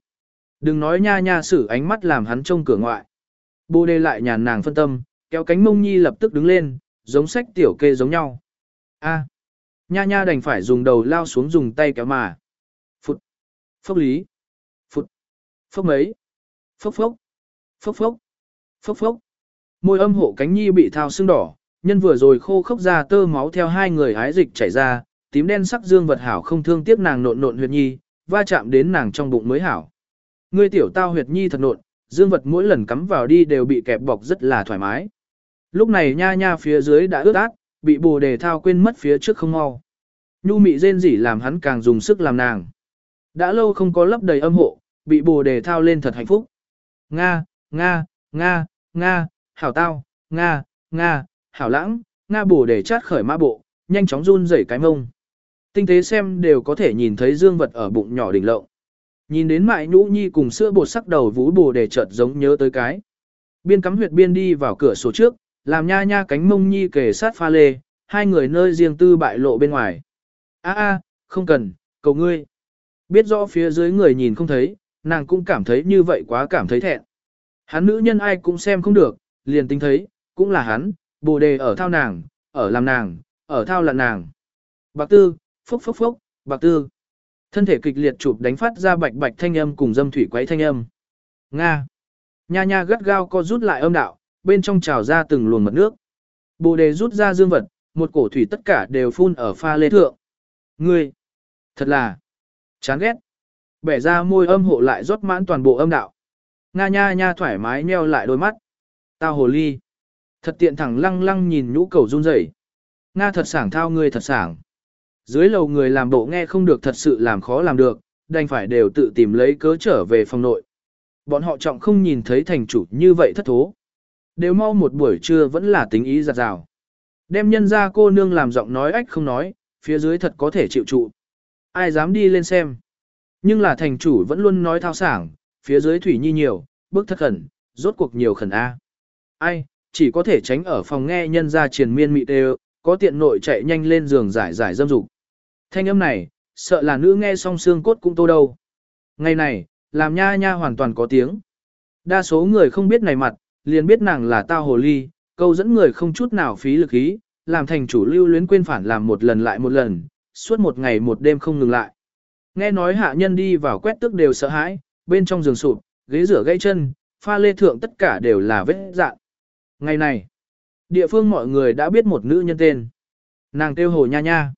Đừng nói nha nha sử ánh mắt làm hắn trông cửa ngoại. Bồ đề lại nhàn nàng phân tâm, kéo cánh mông nhi lập tức đứng lên, giống sách tiểu kê giống nhau. A. Nha nha đành phải dùng đầu lao xuống dùng tay kéo mà. Phụt. Phốc lý. Phụt. Phốc mấy. Phốc phốc. Phốc phốc. Phốc phốc. Môi âm hộ cánh nhi bị thao sưng đỏ, nhân vừa rồi khô khốc ra tơ máu theo hai người hái dịch chảy ra, tím đen sắc dương vật hảo không thương tiếc nàng nộn nộn huyệt nhi, va chạm đến nàng trong bụng mới hảo. Ngươi tiểu tao huyệt nhi thật nộn, dương vật mỗi lần cắm vào đi đều bị kẹp bọc rất là thoải mái. Lúc này nha nha phía dưới đã ướt át, bị bồ đề thao quên mất phía trước không mau. Nhu mị rên rỉ làm hắn càng dùng sức làm nàng. Đã lâu không có lấp đầy âm hộ, bị bồ đề thao lên thật hạnh phúc. Nga, Nga, Nga, Nga, hảo tao, Nga, Nga, hảo lãng, Nga bồ đề chát khởi mã bộ, nhanh chóng run rẩy cái mông. Tinh tế xem đều có thể nhìn thấy dương vật ở bụng nhỏ đỉnh lộng. Nhìn đến mại nhũ nhi cùng sữa bột sắc đầu vú bồ để chợt giống nhớ tới cái. Biên cắm huyệt biên đi vào cửa sổ trước, làm nha nha cánh mông nhi kề sát pha lê, hai người nơi riêng tư bại lộ bên ngoài. A a, không cần, cầu ngươi. Biết rõ phía dưới người nhìn không thấy, nàng cũng cảm thấy như vậy quá cảm thấy thẹn. Hắn nữ nhân ai cũng xem không được, liền tính thấy, cũng là hắn, bồ đề ở thao nàng, ở làm nàng, ở thao lặn nàng. Bạc tư, phốc phốc phốc, bạc tư. Thân thể kịch liệt chụp đánh phát ra bạch bạch thanh âm cùng dâm thủy quấy thanh âm. Nga. Nha nha gắt gao co rút lại âm đạo, bên trong trào ra từng luồng mật nước. Bồ đề rút ra dương vật, một cổ thủy tất cả đều phun ở pha lê thượng. Ngươi, thật là chán ghét. Bẻ ra môi âm hộ lại rót mãn toàn bộ âm đạo. Nga nha nha thoải mái nheo lại đôi mắt. Tao hồ ly. Thật tiện thẳng lăng lăng nhìn nhũ cầu run rẩy. Nga thật sảng thao ngươi thật sảng. Dưới lầu người làm bộ nghe không được thật sự làm khó làm được, đành phải đều tự tìm lấy cớ trở về phòng nội. Bọn họ trọng không nhìn thấy thành chủ như vậy thất thố. Đều mau một buổi trưa vẫn là tính ý giặt rào. Đem nhân ra cô nương làm giọng nói ách không nói, phía dưới thật có thể chịu trụ. Ai dám đi lên xem. Nhưng là thành chủ vẫn luôn nói thao sảng, phía dưới thủy nhi nhiều, bước thất khẩn, rốt cuộc nhiều khẩn A. Ai, chỉ có thể tránh ở phòng nghe nhân ra triền miên mị đều, có tiện nội chạy nhanh lên giường giải giải dâm dục. Thanh âm này, sợ là nữ nghe xong xương cốt cũng tô đâu. Ngày này, làm nha nha hoàn toàn có tiếng. Đa số người không biết này mặt, liền biết nàng là tao hồ ly, câu dẫn người không chút nào phí lực ý, làm thành chủ lưu luyến quên phản làm một lần lại một lần, suốt một ngày một đêm không ngừng lại. Nghe nói hạ nhân đi vào quét tức đều sợ hãi, bên trong giường sụp, ghế rửa gãy chân, pha lê thượng tất cả đều là vết dạn. Ngày này, địa phương mọi người đã biết một nữ nhân tên. Nàng tiêu hồ nha nha.